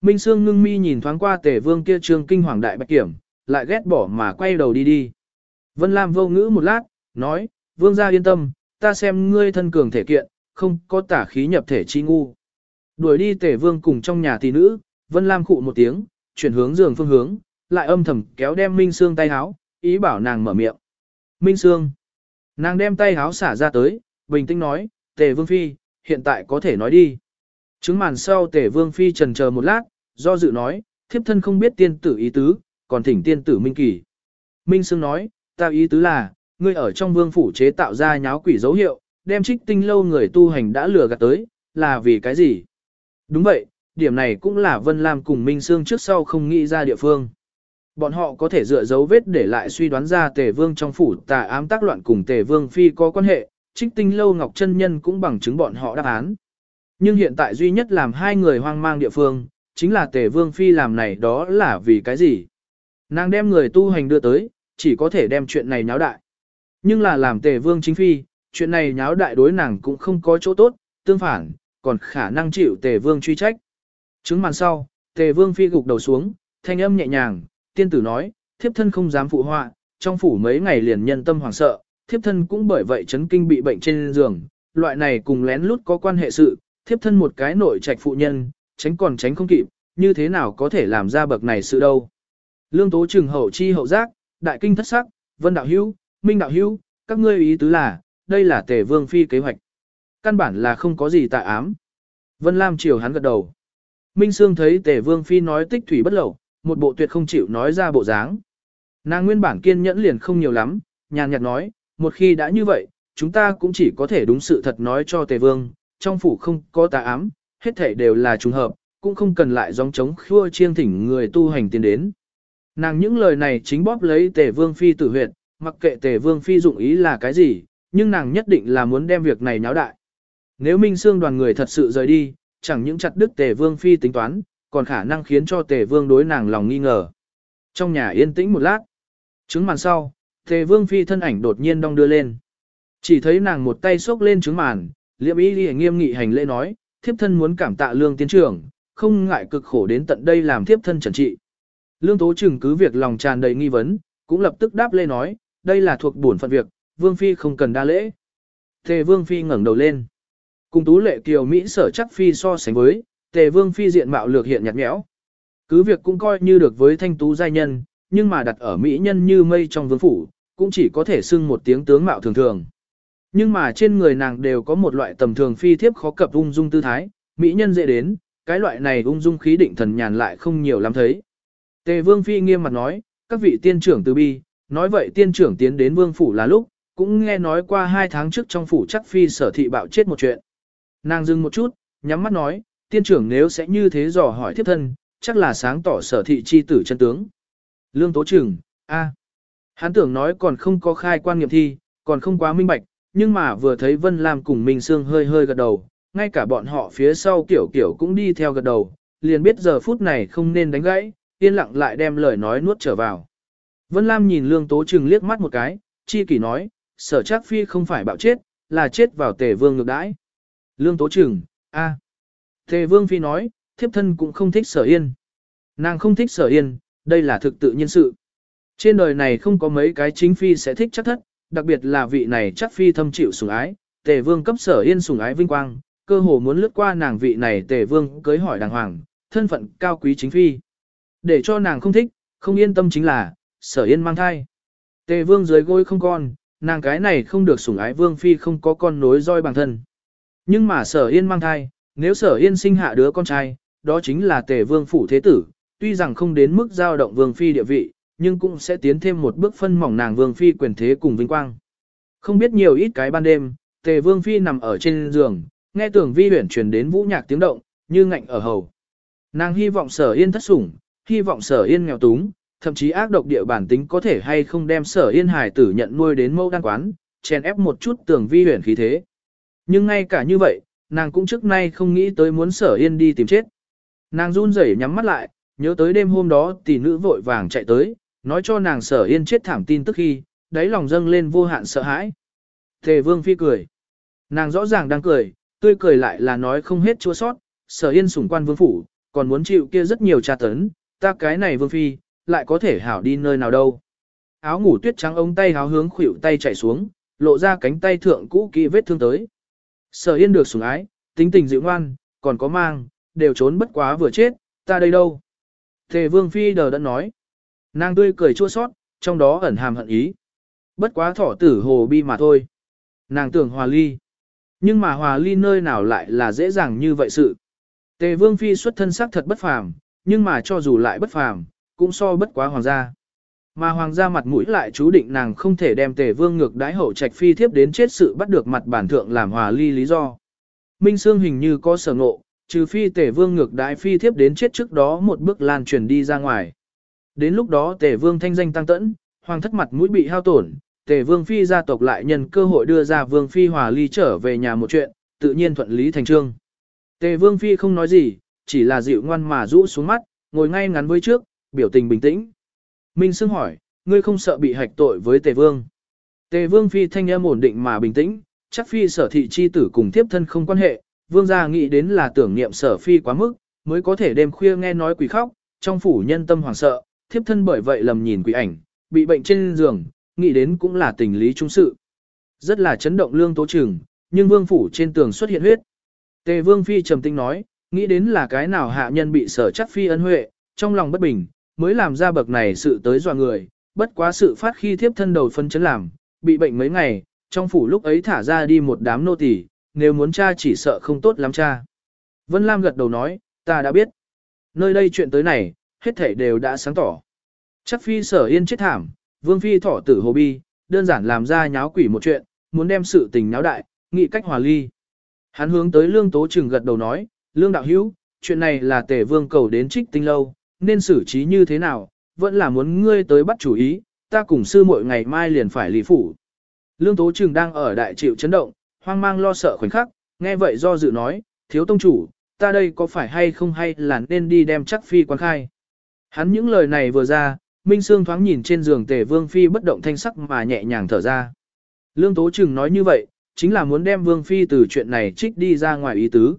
Minh Sương ngưng mi nhìn thoáng qua tề vương kia trương kinh hoàng đại bạch kiểm, lại ghét bỏ mà quay đầu đi đi. Vân Lam vô ngữ một lát, nói, vương gia yên tâm, ta xem ngươi thân cường thể kiện, không có tả khí nhập thể chi ngu. Đuổi đi tề vương cùng trong nhà tỷ nữ, Vân Lam khụ một tiếng, chuyển hướng giường phương hướng, lại âm thầm kéo đem Minh Sương tay háo, ý bảo nàng mở miệng. Minh Sương. Nàng đem tay háo xả ra tới, bình tĩnh nói, tề vương phi, hiện tại có thể nói đi. Chứng màn sau tề vương phi trần chờ một lát, do dự nói, thiếp thân không biết tiên tử ý tứ, còn thỉnh tiên tử Minh Kỳ. Minh Sương nói, ta ý tứ là, ngươi ở trong vương phủ chế tạo ra nháo quỷ dấu hiệu, đem trích tinh lâu người tu hành đã lừa gạt tới, là vì cái gì? Đúng vậy, điểm này cũng là Vân Lam cùng Minh Sương trước sau không nghĩ ra địa phương. Bọn họ có thể dựa dấu vết để lại suy đoán ra tề vương trong phủ tà ám tác loạn cùng tề vương phi có quan hệ, trích tinh lâu ngọc chân nhân cũng bằng chứng bọn họ đáp án. Nhưng hiện tại duy nhất làm hai người hoang mang địa phương, chính là tề vương phi làm này đó là vì cái gì? Nàng đem người tu hành đưa tới, chỉ có thể đem chuyện này nháo đại. Nhưng là làm tề vương chính phi, chuyện này nháo đại đối nàng cũng không có chỗ tốt, tương phản, còn khả năng chịu tề vương truy trách. Chứng màn sau, tề vương phi gục đầu xuống, thanh âm nhẹ nhàng, tiên tử nói, thiếp thân không dám phụ họa, trong phủ mấy ngày liền nhân tâm hoảng sợ, thiếp thân cũng bởi vậy chấn kinh bị bệnh trên giường, loại này cùng lén lút có quan hệ sự, thiếp thân một cái nội trạch phụ nhân, tránh còn tránh không kịp, như thế nào có thể làm ra bậc này sự đâu. Lương tố trừng hậu chi hậu giác, đại kinh thất sắc, vân đạo hữu, minh đạo hữu, các ngươi ý tứ là, đây là tề vương phi kế hoạch. Căn bản là không có gì tà ám. Vân Lam chiều hắn gật đầu. Minh Sương thấy tề vương phi nói tích thủy bất lậu, một bộ tuyệt không chịu nói ra bộ dáng. Nàng nguyên bản kiên nhẫn liền không nhiều lắm, nhàn nhạt nói, một khi đã như vậy, chúng ta cũng chỉ có thể đúng sự thật nói cho tề vương, trong phủ không có tà ám, hết thể đều là trùng hợp, cũng không cần lại gióng chống khua chiêng thỉnh người tu hành tiến đến. Nàng những lời này chính bóp lấy tề vương phi tử huyệt, mặc kệ tề vương phi dụng ý là cái gì, nhưng nàng nhất định là muốn đem việc này nháo đại. Nếu Minh Sương đoàn người thật sự rời đi, chẳng những chặt đứt tề vương phi tính toán, còn khả năng khiến cho tề vương đối nàng lòng nghi ngờ. Trong nhà yên tĩnh một lát, trứng màn sau, tề vương phi thân ảnh đột nhiên đong đưa lên. Chỉ thấy nàng một tay xốc lên trứng màn, liệm ý đi nghiêm nghị hành lễ nói, thiếp thân muốn cảm tạ lương tiến trưởng, không ngại cực khổ đến tận đây làm thiếp thân trần trị. Lương tố chừng cứ việc lòng tràn đầy nghi vấn, cũng lập tức đáp lê nói, đây là thuộc bổn phận việc, vương phi không cần đa lễ. Tề vương phi ngẩng đầu lên. Cùng tú lệ kiều Mỹ sở chắc phi so sánh với, tề vương phi diện mạo lược hiện nhạt nhẽo. Cứ việc cũng coi như được với thanh tú giai nhân, nhưng mà đặt ở Mỹ nhân như mây trong vương phủ, cũng chỉ có thể xưng một tiếng tướng mạo thường thường. Nhưng mà trên người nàng đều có một loại tầm thường phi thiếp khó cập ung dung tư thái, Mỹ nhân dễ đến, cái loại này ung dung khí định thần nhàn lại không nhiều lắm thấy. Tề vương phi nghiêm mặt nói, các vị tiên trưởng từ bi, nói vậy tiên trưởng tiến đến vương phủ là lúc, cũng nghe nói qua hai tháng trước trong phủ chắc phi sở thị bạo chết một chuyện. Nàng dừng một chút, nhắm mắt nói, tiên trưởng nếu sẽ như thế dò hỏi thiếp thân, chắc là sáng tỏ sở thị chi tử chân tướng. Lương tố trưởng, a, hắn tưởng nói còn không có khai quan nghiệm thi, còn không quá minh bạch, nhưng mà vừa thấy Vân Lam cùng Minh Sương hơi hơi gật đầu, ngay cả bọn họ phía sau kiểu kiểu cũng đi theo gật đầu, liền biết giờ phút này không nên đánh gãy, yên lặng lại đem lời nói nuốt trở vào. Vân Lam nhìn Lương Tố Trừng liếc mắt một cái, chi kỷ nói, sở trác phi không phải bạo chết, là chết vào tề vương ngược đãi. Lương Tố Trừng, a, Tề vương phi nói, thiếp thân cũng không thích sở yên. Nàng không thích sở yên, đây là thực tự nhiên sự. Trên đời này không có mấy cái chính phi sẽ thích chắc thất, đặc biệt là vị này chắc phi thâm chịu sủng ái, tề vương cấp sở yên sủng ái vinh quang, cơ hồ muốn lướt qua nàng vị này tề vương cưới hỏi đàng hoàng, thân phận cao quý chính phi. Để cho nàng không thích, không yên tâm chính là, sở yên mang thai. Tề vương dưới gối không con, nàng cái này không được sủng ái vương phi không có con nối roi bằng thân. Nhưng mà sở yên mang thai, nếu sở yên sinh hạ đứa con trai, đó chính là tề vương phủ thế tử, tuy rằng không đến mức giao động vương phi địa vị, nhưng cũng sẽ tiến thêm một bước phân mỏng nàng vương phi quyền thế cùng vinh quang. Không biết nhiều ít cái ban đêm, tề vương phi nằm ở trên giường, nghe tưởng vi huyển truyền đến vũ nhạc tiếng động, như ngạnh ở hầu. Nàng hy vọng sở yên thất sủng, hy vọng sở yên nghèo túng, thậm chí ác độc địa bản tính có thể hay không đem sở yên hải tử nhận nuôi đến mâu đan quán, chèn ép một chút tưởng vi huyển khí thế. Nhưng ngay cả như vậy, nàng cũng trước nay không nghĩ tới muốn sở yên đi tìm chết. Nàng run rẩy nhắm mắt lại, nhớ tới đêm hôm đó tỷ nữ vội vàng chạy tới, nói cho nàng sở yên chết thảm tin tức khi, đáy lòng dâng lên vô hạn sợ hãi. Thề vương phi cười. Nàng rõ ràng đang cười, tươi cười lại là nói không hết chua sót, sở yên sủng quan vương phủ, còn muốn chịu kia rất nhiều tra tấn, ta cái này vương phi, lại có thể hảo đi nơi nào đâu. Áo ngủ tuyết trắng ống tay háo hướng khuỷu tay chạy xuống, lộ ra cánh tay thượng cũ kỹ vết thương tới. Sở yên được sủng ái, tính tình dịu ngoan, còn có mang, đều trốn bất quá vừa chết, ta đây đâu. Thề vương phi đờ đã nói. Nàng tươi cười chua sót, trong đó ẩn hàm hận ý. Bất quá thỏ tử hồ bi mà thôi. Nàng tưởng hòa ly. Nhưng mà hòa ly nơi nào lại là dễ dàng như vậy sự. Tề vương phi xuất thân sắc thật bất phàm, nhưng mà cho dù lại bất phàm, cũng so bất quá hoàng gia. Mà hoàng gia mặt mũi lại chú định nàng không thể đem tề vương ngược đái hậu trạch phi thiếp đến chết sự bắt được mặt bản thượng làm hòa ly lý do. Minh Sương hình như có sở ngộ, trừ phi tề vương ngược đái phi thiếp đến chết trước đó một bước lan truyền đi ra ngoài. Đến lúc đó tề vương thanh danh tăng tẫn, hoàng thất mặt mũi bị hao tổn, tề vương phi gia tộc lại nhân cơ hội đưa ra vương phi hòa ly trở về nhà một chuyện, tự nhiên thuận lý thành trương. Tề vương phi không nói gì, chỉ là dịu ngoan mà rũ xuống mắt, ngồi ngay ngắn với trước, biểu tình bình tĩnh. Minh Sương hỏi, ngươi không sợ bị hạch tội với tề vương. Tề vương phi thanh âm ổn định mà bình tĩnh, chắc phi sở thị chi tử cùng tiếp thân không quan hệ, vương gia nghĩ đến là tưởng niệm sở phi quá mức, mới có thể đêm khuya nghe nói quỷ khóc, trong phủ nhân tâm hoảng sợ, thiếp thân bởi vậy lầm nhìn quỷ ảnh, bị bệnh trên giường, nghĩ đến cũng là tình lý trung sự. Rất là chấn động lương tố trừng, nhưng vương phủ trên tường xuất hiện huyết. Tề vương phi trầm tinh nói, nghĩ đến là cái nào hạ nhân bị sở chắc phi ân huệ, trong lòng bất bình, mới làm ra bậc này sự tới dọa người, bất quá sự phát khi thiếp thân đầu phân chấn làm, bị bệnh mấy ngày, trong phủ lúc ấy thả ra đi một đám nô tỳ, nếu muốn cha chỉ sợ không tốt lắm cha. Vân Lam gật đầu nói, ta đã biết. Nơi đây chuyện tới này, hết thảy đều đã sáng tỏ. Chắc phi sở yên chết thảm, vương phi thỏ tử hồ bi, đơn giản làm ra nháo quỷ một chuyện, muốn đem sự tình náo đại, nghị cách hòa ly. Hắn hướng tới lương tố trừng gật đầu nói, lương đạo hữu, chuyện này là tể vương cầu đến trích tinh lâu, nên xử trí như thế nào, vẫn là muốn ngươi tới bắt chủ ý, ta cùng sư muội ngày mai liền phải lý phủ. Lương tố trừng đang ở đại chịu chấn động, hoang mang lo sợ khoảnh khắc, nghe vậy do dự nói, thiếu tông chủ, ta đây có phải hay không hay là nên đi đem chắc phi quan khai. Hắn những lời này vừa ra, Minh Sương thoáng nhìn trên giường tề vương phi bất động thanh sắc mà nhẹ nhàng thở ra. Lương Tố Trừng nói như vậy, chính là muốn đem vương phi từ chuyện này trích đi ra ngoài ý tứ.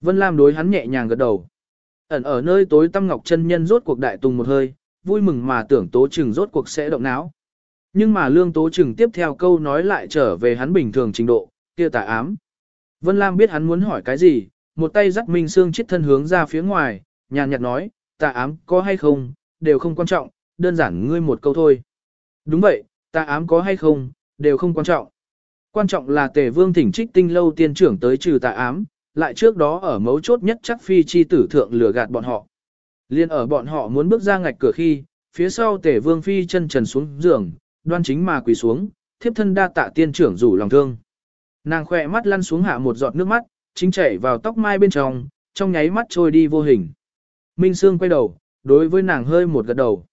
Vân Lam đối hắn nhẹ nhàng gật đầu. Ẩn ở nơi tối tâm ngọc chân nhân rốt cuộc đại tùng một hơi, vui mừng mà tưởng Tố Trừng rốt cuộc sẽ động não. Nhưng mà Lương Tố Trừng tiếp theo câu nói lại trở về hắn bình thường trình độ, kia tà ám. Vân Lam biết hắn muốn hỏi cái gì, một tay dắt Minh Sương chết thân hướng ra phía ngoài, nhàn nhạt nói, tà ám có hay không, đều không quan trọng, đơn giản ngươi một câu thôi. Đúng vậy, tà ám có hay không, đều không quan trọng. Quan trọng là tề vương thỉnh trích tinh lâu tiên trưởng tới trừ tà ám, lại trước đó ở mấu chốt nhất chắc phi chi tử thượng lừa gạt bọn họ. Liên ở bọn họ muốn bước ra ngạch cửa khi, phía sau tề vương phi chân trần xuống giường, đoan chính mà quỳ xuống, thiếp thân đa tạ tiên trưởng rủ lòng thương. Nàng khỏe mắt lăn xuống hạ một giọt nước mắt, chính chảy vào tóc mai bên trong, trong nháy mắt trôi đi vô hình. Minh Sương quay đầu, đối với nàng hơi một gật đầu.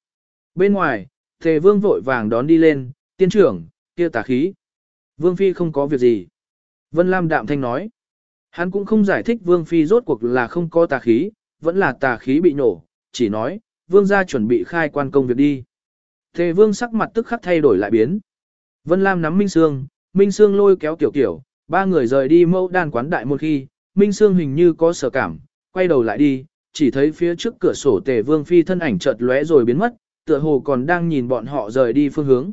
Bên ngoài, Tề Vương vội vàng đón đi lên, tiên trưởng, kia tà khí. Vương Phi không có việc gì. Vân Lam đạm thanh nói. Hắn cũng không giải thích Vương Phi rốt cuộc là không có tà khí, vẫn là tà khí bị nổ, chỉ nói, Vương gia chuẩn bị khai quan công việc đi. Tề Vương sắc mặt tức khắc thay đổi lại biến. Vân Lam nắm Minh Sương, Minh Sương lôi kéo tiểu tiểu ba người rời đi mẫu đan quán đại một khi, Minh Sương hình như có sở cảm, quay đầu lại đi, chỉ thấy phía trước cửa sổ tề vương phi thân ảnh chợt lóe rồi biến mất, tựa hồ còn đang nhìn bọn họ rời đi phương hướng.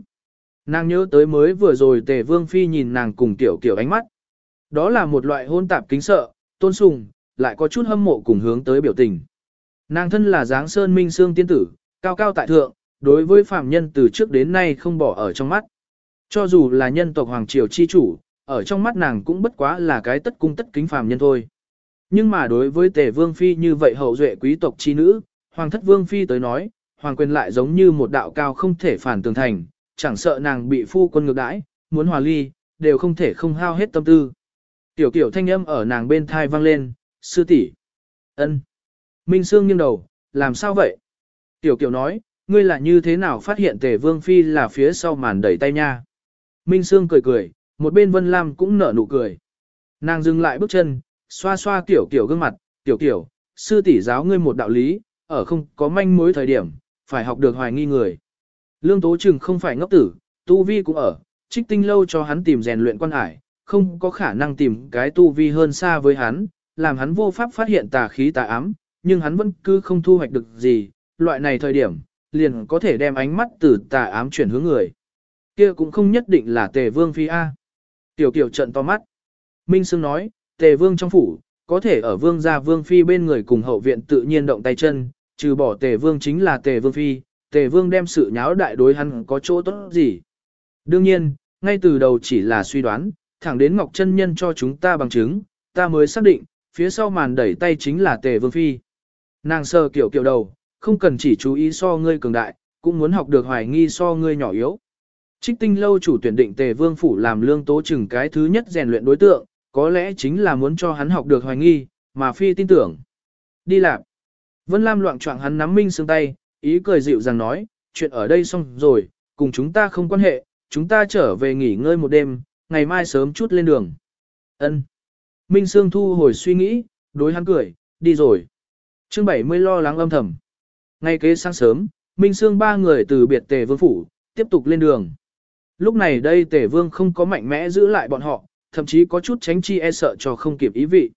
Nàng nhớ tới mới vừa rồi tề vương phi nhìn nàng cùng tiểu kiểu ánh mắt. Đó là một loại hôn tạp kính sợ, tôn sùng, lại có chút hâm mộ cùng hướng tới biểu tình. Nàng thân là dáng sơn minh xương tiên tử, cao cao tại thượng, đối với phạm nhân từ trước đến nay không bỏ ở trong mắt. Cho dù là nhân tộc hoàng triều chi chủ, ở trong mắt nàng cũng bất quá là cái tất cung tất kính phàm nhân thôi. Nhưng mà đối với tề vương phi như vậy hậu duệ quý tộc chi nữ, hoàng thất vương phi tới nói, hoàng quyền lại giống như một đạo cao không thể phản tường thành, chẳng sợ nàng bị phu quân ngược đãi, muốn hòa ly, đều không thể không hao hết tâm tư. Tiểu kiểu thanh âm ở nàng bên thai vang lên, sư tỷ, ân. Minh Sương nghiêng đầu, làm sao vậy? Tiểu kiểu nói, ngươi là như thế nào phát hiện tề vương phi là phía sau màn đẩy tay nha? Minh Sương cười cười, một bên Vân Lam cũng nở nụ cười. Nàng dừng lại bước chân, xoa xoa tiểu kiểu gương mặt, tiểu kiểu, sư tỷ giáo ngươi một đạo lý, ở không có manh mối thời điểm, phải học được hoài nghi người. Lương Tố Trừng không phải ngốc tử, tu vi cũng ở, trích tinh lâu cho hắn tìm rèn luyện quan hải, không có khả năng tìm cái tu vi hơn xa với hắn, làm hắn vô pháp phát hiện tà khí tà ám, nhưng hắn vẫn cứ không thu hoạch được gì, loại này thời điểm, liền có thể đem ánh mắt từ tà ám chuyển hướng người. Kia cũng không nhất định là tề vương phi A. Tiểu kiểu trận to mắt. Minh Sương nói, tề vương trong phủ, có thể ở vương gia vương phi bên người cùng hậu viện tự nhiên động tay chân, trừ bỏ tề vương chính là tề vương phi, tề vương đem sự nháo đại đối hắn có chỗ tốt gì. Đương nhiên, ngay từ đầu chỉ là suy đoán, thẳng đến Ngọc Chân Nhân cho chúng ta bằng chứng, ta mới xác định, phía sau màn đẩy tay chính là tề vương phi. Nàng sơ kiểu kiểu đầu, không cần chỉ chú ý so ngươi cường đại, cũng muốn học được hoài nghi so ngươi nhỏ yếu. Trích tinh lâu chủ tuyển định tề vương phủ làm lương tố chừng cái thứ nhất rèn luyện đối tượng, có lẽ chính là muốn cho hắn học được hoài nghi, mà phi tin tưởng. Đi làm. Vân Lam loạn choạng hắn nắm minh xương tay, ý cười dịu dàng nói, chuyện ở đây xong rồi, cùng chúng ta không quan hệ, chúng ta trở về nghỉ ngơi một đêm, ngày mai sớm chút lên đường. Ân. Minh Sương thu hồi suy nghĩ, đối hắn cười, đi rồi. Chương 70 lo lắng âm thầm. Ngay kế sáng sớm, Minh Sương ba người từ biệt tề vương phủ, tiếp tục lên đường. Lúc này đây tề vương không có mạnh mẽ giữ lại bọn họ, thậm chí có chút tránh chi e sợ cho không kịp ý vị.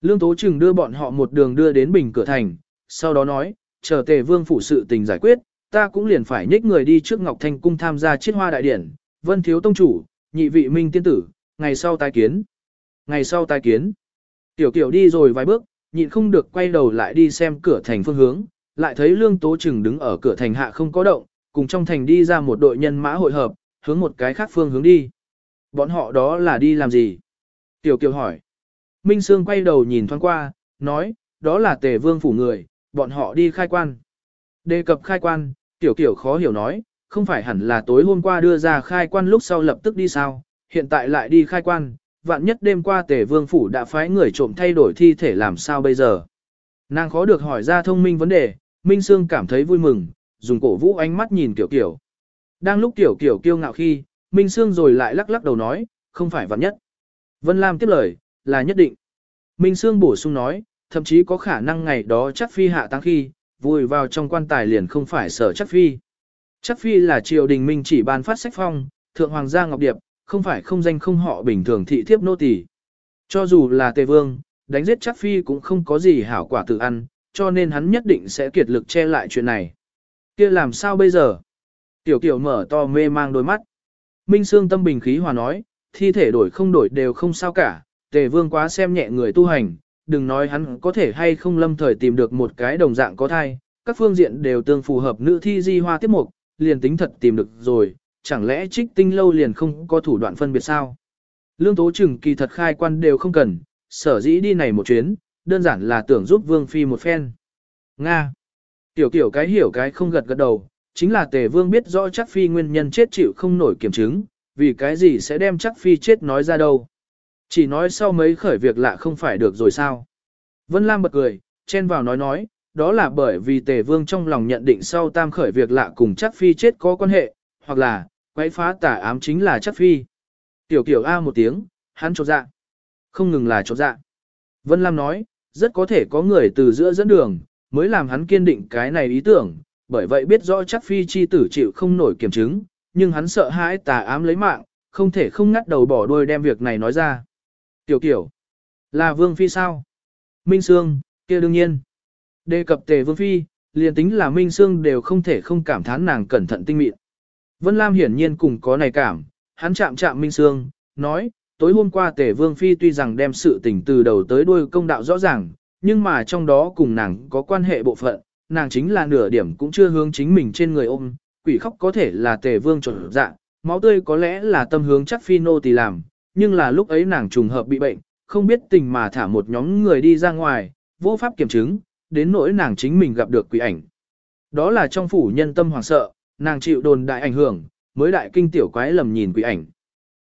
Lương Tố Trừng đưa bọn họ một đường đưa đến bình cửa thành, sau đó nói, chờ tề vương phủ sự tình giải quyết, ta cũng liền phải nhích người đi trước Ngọc Thanh Cung tham gia chiết hoa đại điển, vân thiếu tông chủ, nhị vị minh tiên tử, ngày sau tai kiến. Ngày sau tai kiến. Tiểu kiểu đi rồi vài bước, nhịn không được quay đầu lại đi xem cửa thành phương hướng, lại thấy lương tố trừng đứng ở cửa thành hạ không có động, cùng trong thành đi ra một đội nhân mã hội hợp, hướng một cái khác phương hướng đi. Bọn họ đó là đi làm gì? Tiểu kiều hỏi. Minh Sương quay đầu nhìn thoáng qua, nói, đó là tề vương phủ người, bọn họ đi khai quan. Đề cập khai quan, tiểu kiểu khó hiểu nói, không phải hẳn là tối hôm qua đưa ra khai quan lúc sau lập tức đi sao, hiện tại lại đi khai quan, vạn nhất đêm qua tề vương phủ đã phái người trộm thay đổi thi thể làm sao bây giờ. Nàng khó được hỏi ra thông minh vấn đề, Minh Sương cảm thấy vui mừng, dùng cổ vũ ánh mắt nhìn tiểu kiểu. Đang lúc tiểu kiểu kiêu ngạo khi, Minh Sương rồi lại lắc lắc đầu nói, không phải vạn nhất. Vân Lam tiếp lời, là nhất định. Minh Sương bổ sung nói, thậm chí có khả năng ngày đó chắc phi hạ tăng khi, vùi vào trong quan tài liền không phải sở chắc phi. Chắc phi là triều đình minh chỉ ban phát sách phong, thượng hoàng gia ngọc điệp, không phải không danh không họ bình thường thị thiếp nô tỳ. Cho dù là tề vương, đánh giết chắc phi cũng không có gì hảo quả tự ăn, cho nên hắn nhất định sẽ kiệt lực che lại chuyện này. kia làm sao bây giờ? Tiểu kiểu mở to mê mang đôi mắt. Minh Sương tâm bình khí hòa nói, thi thể đổi không đổi đều không sao cả, tề vương quá xem nhẹ người tu hành, đừng nói hắn có thể hay không lâm thời tìm được một cái đồng dạng có thai, các phương diện đều tương phù hợp nữ thi di hoa tiếp mục, liền tính thật tìm được rồi, chẳng lẽ trích tinh lâu liền không có thủ đoạn phân biệt sao? Lương tố trừng kỳ thật khai quan đều không cần, sở dĩ đi này một chuyến, đơn giản là tưởng giúp vương phi một phen. Nga. Tiểu kiểu cái hiểu cái không gật gật đầu, chính là tề vương biết rõ chắc phi nguyên nhân chết chịu không nổi kiểm chứng, vì cái gì sẽ đem chắc phi chết nói ra đâu. Chỉ nói sau mấy khởi việc lạ không phải được rồi sao. Vân Lam bật cười, chen vào nói nói, đó là bởi vì tề vương trong lòng nhận định sau tam khởi việc lạ cùng chắc phi chết có quan hệ, hoặc là, quấy phá tả ám chính là chắc phi. Tiểu kiểu A một tiếng, hắn trột dạ. Không ngừng là trột dạ. Vân Lam nói, rất có thể có người từ giữa dẫn đường, mới làm hắn kiên định cái này ý tưởng, bởi vậy biết rõ chắc phi chi tử chịu không nổi kiểm chứng, nhưng hắn sợ hãi tà ám lấy mạng, không thể không ngắt đầu bỏ đuôi đem việc này nói ra. Tiểu kiểu, là vương phi sao? Minh Sương, kia đương nhiên. Đề cập tề vương phi, liền tính là Minh Sương đều không thể không cảm thán nàng cẩn thận tinh mịn. Vân Lam hiển nhiên cùng có này cảm, hắn chạm chạm Minh Sương, nói, tối hôm qua tề vương phi tuy rằng đem sự tình từ đầu tới đuôi công đạo rõ ràng, nhưng mà trong đó cùng nàng có quan hệ bộ phận, nàng chính là nửa điểm cũng chưa hướng chính mình trên người ôm, quỷ khóc có thể là tề vương trộn dạ, máu tươi có lẽ là tâm hướng chắc phi nô thì làm, nhưng là lúc ấy nàng trùng hợp bị bệnh, không biết tình mà thả một nhóm người đi ra ngoài, vô pháp kiểm chứng, đến nỗi nàng chính mình gặp được quỷ ảnh. Đó là trong phủ nhân tâm hoàng sợ, nàng chịu đồn đại ảnh hưởng, mới đại kinh tiểu quái lầm nhìn quỷ ảnh.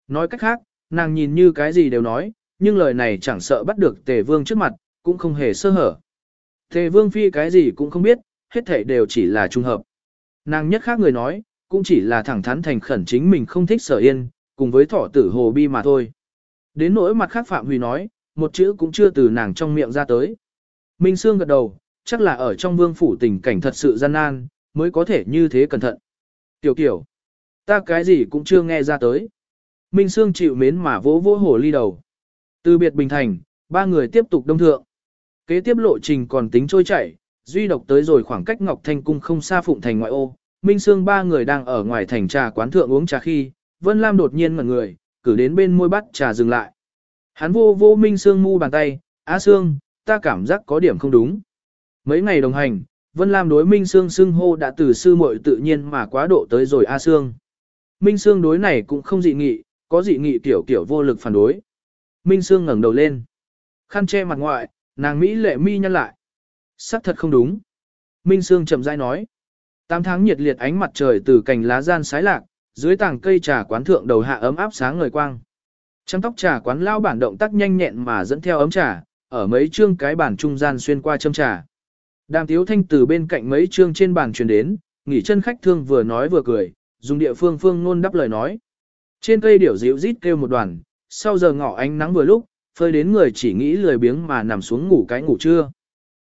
Nói cách khác, nàng nhìn như cái gì đều nói, nhưng lời này chẳng sợ bắt được tề vương trước mặt, cũng không hề sơ hở. Tề vương phi cái gì cũng không biết, hết thảy đều chỉ là trung hợp. Nàng nhất khác người nói, cũng chỉ là thẳng thắn thành khẩn chính mình không thích sở yên, cùng với thọ tử hồ bi mà thôi. Đến nỗi mặt khác Phạm Huy nói, một chữ cũng chưa từ nàng trong miệng ra tới. Minh Sương gật đầu, chắc là ở trong vương phủ tình cảnh thật sự gian nan, mới có thể như thế cẩn thận. Tiểu kiểu, ta cái gì cũng chưa nghe ra tới. Minh Sương chịu mến mà vỗ vỗ hồ ly đầu. Từ biệt Bình Thành, ba người tiếp tục đông thượng. Kế tiếp lộ trình còn tính trôi chảy, duy độc tới rồi khoảng cách Ngọc Thanh Cung không xa Phụng Thành ngoại ô. Minh Sương ba người đang ở ngoài thành trà quán thượng uống trà khi, Vân Lam đột nhiên ngẩn người, cử đến bên môi bắt trà dừng lại. Hắn vô vô Minh Sương mu bàn tay, Á Sương, ta cảm giác có điểm không đúng. Mấy ngày đồng hành, Vân Lam đối Minh Sương xưng hô đã từ sư muội tự nhiên mà quá độ tới rồi A Sương. Minh Sương đối này cũng không dị nghị, có dị nghị tiểu kiểu vô lực phản đối. Minh Sương ngẩng đầu lên. Khăn che mặt ngoại, nàng Mỹ lệ mi nhăn lại. Sắc thật không đúng. Minh Sương chậm rãi nói. Tám tháng nhiệt liệt ánh mặt trời từ cành lá gian sái lạc, dưới tảng cây trà quán thượng đầu hạ ấm áp sáng ngời quang. Trăng tóc trà quán lao bản động tác nhanh nhẹn mà dẫn theo ấm trà, ở mấy chương cái bàn trung gian xuyên qua châm trà. Đàm tiếu thanh từ bên cạnh mấy chương trên bàn truyền đến, nghỉ chân khách thương vừa nói vừa cười, dùng địa phương phương ngôn đáp lời nói. Trên cây điểu dịu rít kêu một đoàn, sau giờ ngọ ánh nắng vừa lúc, phơi đến người chỉ nghĩ lười biếng mà nằm xuống ngủ cái ngủ trưa.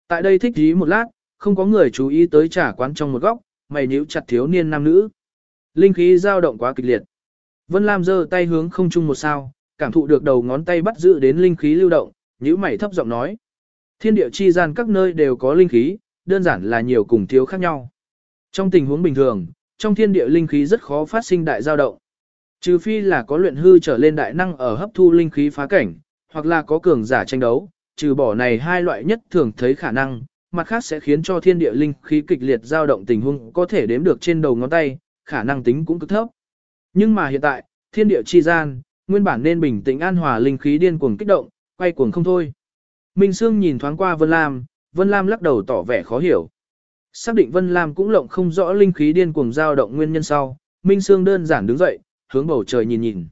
Tại đây thích ý một lát, không có người chú ý tới trà quán trong một góc, mày nhíu chặt thiếu niên nam nữ. Linh khí dao động quá kịch liệt. Vân Lam giơ tay hướng không chung một sao, cảm thụ được đầu ngón tay bắt giữ đến linh khí lưu động, nhữ mày thấp giọng nói. Thiên địa chi gian các nơi đều có linh khí, đơn giản là nhiều cùng thiếu khác nhau. Trong tình huống bình thường, trong thiên địa linh khí rất khó phát sinh đại dao động. Trừ phi là có luyện hư trở lên đại năng ở hấp thu linh khí phá cảnh, hoặc là có cường giả tranh đấu, trừ bỏ này hai loại nhất thường thấy khả năng, mặt khác sẽ khiến cho thiên địa linh khí kịch liệt dao động tình huống có thể đếm được trên đầu ngón tay, khả năng tính cũng cực thấp. Nhưng mà hiện tại, thiên địa chi gian, nguyên bản nên bình tĩnh an hòa linh khí điên cuồng kích động, quay cuồng không thôi. Minh Sương nhìn thoáng qua Vân Lam, Vân Lam lắc đầu tỏ vẻ khó hiểu. Xác định Vân Lam cũng lộng không rõ linh khí điên cuồng dao động nguyên nhân sau, Minh Sương đơn giản đứng dậy, hướng bầu trời nhìn nhìn.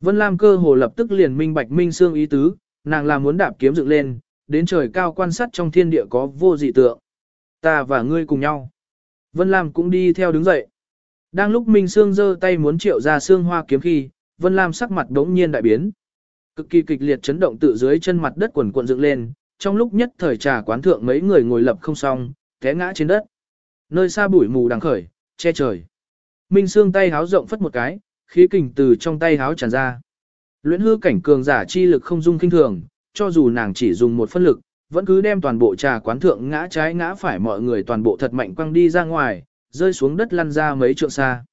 Vân Lam cơ hồ lập tức liền minh bạch Minh Sương ý tứ, nàng là muốn đạp kiếm dựng lên, đến trời cao quan sát trong thiên địa có vô dị tượng. Ta và ngươi cùng nhau. Vân Lam cũng đi theo đứng dậy. Đang lúc Minh Sương giơ tay muốn triệu ra xương hoa kiếm khi, Vân Lam sắc mặt đống nhiên đại biến. Cực kỳ kịch liệt chấn động tự dưới chân mặt đất quần cuộn dựng lên, trong lúc nhất thời trà quán thượng mấy người ngồi lập không xong, té ngã trên đất. Nơi xa bụi mù đang khởi, che trời. Minh Sương tay háo rộng phất một cái, khí kình từ trong tay háo tràn ra. Luyện hư cảnh cường giả chi lực không dung kinh thường, cho dù nàng chỉ dùng một phân lực, vẫn cứ đem toàn bộ trà quán thượng ngã trái ngã phải mọi người toàn bộ thật mạnh quăng đi ra ngoài, rơi xuống đất lăn ra mấy trượng xa.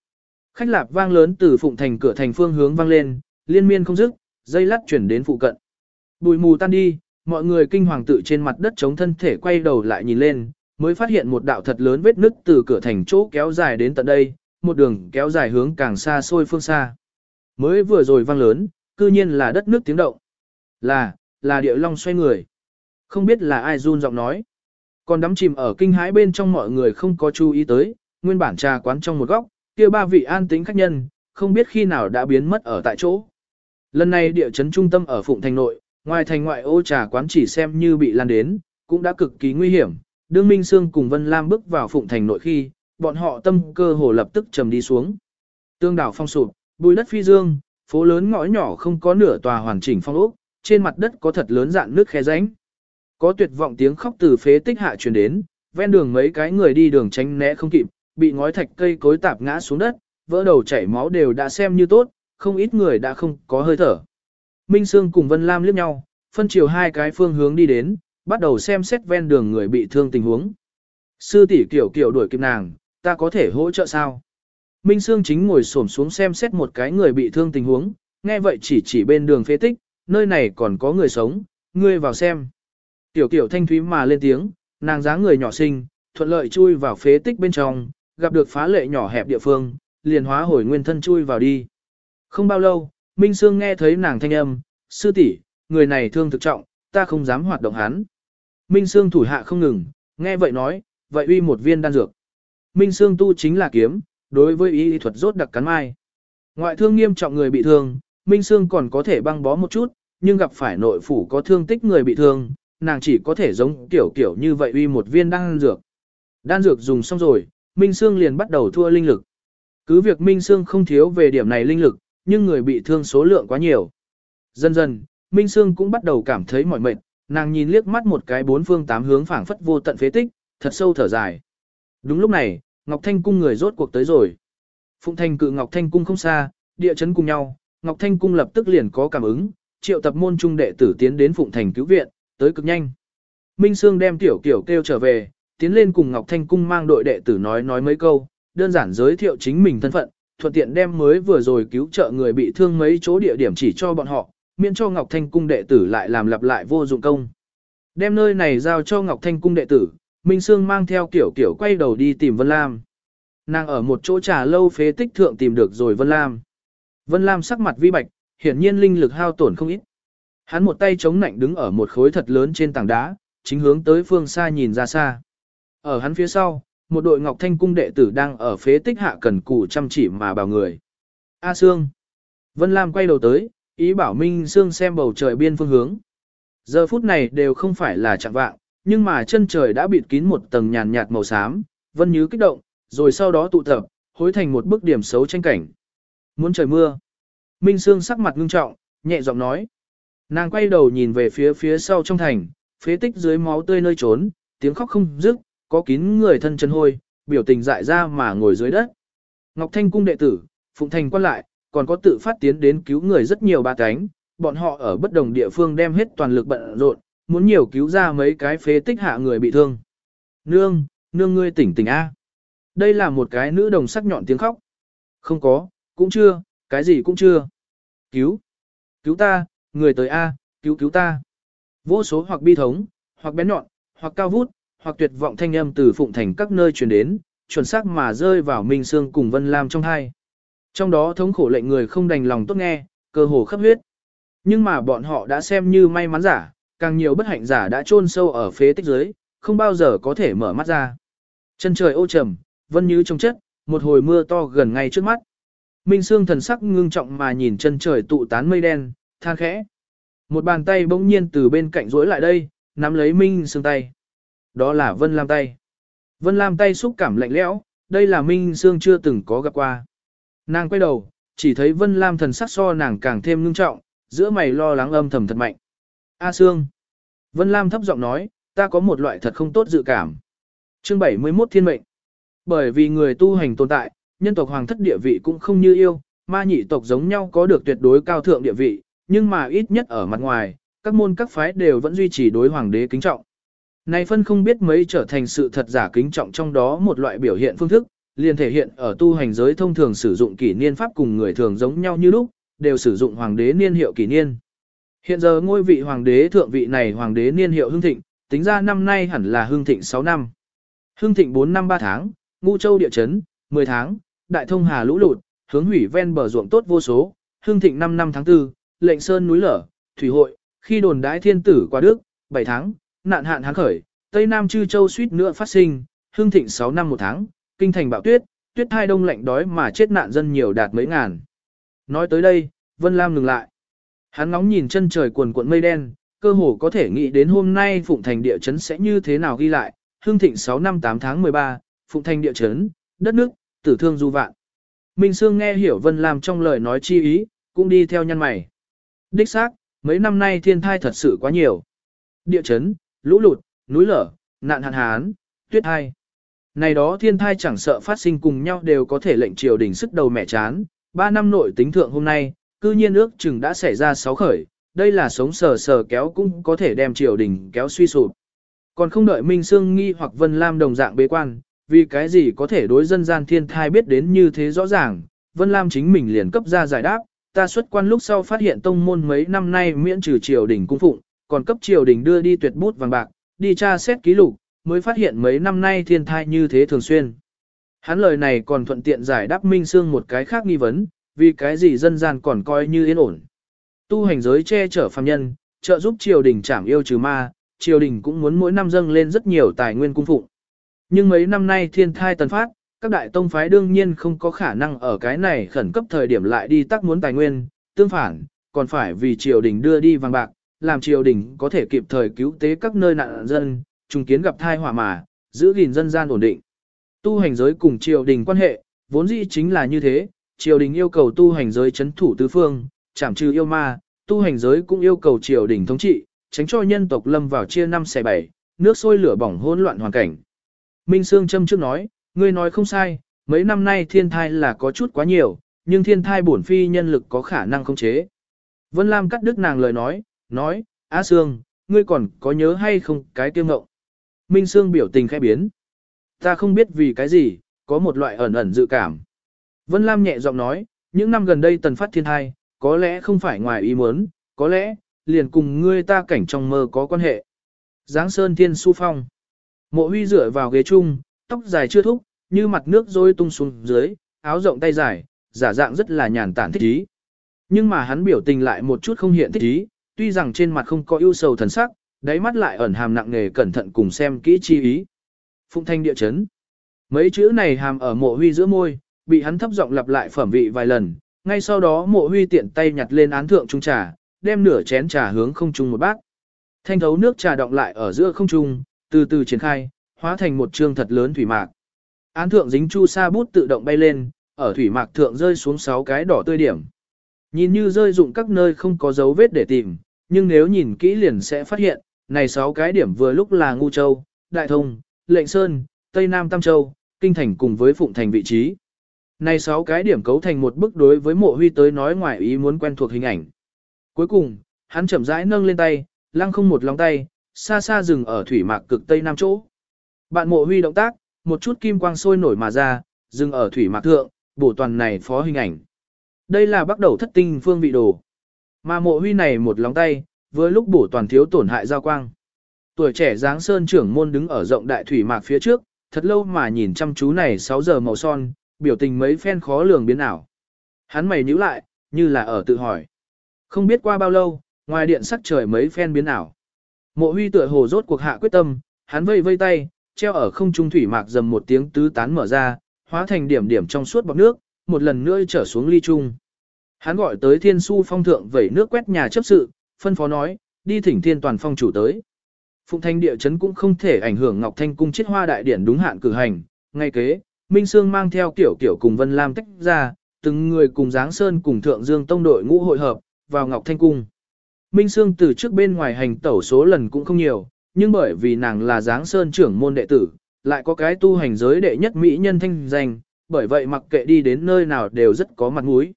Khách lạp vang lớn từ phụng thành cửa thành phương hướng vang lên, liên miên không dứt, dây lắt chuyển đến phụ cận. Bụi mù tan đi, mọi người kinh hoàng tự trên mặt đất chống thân thể quay đầu lại nhìn lên, mới phát hiện một đạo thật lớn vết nứt từ cửa thành chỗ kéo dài đến tận đây, một đường kéo dài hướng càng xa xôi phương xa. Mới vừa rồi vang lớn, cư nhiên là đất nước tiếng động. Là, là địa long xoay người. Không biết là ai run giọng nói. Còn đắm chìm ở kinh hãi bên trong mọi người không có chú ý tới, nguyên bản trà quán trong một góc, kia ba vị an tính khách nhân, không biết khi nào đã biến mất ở tại chỗ. Lần này địa chấn trung tâm ở Phụng Thành nội, ngoài thành ngoại ô trà quán chỉ xem như bị lan đến, cũng đã cực kỳ nguy hiểm. Đương Minh Sương cùng Vân Lam bước vào Phụng Thành nội khi, bọn họ tâm cơ hồ lập tức trầm đi xuống. Tương đảo phong sụp, bùi đất phi dương, phố lớn ngõ nhỏ không có nửa tòa hoàn chỉnh phong ốc, trên mặt đất có thật lớn dạn nước khe rãnh. Có tuyệt vọng tiếng khóc từ phế tích hạ truyền đến, ven đường mấy cái người đi đường tránh né không kịp, bị ngói thạch cây cối tạp ngã xuống đất, vỡ đầu chảy máu đều đã xem như tốt, không ít người đã không có hơi thở. Minh Sương cùng Vân Lam liếc nhau, phân chiều hai cái phương hướng đi đến, bắt đầu xem xét ven đường người bị thương tình huống. Sư tỷ kiểu kiểu đuổi kịp nàng, ta có thể hỗ trợ sao? Minh Sương chính ngồi xổm xuống xem xét một cái người bị thương tình huống, nghe vậy chỉ chỉ bên đường phế tích, nơi này còn có người sống, ngươi vào xem. Tiểu kiểu thanh thúy mà lên tiếng, nàng dáng người nhỏ xinh, thuận lợi chui vào phế tích bên trong, gặp được phá lệ nhỏ hẹp địa phương, liền hóa hồi nguyên thân chui vào đi. Không bao lâu, Minh Sương nghe thấy nàng thanh âm, sư tỷ, người này thương thực trọng, ta không dám hoạt động hắn. Minh Sương thủ hạ không ngừng, nghe vậy nói, vậy uy một viên đan dược. Minh Sương tu chính là kiếm, đối với y thuật rốt đặc cắn mai. Ngoại thương nghiêm trọng người bị thương, Minh Sương còn có thể băng bó một chút, nhưng gặp phải nội phủ có thương tích người bị thương, nàng chỉ có thể giống kiểu kiểu như vậy uy một viên đan dược. Đan dược dùng xong rồi, Minh Sương liền bắt đầu thua linh lực. Cứ việc Minh Sương không thiếu về điểm này linh lực, nhưng người bị thương số lượng quá nhiều. Dần dần, Minh Sương cũng bắt đầu cảm thấy mỏi mệt, nàng nhìn liếc mắt một cái bốn phương tám hướng phảng phất vô tận phế tích, thật sâu thở dài. Đúng lúc này, Ngọc Thanh cung người rốt cuộc tới rồi. Phụng Thành cự Ngọc Thanh cung không xa, địa chấn cùng nhau, Ngọc Thanh Cung lập tức liền có cảm ứng, triệu tập môn trung đệ tử tiến đến Phụng Thành cứu viện, tới cực nhanh. Minh Sương đem tiểu kiểu kêu trở về, tiến lên cùng Ngọc Thanh Cung mang đội đệ tử nói nói mấy câu, đơn giản giới thiệu chính mình thân phận, thuận tiện đem mới vừa rồi cứu trợ người bị thương mấy chỗ địa điểm chỉ cho bọn họ, miễn cho Ngọc Thanh Cung đệ tử lại làm lặp lại vô dụng công. Đem nơi này giao cho Ngọc Thanh Cung đệ tử, Minh Sương mang theo kiểu kiểu quay đầu đi tìm Vân Lam. Nàng ở một chỗ trà lâu phế tích thượng tìm được rồi Vân Lam. Vân Lam sắc mặt vi bạch, hiển nhiên linh lực hao tổn không ít. Hắn một tay chống nạnh đứng ở một khối thật lớn trên tảng đá, chính hướng tới phương xa nhìn ra xa. Ở hắn phía sau, một đội Ngọc Thanh cung đệ tử đang ở phế tích hạ cần cù chăm chỉ mà bảo người. A Sương. Vân Lam quay đầu tới, ý bảo Minh Sương xem bầu trời biên phương hướng. Giờ phút này đều không phải là chẳng vạng, nhưng mà chân trời đã bịt kín một tầng nhàn nhạt màu xám, Vân Như kích động, rồi sau đó tụ tập, hối thành một bức điểm xấu tranh cảnh. Muốn trời mưa. Minh Sương sắc mặt ngưng trọng, nhẹ giọng nói. Nàng quay đầu nhìn về phía phía sau trong thành, phế tích dưới máu tươi nơi trốn, tiếng khóc không dứt, có kín người thân chân hôi, biểu tình dại ra mà ngồi dưới đất. Ngọc Thanh cung đệ tử, Phụng Thành quan lại, còn có tự phát tiến đến cứu người rất nhiều ba cánh, bọn họ ở bất đồng địa phương đem hết toàn lực bận rộn, muốn nhiều cứu ra mấy cái phế tích hạ người bị thương. Nương, nương ngươi tỉnh tỉnh A. Đây là một cái nữ đồng sắc nhọn tiếng khóc. Không có, cũng chưa, cái gì cũng chưa. Cứu, cứu ta, người tới A, cứu cứu ta. Vô số hoặc bi thống, hoặc bén nhọn, hoặc cao vút, hoặc tuyệt vọng thanh âm từ phụng thành các nơi truyền đến, chuẩn xác mà rơi vào Minh Sương cùng Vân Lam trong hai. Trong đó thống khổ lệnh người không đành lòng tốt nghe, cơ hồ khắp huyết. Nhưng mà bọn họ đã xem như may mắn giả, càng nhiều bất hạnh giả đã chôn sâu ở phế tích dưới, không bao giờ có thể mở mắt ra. Chân trời ô trầm, vân như trong chất, một hồi mưa to gần ngay trước mắt. Minh Sương thần sắc ngưng trọng mà nhìn chân trời tụ tán mây đen, than khẽ. Một bàn tay bỗng nhiên từ bên cạnh rối lại đây, nắm lấy Minh Sương tay. Đó là Vân Lam tay. Vân Lam tay xúc cảm lạnh lẽo, đây là Minh Sương chưa từng có gặp qua. Nàng quay đầu, chỉ thấy Vân Lam thần sắc so nàng càng thêm ngưng trọng, giữa mày lo lắng âm thầm thật mạnh. A Sương. Vân Lam thấp giọng nói, ta có một loại thật không tốt dự cảm. Chương 71 Thiên mệnh. Bởi vì người tu hành tồn tại, nhân tộc hoàng thất địa vị cũng không như yêu, ma nhị tộc giống nhau có được tuyệt đối cao thượng địa vị, nhưng mà ít nhất ở mặt ngoài, các môn các phái đều vẫn duy trì đối hoàng đế kính trọng. Này phân không biết mấy trở thành sự thật giả kính trọng trong đó một loại biểu hiện phương thức, liền thể hiện ở tu hành giới thông thường sử dụng kỷ niên pháp cùng người thường giống nhau như lúc, đều sử dụng hoàng đế niên hiệu kỷ niên. Hiện giờ ngôi vị hoàng đế thượng vị này hoàng đế niên hiệu hưng thịnh, tính ra năm nay hẳn là hưng thịnh 6 năm. Hưng thịnh 4 năm 3 tháng, ngu châu địa chấn, 10 tháng, đại thông hà lũ lụt, hướng hủy ven bờ ruộng tốt vô số, hưng thịnh 5 năm tháng 4, lệnh sơn núi lở, thủy hội, khi đồn đái thiên tử qua đức, 7 tháng, nạn hạn háng khởi, Tây Nam Chư Châu suýt nữa phát sinh, hương thịnh 6 năm một tháng, kinh thành bạo tuyết, tuyết thai đông lạnh đói mà chết nạn dân nhiều đạt mấy ngàn. Nói tới đây, Vân Lam ngừng lại. Hắn ngóng nhìn chân trời cuồn cuộn mây đen, cơ hồ có thể nghĩ đến hôm nay Phụng Thành địa chấn sẽ như thế nào ghi lại, hương thịnh 6 năm 8 tháng 13, Phụng Thành địa chấn, đất nước, tử thương du vạn. Minh Sương nghe hiểu Vân Lam trong lời nói chi ý, cũng đi theo nhân mày. Đích xác, mấy năm nay thiên thai thật sự quá nhiều. Địa chấn, lũ lụt, núi lở, nạn hạn hán, tuyết thai. Này đó thiên thai chẳng sợ phát sinh cùng nhau đều có thể lệnh triều đình sức đầu mẹ chán. Ba năm nội tính thượng hôm nay, cư nhiên ước chừng đã xảy ra sáu khởi, đây là sống sờ sờ kéo cũng có thể đem triều đình kéo suy sụp. Còn không đợi Minh Sương nghi hoặc Vân Lam đồng dạng bế quan, vì cái gì có thể đối dân gian thiên thai biết đến như thế rõ ràng, Vân Lam chính mình liền cấp ra giải đáp, ta xuất quan lúc sau phát hiện tông môn mấy năm nay miễn trừ triều đình cung phụng, còn cấp triều đình đưa đi tuyệt bút vàng bạc, đi tra xét ký lục, mới phát hiện mấy năm nay thiên thai như thế thường xuyên. Hắn lời này còn thuận tiện giải đáp Minh Sương một cái khác nghi vấn, vì cái gì dân gian còn coi như yên ổn. Tu hành giới che chở phàm nhân, trợ giúp triều đình trảm yêu trừ ma, triều đình cũng muốn mỗi năm dâng lên rất nhiều tài nguyên cung phụng. Nhưng mấy năm nay thiên thai tần phát, các đại tông phái đương nhiên không có khả năng ở cái này khẩn cấp thời điểm lại đi tác muốn tài nguyên, tương phản, còn phải vì triều đình đưa đi vàng bạc, làm triều đình có thể kịp thời cứu tế các nơi nạn dân, trùng kiến gặp thai hỏa mà, giữ gìn dân gian ổn định. Tu hành giới cùng triều đình quan hệ, vốn dĩ chính là như thế, triều đình yêu cầu tu hành giới chấn thủ tứ phương, chảm trừ yêu ma, tu hành giới cũng yêu cầu triều đình thống trị, tránh cho nhân tộc lâm vào chia năm xẻ bảy, nước sôi lửa bỏng hỗn loạn hoàn cảnh. Minh Sương Trâm trước nói, ngươi nói không sai, mấy năm nay thiên thai là có chút quá nhiều, nhưng thiên thai bổn phi nhân lực có khả năng khống chế. Vân Lam cắt đứt nàng lời nói, nói, Á Sương, ngươi còn có nhớ hay không cái kia ngộng. Minh Sương biểu tình khẽ biến. Ta không biết vì cái gì, có một loại ẩn ẩn dự cảm. Vân Lam nhẹ giọng nói, những năm gần đây tần phát thiên thai, có lẽ không phải ngoài ý muốn, có lẽ, liền cùng ngươi ta cảnh trong mơ có quan hệ. Giáng Sơn Thiên Su Phong. Mộ huy dựa vào ghế chung, tóc dài chưa thúc, như mặt nước rôi tung xuống dưới, áo rộng tay dài, giả dạng rất là nhàn tản thích ý. Nhưng mà hắn biểu tình lại một chút không hiện thích ý, tuy rằng trên mặt không có ưu sầu thần sắc, đáy mắt lại ẩn hàm nặng nề cẩn thận cùng xem kỹ chi ý. Phụng thanh địa chấn. Mấy chữ này hàm ở mộ huy giữa môi, bị hắn thấp giọng lặp lại phẩm vị vài lần, ngay sau đó mộ huy tiện tay nhặt lên án thượng trung trà, đem nửa chén trà hướng không trung một bát. Thanh thấu nước trà động lại ở giữa không trung, từ từ triển khai, hóa thành một trương thật lớn thủy mạc. Án thượng dính chu sa bút tự động bay lên, ở thủy mạc thượng rơi xuống 6 cái đỏ tươi điểm. Nhìn như rơi dụng các nơi không có dấu vết để tìm, nhưng nếu nhìn kỹ liền sẽ phát hiện, này 6 cái điểm vừa lúc là Ngu Châu, Đại Thông, Lệnh Sơn, Tây Nam Tam Châu, Kinh Thành cùng với Phụng Thành vị trí. Này 6 cái điểm cấu thành một bức đối với mộ huy tới nói ngoài ý muốn quen thuộc hình ảnh. Cuối cùng, hắn chậm rãi nâng lên tay, lăng không một lòng tay, xa xa dừng ở thủy mạc cực Tây Nam chỗ. Bạn mộ huy động tác, một chút kim quang sôi nổi mà ra, dừng ở thủy mạc thượng, bổ toàn này phó hình ảnh. Đây là bắt đầu thất tinh phương vị đồ. Mà mộ huy này một lóng tay, với lúc bổ toàn thiếu tổn hại giao quang. Tuổi trẻ dáng sơn trưởng môn đứng ở rộng đại thủy mạc phía trước, thật lâu mà nhìn chăm chú này 6 giờ màu son, biểu tình mấy phen khó lường biến ảo. Hắn mày nhíu lại, như là ở tự hỏi. Không biết qua bao lâu, ngoài điện sắc trời mấy phen biến ảo. Mộ huy tựa hồ rốt cuộc hạ quyết tâm, hắn vây vây tay, treo ở không trung thủy mạc dầm một tiếng tứ tán mở ra, hóa thành điểm điểm trong suốt bọc nước, một lần nữa trở xuống ly trung. Hắn gọi tới thiên su phong thượng vẩy nước quét nhà chấp sự, phân phó nói, đi thỉnh thiên toàn phong chủ tới. Phụng thanh địa chấn cũng không thể ảnh hưởng Ngọc Thanh cung chiết hoa đại điển đúng hạn cử hành, ngay kế, Minh Sương mang theo kiểu kiểu cùng Vân Lam tách ra, từng người cùng Giáng Sơn cùng Thượng Dương Tông đội ngũ hội hợp, vào Ngọc Thanh cung. Minh Sương từ trước bên ngoài hành tẩu số lần cũng không nhiều, nhưng bởi vì nàng là Giáng Sơn trưởng môn đệ tử, lại có cái tu hành giới đệ nhất mỹ nhân thanh danh, bởi vậy mặc kệ đi đến nơi nào đều rất có mặt mũi.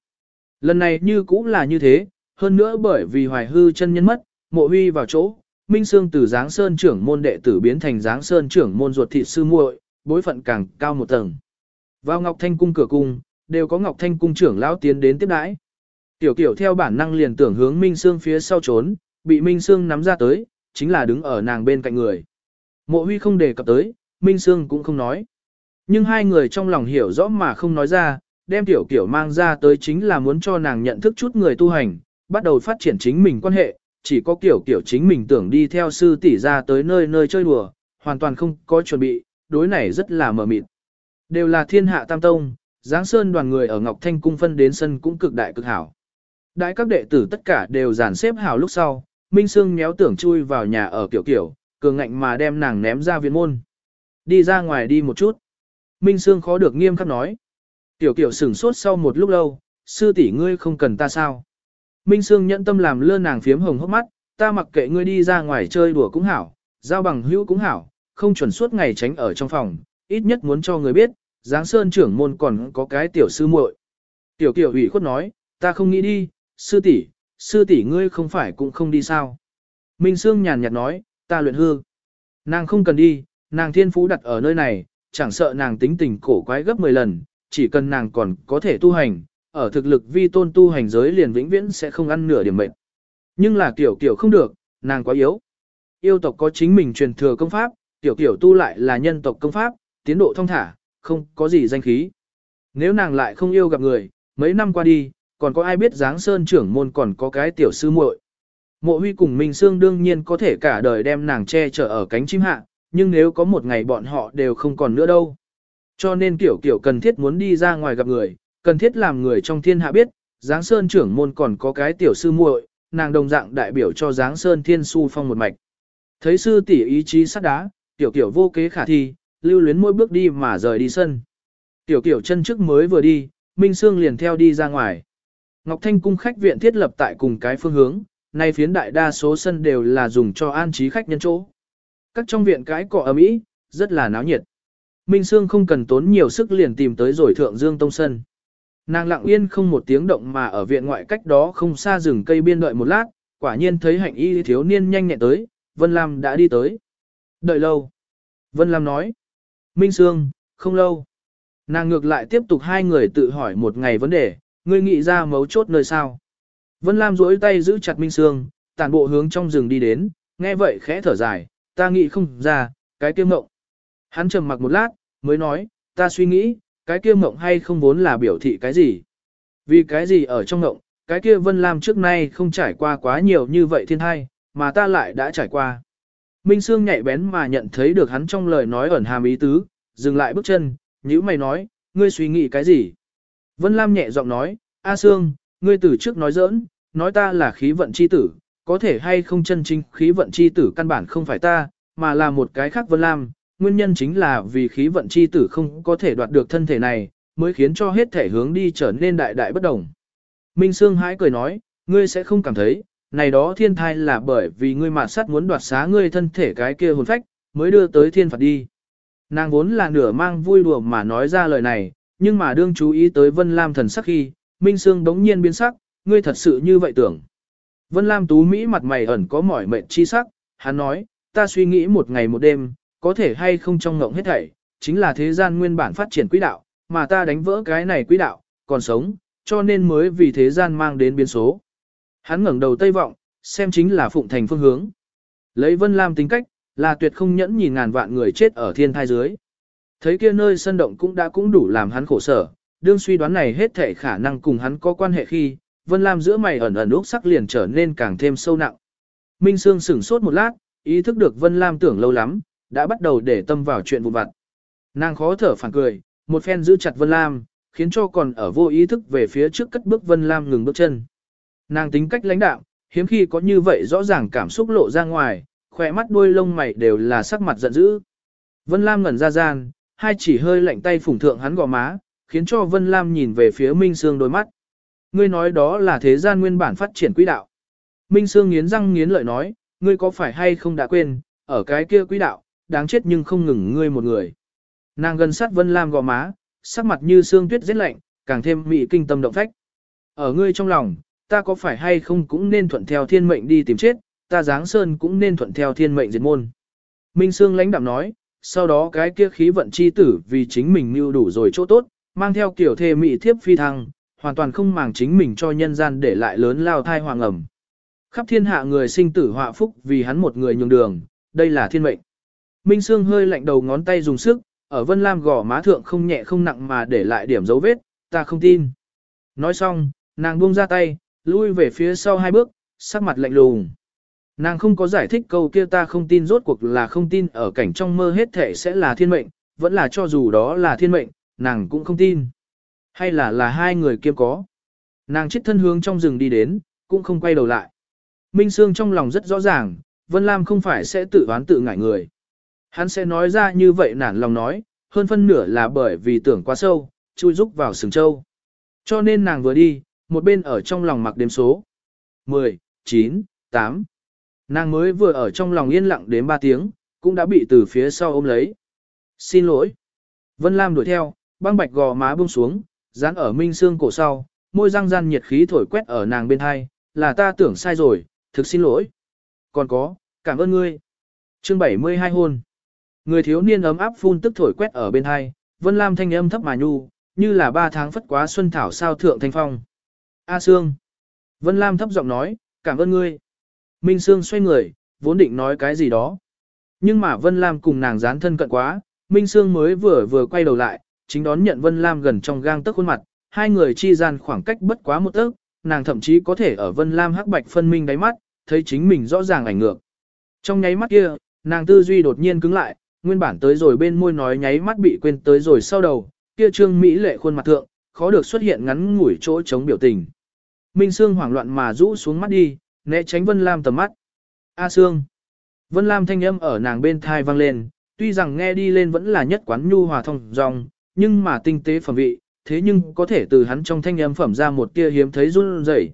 Lần này như cũng là như thế, hơn nữa bởi vì hoài hư chân nhân mất, mộ huy vào chỗ, Minh Sương từ Giáng Sơn trưởng môn đệ tử biến thành Giáng Sơn trưởng môn ruột thị sư muội, bối phận càng cao một tầng. Vào Ngọc Thanh cung cửa cung, đều có Ngọc Thanh cung trưởng lão tiến đến tiếp đãi. Tiểu kiểu theo bản năng liền tưởng hướng Minh Sương phía sau trốn, bị Minh Sương nắm ra tới, chính là đứng ở nàng bên cạnh người. Mộ huy không đề cập tới, Minh Sương cũng không nói. Nhưng hai người trong lòng hiểu rõ mà không nói ra, đem tiểu kiểu mang ra tới chính là muốn cho nàng nhận thức chút người tu hành, bắt đầu phát triển chính mình quan hệ, chỉ có kiểu kiểu chính mình tưởng đi theo sư tỷ ra tới nơi nơi chơi đùa, hoàn toàn không có chuẩn bị, đối này rất là mờ mịt. Đều là thiên hạ tam tông, Giáng Sơn đoàn người ở Ngọc Thanh cung phân đến sân cũng cực đại cực hảo. Đại các đệ tử tất cả đều dàn xếp hảo lúc sau, Minh Sương méo tưởng chui vào nhà ở kiểu kiểu, cường ngạnh mà đem nàng ném ra viện môn. Đi ra ngoài đi một chút. Minh Sương khó được nghiêm khắc nói. Tiểu kiểu sửng sốt sau một lúc lâu, sư tỷ ngươi không cần ta sao. Minh Sương nhẫn tâm làm lơ nàng phiếm hồng hốc mắt, ta mặc kệ ngươi đi ra ngoài chơi đùa cũng hảo, giao bằng hữu cũng hảo, không chuẩn suốt ngày tránh ở trong phòng, ít nhất muốn cho người biết, Giáng Sơn trưởng môn còn có cái tiểu sư muội. Tiểu Kiều ủy khuất nói, ta không nghĩ đi, sư tỷ, sư tỷ ngươi không phải cũng không đi sao. Minh Sương nhàn nhạt nói, ta luyện hư. Nàng không cần đi, nàng thiên phú đặt ở nơi này, chẳng sợ nàng tính tình cổ quái gấp 10 lần, chỉ cần nàng còn có thể tu hành, ở thực lực vi tôn tu hành giới liền vĩnh viễn sẽ không ăn nửa điểm mệnh. Nhưng là tiểu tiểu không được, nàng quá yếu. Yêu tộc có chính mình truyền thừa công pháp, tiểu tiểu tu lại là nhân tộc công pháp, tiến độ thông thả, không có gì danh khí. Nếu nàng lại không yêu gặp người, mấy năm qua đi, còn có ai biết Giáng Sơn trưởng môn còn có cái tiểu sư muội. Mộ huy cùng Minh Sương đương nhiên có thể cả đời đem nàng che chở ở cánh chim hạ, nhưng nếu có một ngày bọn họ đều không còn nữa đâu. Cho nên kiểu kiểu cần thiết muốn đi ra ngoài gặp người, cần thiết làm người trong thiên hạ biết, Giáng Sơn trưởng môn còn có cái tiểu sư muội, nàng đồng dạng đại biểu cho Giáng Sơn Thiên Su Phong một mạch. Thấy sư tỷ ý chí sắt đá, tiểu kiểu vô kế khả thi, lưu luyến mỗi bước đi mà rời đi sân. Tiểu kiểu chân trước mới vừa đi, Minh Sương liền theo đi ra ngoài. Ngọc Thanh cung khách viện thiết lập tại cùng cái phương hướng, nay phiến đại đa số sân đều là dùng cho an trí khách nhân chỗ. Các trong viện cái cọ ấm ý, rất là náo nhiệt. Minh Sương không cần tốn nhiều sức liền tìm tới rồi thượng dương tông sân. Nàng lặng yên không một tiếng động mà ở viện ngoại cách đó không xa rừng cây biên đợi một lát, quả nhiên thấy hạnh y thiếu niên nhanh nhẹn tới, Vân Lam đã đi tới. Đợi lâu. Vân Lam nói. Minh Sương, không lâu. Nàng ngược lại tiếp tục hai người tự hỏi một ngày vấn đề, ngươi nghĩ ra mấu chốt nơi sao. Vân Lam duỗi tay giữ chặt Minh Sương, tản bộ hướng trong rừng đi đến, nghe vậy khẽ thở dài, ta nghĩ không ra, cái kiêm ngộng. Hắn trầm mặc một lát, mới nói, ta suy nghĩ, cái kia mộng hay không vốn là biểu thị cái gì. Vì cái gì ở trong mộng, cái kia Vân Lam trước nay không trải qua quá nhiều như vậy thiên thai, mà ta lại đã trải qua. Minh Sương nhạy bén mà nhận thấy được hắn trong lời nói ẩn hàm ý tứ, dừng lại bước chân, nhữ mày nói, ngươi suy nghĩ cái gì? Vân Lam nhẹ giọng nói, A Sương, ngươi từ trước nói giỡn, nói ta là khí vận chi tử, có thể hay không chân chính khí vận chi tử căn bản không phải ta, mà là một cái khác Vân Lam, nguyên nhân chính là vì khí vận chi tử không có thể đoạt được thân thể này, mới khiến cho hết thể hướng đi trở nên đại đại bất đồng. Minh Sương hãi cười nói, ngươi sẽ không cảm thấy, này đó thiên thai là bởi vì ngươi mạt sát muốn đoạt xá ngươi thân thể cái kia hồn phách, mới đưa tới thiên phạt đi. Nàng vốn là nửa mang vui đùa mà nói ra lời này, nhưng mà đương chú ý tới Vân Lam thần sắc khi, Minh Sương đống nhiên biến sắc, ngươi thật sự như vậy tưởng. Vân Lam tú Mỹ mặt mày ẩn có mỏi mệt chi sắc, hắn nói, ta suy nghĩ một ngày một đêm, có thể hay không trong ngộng hết thảy, chính là thế gian nguyên bản phát triển quỹ đạo, mà ta đánh vỡ cái này quỹ đạo, còn sống, cho nên mới vì thế gian mang đến biến số. Hắn ngẩng đầu tây vọng, xem chính là phụng thành phương hướng. Lấy Vân Lam tính cách, là tuyệt không nhẫn nhìn ngàn vạn người chết ở thiên thai dưới. Thấy kia nơi sân động cũng đã cũng đủ làm hắn khổ sở, đương suy đoán này hết thể khả năng cùng hắn có quan hệ khi, Vân Lam giữa mày ẩn ẩn úc sắc liền trở nên càng thêm sâu nặng. Minh Sương sửng sốt một lát, ý thức được Vân Lam tưởng lâu lắm, đã bắt đầu để tâm vào chuyện vụn vặt. Nàng khó thở phản cười, một phen giữ chặt Vân Lam, khiến cho còn ở vô ý thức về phía trước cất bước Vân Lam ngừng bước chân. Nàng tính cách lãnh đạo, hiếm khi có như vậy rõ ràng cảm xúc lộ ra ngoài, khỏe mắt đuôi lông mày đều là sắc mặt giận dữ. Vân Lam ngẩn ra gian, hai chỉ hơi lạnh tay phủng thượng hắn gò má, khiến cho Vân Lam nhìn về phía Minh Sương đôi mắt. Ngươi nói đó là thế gian nguyên bản phát triển quỹ đạo. Minh Sương nghiến răng nghiến lợi nói, ngươi có phải hay không đã quên, ở cái kia quỹ đạo, đáng chết nhưng không ngừng ngươi một người. Nàng gần sát Vân Lam gò má, sắc mặt như xương tuyết rất lạnh, càng thêm mị kinh tâm động phách. Ở ngươi trong lòng, ta có phải hay không cũng nên thuận theo thiên mệnh đi tìm chết, ta giáng sơn cũng nên thuận theo thiên mệnh diệt môn. Minh Sương lãnh đạm nói, sau đó cái kia khí vận chi tử vì chính mình mưu đủ rồi chỗ tốt, mang theo kiểu thê mị thiếp phi thăng, hoàn toàn không màng chính mình cho nhân gian để lại lớn lao thai hoàng ẩm. Khắp thiên hạ người sinh tử họa phúc vì hắn một người nhường đường, đây là thiên mệnh. Minh Sương hơi lạnh đầu ngón tay dùng sức, ở Vân Lam gò má thượng không nhẹ không nặng mà để lại điểm dấu vết, ta không tin. Nói xong, nàng buông ra tay, lui về phía sau hai bước, sắc mặt lạnh lùng. Nàng không có giải thích câu kia ta không tin rốt cuộc là không tin ở cảnh trong mơ hết thể sẽ là thiên mệnh, vẫn là cho dù đó là thiên mệnh, nàng cũng không tin. Hay là là hai người kiêm có. Nàng chết thân hướng trong rừng đi đến, cũng không quay đầu lại. Minh Sương trong lòng rất rõ ràng, Vân Lam không phải sẽ tự oán tự ngại người. Hắn sẽ nói ra như vậy nản lòng nói, hơn phân nửa là bởi vì tưởng quá sâu, chui rúc vào sừng châu. Cho nên nàng vừa đi, một bên ở trong lòng mặc đếm số. 10, 9, 8. Nàng mới vừa ở trong lòng yên lặng đến 3 tiếng, cũng đã bị từ phía sau ôm lấy. Xin lỗi. Vân Lam đuổi theo, băng bạch gò má buông xuống, dán ở minh xương cổ sau, môi răng răng nhiệt khí thổi quét ở nàng bên hai, là ta tưởng sai rồi, thực xin lỗi. Còn có, cảm ơn ngươi. Chương 72 hôn. Người thiếu niên ấm áp phun tức thổi quét ở bên hai, Vân Lam thanh âm thấp mà nhu, như là ba tháng phất quá xuân thảo sao thượng thanh phong. A Sương. Vân Lam thấp giọng nói, cảm ơn ngươi. Minh Sương xoay người, vốn định nói cái gì đó. Nhưng mà Vân Lam cùng nàng dán thân cận quá, Minh Sương mới vừa vừa quay đầu lại, chính đón nhận Vân Lam gần trong gang tấc khuôn mặt, hai người chi gian khoảng cách bất quá một tấc, nàng thậm chí có thể ở Vân Lam hắc bạch phân minh đáy mắt, thấy chính mình rõ ràng ảnh ngược. Trong nháy mắt kia, nàng tư duy đột nhiên cứng lại, nguyên bản tới rồi bên môi nói nháy mắt bị quên tới rồi sau đầu, kia trương mỹ lệ khuôn mặt thượng, khó được xuất hiện ngắn ngủi chỗ chống biểu tình. Minh Sương hoảng loạn mà rũ xuống mắt đi, né tránh Vân Lam tầm mắt. A Sương. Vân Lam thanh âm ở nàng bên thai vang lên, tuy rằng nghe đi lên vẫn là nhất quán nhu hòa thông dòng, nhưng mà tinh tế phẩm vị, thế nhưng có thể từ hắn trong thanh âm phẩm ra một tia hiếm thấy run rẩy.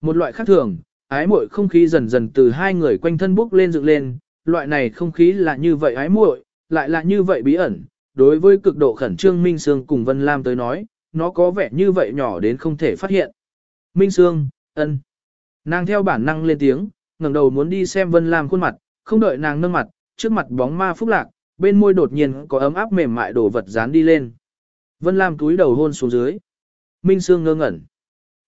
Một loại khác thường, ái muội không khí dần dần từ hai người quanh thân bốc lên dựng lên, loại này không khí là như vậy ái muội, lại là như vậy bí ẩn, đối với cực độ khẩn trương Minh Sương cùng Vân Lam tới nói, nó có vẻ như vậy nhỏ đến không thể phát hiện. Minh Sương, ân. Nàng theo bản năng lên tiếng, ngẩng đầu muốn đi xem Vân Lam khuôn mặt, không đợi nàng nâng mặt, trước mặt bóng ma phúc lạc, bên môi đột nhiên có ấm áp mềm mại đồ vật dán đi lên. Vân Lam túi đầu hôn xuống dưới. Minh Sương ngơ ngẩn.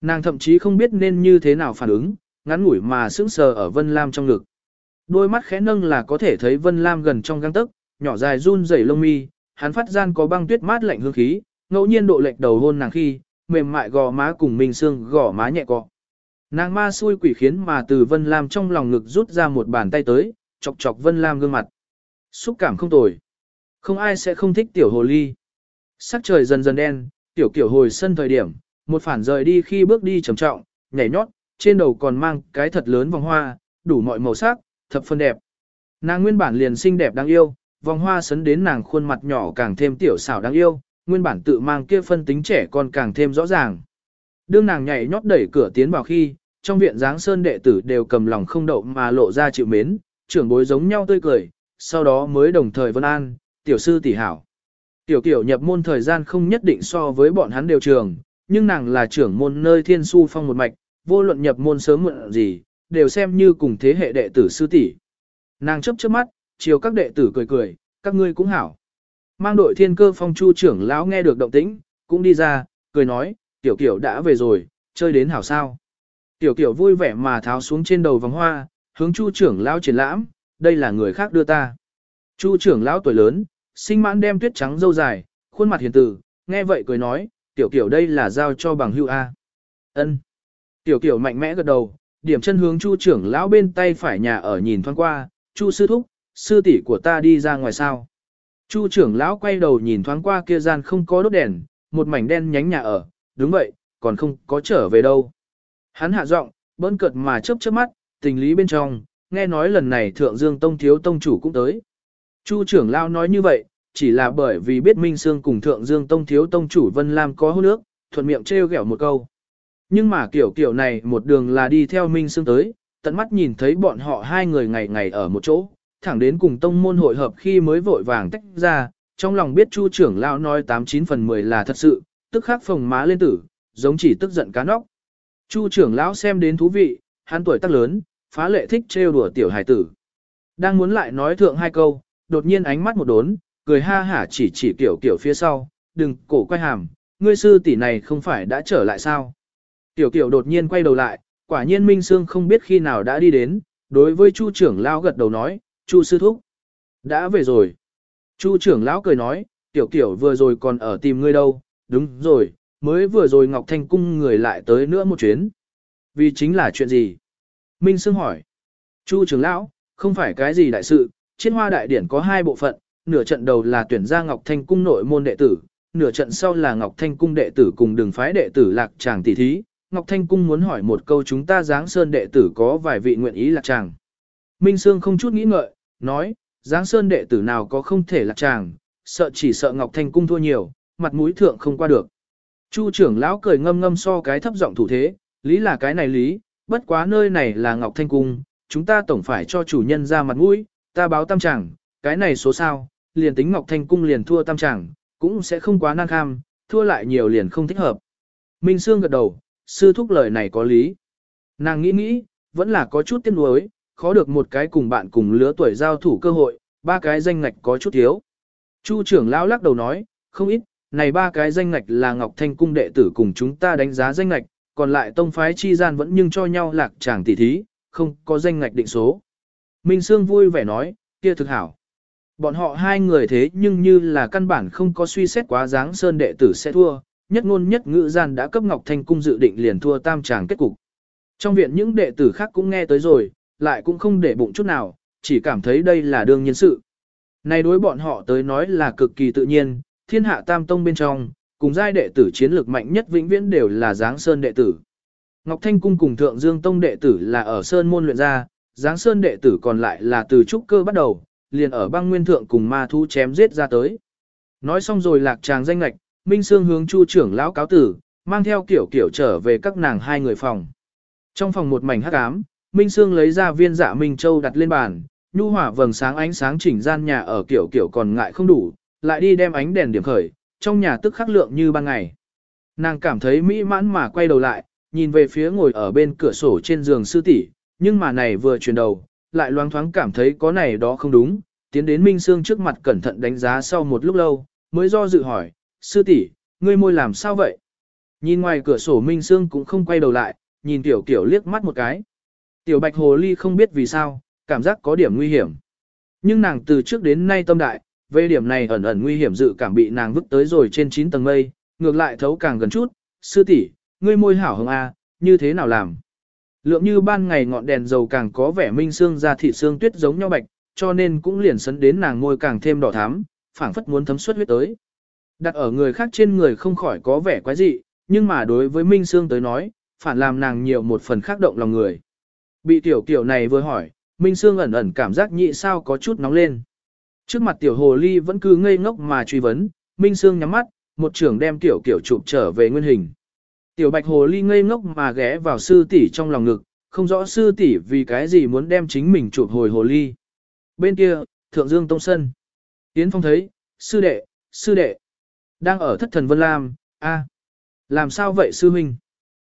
Nàng thậm chí không biết nên như thế nào phản ứng, ngắn ngủi mà sững sờ ở Vân Lam trong ngực. Đôi mắt khẽ nâng là có thể thấy Vân Lam gần trong găng tức, nhỏ dài run rẩy lông mi, hắn phát gian có băng tuyết mát lạnh hương khí, ngẫu nhiên độ lệch đầu hôn nàng khi, mềm mại gò má cùng Minh Sương gò má nhẹ cọ. Nàng ma xui quỷ khiến mà từ Vân Lam trong lòng ngực rút ra một bàn tay tới, chọc chọc Vân Lam gương mặt. Xúc cảm không tồi. Không ai sẽ không thích tiểu hồ ly. Sắc trời dần dần đen, tiểu kiểu hồi sân thời điểm, một phản rời đi khi bước đi trầm trọng, nhảy nhót, trên đầu còn mang cái thật lớn vòng hoa, đủ mọi màu sắc, thập phân đẹp. Nàng nguyên bản liền xinh đẹp đáng yêu, vòng hoa sấn đến nàng khuôn mặt nhỏ càng thêm tiểu xảo đáng yêu, nguyên bản tự mang kia phân tính trẻ con càng thêm rõ ràng. Đương nàng nhảy nhót đẩy cửa tiến vào khi, trong viện giáng sơn đệ tử đều cầm lòng không đậu mà lộ ra chịu mến, trưởng bối giống nhau tươi cười, sau đó mới đồng thời vân an, tiểu sư tỷ hảo. Tiểu kiểu nhập môn thời gian không nhất định so với bọn hắn đều trường, nhưng nàng là trưởng môn nơi thiên su phong một mạch, vô luận nhập môn sớm muộn gì, đều xem như cùng thế hệ đệ tử sư tỷ. Nàng chấp chớp mắt, chiều các đệ tử cười cười, các ngươi cũng hảo. Mang đội thiên cơ phong chu trưởng lão nghe được động tĩnh, cũng đi ra, cười nói, tiểu kiểu đã về rồi, chơi đến hảo sao. Tiểu kiểu vui vẻ mà tháo xuống trên đầu vòng hoa, hướng chu trưởng lão triển lãm, đây là người khác đưa ta. Chu trưởng lão tuổi lớn, sinh mãn đem tuyết trắng dâu dài, khuôn mặt hiền từ, nghe vậy cười nói, tiểu kiểu đây là giao cho bằng hưu A. ân Tiểu kiểu mạnh mẽ gật đầu, điểm chân hướng chu trưởng lão bên tay phải nhà ở nhìn thoáng qua, chu sư thúc, sư tỷ của ta đi ra ngoài sao. Chu trưởng lão quay đầu nhìn thoáng qua kia gian không có đốt đèn, một mảnh đen nhánh nhà ở, đúng vậy, còn không có trở về đâu. Hắn hạ giọng, bỡn cợt mà chớp chớp mắt, tình lý bên trong, nghe nói lần này thượng dương tông thiếu tông chủ cũng tới. Chu trưởng lão nói như vậy, chỉ là bởi vì biết Minh Sương cùng thượng dương tông thiếu tông chủ Vân Lam có hôn nước, thuận miệng trêu ghẹo một câu. Nhưng mà kiểu kiểu này một đường là đi theo Minh Sương tới, tận mắt nhìn thấy bọn họ hai người ngày ngày ở một chỗ, thẳng đến cùng tông môn hội hợp khi mới vội vàng tách ra, trong lòng biết Chu trưởng lão nói 89 phần 10 là thật sự, tức khắc phồng má lên tử, giống chỉ tức giận cá nóc. Chu trưởng lão xem đến thú vị, hắn tuổi tác lớn, phá lệ thích trêu đùa tiểu hài tử. Đang muốn lại nói thượng hai câu, đột nhiên ánh mắt một đốn, cười ha hả chỉ chỉ kiểu kiểu phía sau, đừng cổ quay hàm, ngươi sư tỷ này không phải đã trở lại sao. Tiểu kiểu đột nhiên quay đầu lại, quả nhiên Minh Sương không biết khi nào đã đi đến, đối với Chu trưởng lão gật đầu nói, Chu sư thúc, đã về rồi. Chu trưởng lão cười nói, tiểu kiểu vừa rồi còn ở tìm ngươi đâu, đúng rồi, mới vừa rồi Ngọc Thanh cung người lại tới nữa một chuyến. Vì chính là chuyện gì? Minh Sương hỏi. Chu trưởng lão, không phải cái gì đại sự, chiến hoa đại điển có hai bộ phận, nửa trận đầu là tuyển ra Ngọc Thanh cung nội môn đệ tử, nửa trận sau là Ngọc Thanh cung đệ tử cùng đường phái đệ tử lạc tràng tỷ thí. Ngọc Thanh cung muốn hỏi một câu chúng ta giáng sơn đệ tử có vài vị nguyện ý lạc chàng. Minh Sương không chút nghĩ ngợi, nói, giáng sơn đệ tử nào có không thể lạc chàng? sợ chỉ sợ Ngọc Thanh cung thua nhiều, mặt mũi thượng không qua được. Chu trưởng lão cười ngâm ngâm so cái thấp giọng thủ thế, lý là cái này lý, bất quá nơi này là Ngọc Thanh cung, chúng ta tổng phải cho chủ nhân ra mặt mũi, ta báo tam tràng, cái này số sao, liền tính Ngọc Thanh cung liền thua tam tràng, cũng sẽ không quá nan kham, thua lại nhiều liền không thích hợp. Minh Sương gật đầu, sư thúc lời này có lý. Nàng nghĩ nghĩ, vẫn là có chút tiếc nuối, khó được một cái cùng bạn cùng lứa tuổi giao thủ cơ hội, ba cái danh ngạch có chút thiếu. Chu trưởng lão lắc đầu nói, không ít, này ba cái danh ngạch là Ngọc Thanh cung đệ tử cùng chúng ta đánh giá danh ngạch, còn lại tông phái chi gian vẫn nhưng cho nhau lạc chàng tỉ thí, không có danh ngạch định số. Minh Sương vui vẻ nói, kia thực hảo. Bọn họ hai người thế nhưng như là căn bản không có suy xét quá dáng sơn đệ tử sẽ thua, nhất ngôn nhất ngữ gian đã cấp Ngọc Thanh cung dự định liền thua tam tràng kết cục. Trong viện những đệ tử khác cũng nghe tới rồi, lại cũng không để bụng chút nào, chỉ cảm thấy đây là đương nhiên sự. Này đối bọn họ tới nói là cực kỳ tự nhiên, thiên hạ tam tông bên trong, cùng giai đệ tử chiến lược mạnh nhất vĩnh viễn đều là Giáng Sơn đệ tử. Ngọc Thanh Cung cùng Thượng Dương Tông đệ tử là ở Sơn môn luyện ra, Giáng Sơn đệ tử còn lại là từ trúc cơ bắt đầu, liền ở băng nguyên thượng cùng ma thu chém giết ra tới. Nói xong rồi lạc tràng danh lạch, Minh Sương hướng Chu trưởng lão cáo tử, mang theo kiểu kiểu trở về các nàng hai người phòng. Trong phòng một mảnh hắc ám, Minh Sương lấy ra viên dạ Minh Châu đặt lên bàn, nhu hỏa vầng sáng ánh sáng chỉnh gian nhà ở kiểu kiểu còn ngại không đủ, lại đi đem ánh đèn điểm khởi, trong nhà tức khắc lượng như ban ngày. Nàng cảm thấy mỹ mãn mà quay đầu lại, nhìn về phía ngồi ở bên cửa sổ trên giường sư tỷ, nhưng mà này vừa chuyển đầu, lại loáng thoáng cảm thấy có này đó không đúng, tiến đến Minh Sương trước mặt cẩn thận đánh giá sau một lúc lâu, mới do dự hỏi, sư tỷ, ngươi môi làm sao vậy? Nhìn ngoài cửa sổ Minh Sương cũng không quay đầu lại, nhìn tiểu kiểu liếc mắt một cái. Tiểu bạch hồ ly không biết vì sao, cảm giác có điểm nguy hiểm. Nhưng nàng từ trước đến nay tâm đại, về điểm này ẩn ẩn nguy hiểm dự cảm bị nàng vứt tới rồi trên 9 tầng mây, ngược lại thấu càng gần chút, sư tỷ, ngươi môi hảo hồng A, như thế nào làm? Lượng như ban ngày ngọn đèn dầu càng có vẻ minh xương ra thị xương tuyết giống nhau bạch, cho nên cũng liền sấn đến nàng môi càng thêm đỏ thắm, phảng phất muốn thấm suất huyết tới. Đặt ở người khác trên người không khỏi có vẻ quái dị, nhưng mà đối với Minh Sương tới nói, phản làm nàng nhiều một phần khác động lòng người. Bị tiểu kiểu này vừa hỏi, Minh Sương ẩn ẩn cảm giác nhị sao có chút nóng lên. Trước mặt tiểu hồ ly vẫn cứ ngây ngốc mà truy vấn, Minh Sương nhắm mắt, một trưởng đem tiểu kiểu chụp trở về nguyên hình. Tiểu bạch hồ ly ngây ngốc mà ghé vào sư tỷ trong lòng ngực, không rõ sư tỷ vì cái gì muốn đem chính mình chụp hồi hồ ly. Bên kia, thượng dương tông sân. Tiến Phong thấy, sư đệ, sư đệ, đang ở thất thần Vân Lam, a, làm sao vậy sư huynh?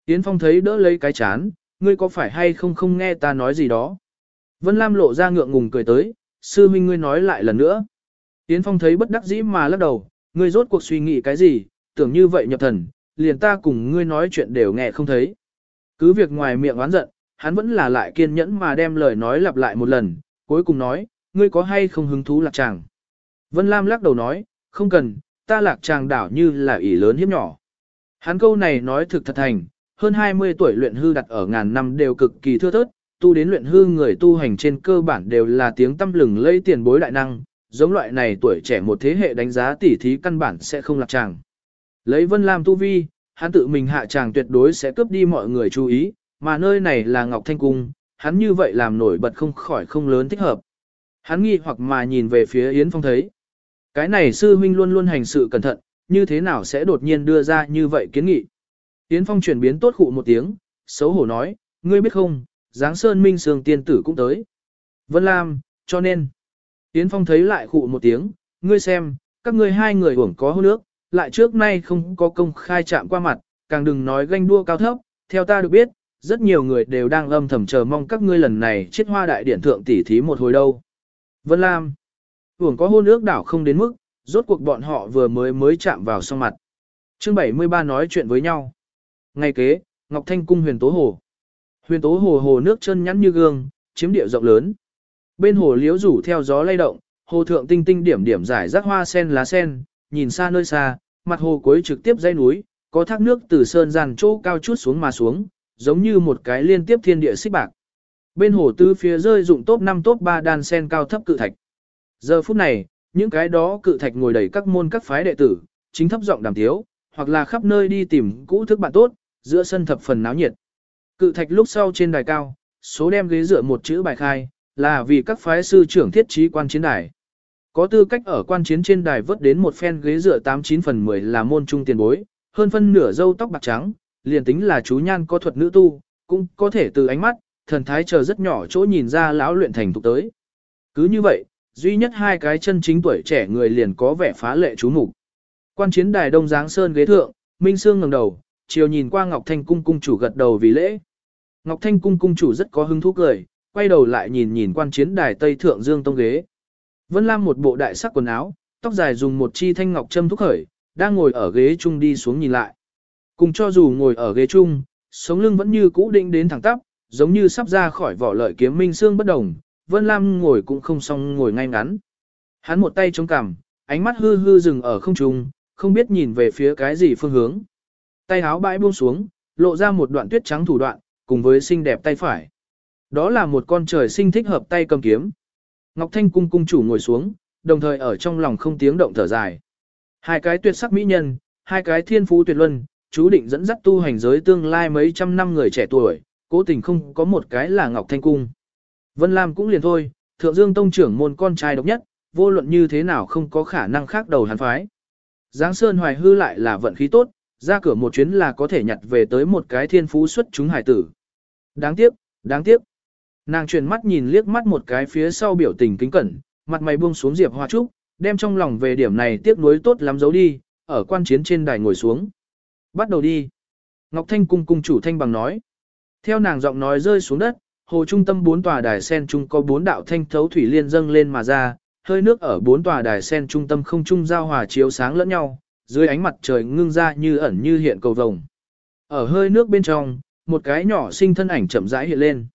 Yến Phong thấy đỡ lấy cái chán, ngươi có phải hay không không nghe ta nói gì đó? Vân Lam lộ ra ngượng ngùng cười tới, sư huynh ngươi nói lại lần nữa. Yến Phong thấy bất đắc dĩ mà lắc đầu, ngươi rốt cuộc suy nghĩ cái gì, tưởng như vậy nhập thần, liền ta cùng ngươi nói chuyện đều nghe không thấy. Cứ việc ngoài miệng oán giận, hắn vẫn là lại kiên nhẫn mà đem lời nói lặp lại một lần, cuối cùng nói, ngươi có hay không hứng thú lạc chàng. Vân Lam lắc đầu nói, không cần, ta lạc tràng đảo như là ỷ lớn hiếp nhỏ. Hắn câu này nói thực thật thành, hơn 20 tuổi luyện hư đặt ở ngàn năm đều cực kỳ thưa thớt, tu đến luyện hư người tu hành trên cơ bản đều là tiếng tâm lừng lây tiền bối đại năng, giống loại này tuổi trẻ một thế hệ đánh giá tỉ thí căn bản sẽ không lạc tràng. Lấy Vân Lam tu vi, hắn tự mình hạ tràng tuyệt đối sẽ cướp đi mọi người chú ý, mà nơi này là Ngọc Thanh Cung, hắn như vậy làm nổi bật không khỏi không lớn thích hợp. Hắn nghi hoặc mà nhìn về phía Yến Phong thấy. Cái này sư huynh luôn luôn hành sự cẩn thận, như thế nào sẽ đột nhiên đưa ra như vậy kiến nghị. tiến Phong chuyển biến tốt khụ một tiếng, xấu hổ nói, ngươi biết không, Giáng Sơn Minh Sương tiên tử cũng tới. Vân Lam, cho nên. tiến Phong thấy lại khụ một tiếng, ngươi xem, các ngươi hai người uổng có hôn nước, lại trước nay không có công khai chạm qua mặt, càng đừng nói ganh đua cao thấp, theo ta được biết, rất nhiều người đều đang âm thầm chờ mong các ngươi lần này chết hoa đại điển thượng tỷ thí một hồi đâu. Vân Lam, uổng có hôn ước đảo không đến mức, rốt cuộc bọn họ vừa mới mới chạm vào song mặt. Chương 73 nói chuyện với nhau. Ngày kế, Ngọc Thanh cung huyền tố hồ. Huyền tố hồ hồ nước chân nhắn như gương, chiếm địa rộng lớn. Bên hồ liếu rủ theo gió lay động, hồ thượng tinh tinh điểm điểm giải rác hoa sen lá sen, nhìn xa nơi xa, mặt hồ cuối trực tiếp dãy núi, có thác nước từ sơn giàn chỗ cao chút xuống mà xuống, giống như một cái liên tiếp thiên địa xích bạc. Bên hồ tư phía rơi dụng top 5 top 3 đàn sen cao thấp cự thạch. Giờ phút này, những cái đó cự thạch ngồi đầy các môn các phái đệ tử, chính thấp giọng đàm tiếu, hoặc là khắp nơi đi tìm cũ thức bạn tốt, giữa sân thập phần náo nhiệt. Cự thạch lúc sau trên đài cao, số đem ghế dựa một chữ bài khai, là vì các phái sư trưởng thiết trí quan chiến đài. Có tư cách ở quan chiến trên đài vớt đến một phen ghế dựa 89 phần 10 là môn trung tiền bối, hơn phân nửa râu tóc bạc trắng, liền tính là chú nhan có thuật nữ tu, cũng có thể từ ánh mắt, thần thái chờ rất nhỏ chỗ nhìn ra lão luyện thành tục tới. Cứ như vậy, duy nhất hai cái chân chính tuổi trẻ người liền có vẻ phá lệ chú mục. Quan chiến đài đông giáng sơn ghế thượng, Minh Sương ngẩng đầu, chiều nhìn qua Ngọc Thanh cung cung chủ gật đầu vì lễ. Ngọc Thanh cung cung chủ rất có hứng thú cười, quay đầu lại nhìn nhìn quan chiến đài Tây thượng Dương tông ghế. Vân Lam một bộ đại sắc quần áo, tóc dài dùng một chi thanh ngọc châm thúc khởi, đang ngồi ở ghế chung đi xuống nhìn lại. Cùng cho dù ngồi ở ghế chung, sống lưng vẫn như cũ định đến thẳng tắp, giống như sắp ra khỏi vỏ lợi kiếm minh sương bất đồng, Vân Lam ngồi cũng không xong ngồi ngay ngắn. Hắn một tay chống cằm, ánh mắt hư hư dừng ở không trung, không biết nhìn về phía cái gì phương hướng. Tay háo bãi buông xuống, lộ ra một đoạn tuyết trắng thủ đoạn, cùng với xinh đẹp tay phải. Đó là một con trời sinh thích hợp tay cầm kiếm. Ngọc Thanh cung cung chủ ngồi xuống, đồng thời ở trong lòng không tiếng động thở dài. Hai cái tuyệt sắc mỹ nhân, hai cái thiên phú tuyệt luân, chú định dẫn dắt tu hành giới tương lai mấy trăm năm người trẻ tuổi, cố tình không có một cái là Ngọc Thanh cung. Vân Lam cũng liền thôi, Thượng Dương Tông trưởng môn con trai độc nhất, vô luận như thế nào không có khả năng khác đầu hắn phái. Giáng Sơn Hoài hư lại là vận khí tốt, ra cửa một chuyến là có thể nhặt về tới một cái thiên phú xuất chúng hải tử. Đáng tiếc, đáng tiếc. Nàng chuyển mắt nhìn liếc mắt một cái phía sau biểu tình kính cẩn, mặt mày buông xuống Diệp Hoa Trúc, đem trong lòng về điểm này tiếc nuối tốt lắm giấu đi, ở quan chiến trên đài ngồi xuống. Bắt đầu đi. Ngọc Thanh cung cung chủ thanh bằng nói. Theo nàng giọng nói rơi xuống đất, hồ trung tâm bốn tòa đài sen trung có bốn đạo thanh thấu thủy liên dâng lên mà ra, hơi nước ở bốn tòa đài sen trung tâm không trung giao hòa chiếu sáng lẫn nhau, dưới ánh mặt trời ngưng ra như ẩn như hiện cầu vồng. Ở hơi nước bên trong, một cái nhỏ sinh thân ảnh chậm rãi hiện lên.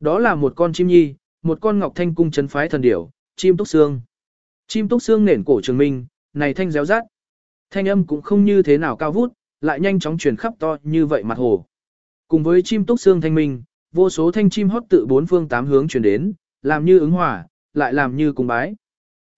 Đó là một con chim nhi, một con ngọc thanh cung chấn phái thần điểu, chim túc xương. Chim túc xương nền cổ trường minh, này thanh réo rát. Thanh âm cũng không như thế nào cao vút, lại nhanh chóng truyền khắp to như vậy mặt hồ. Cùng với chim túc xương thanh minh, vô số thanh chim hót tự bốn phương tám hướng truyền đến, làm như ứng hòa, lại làm như cung bái.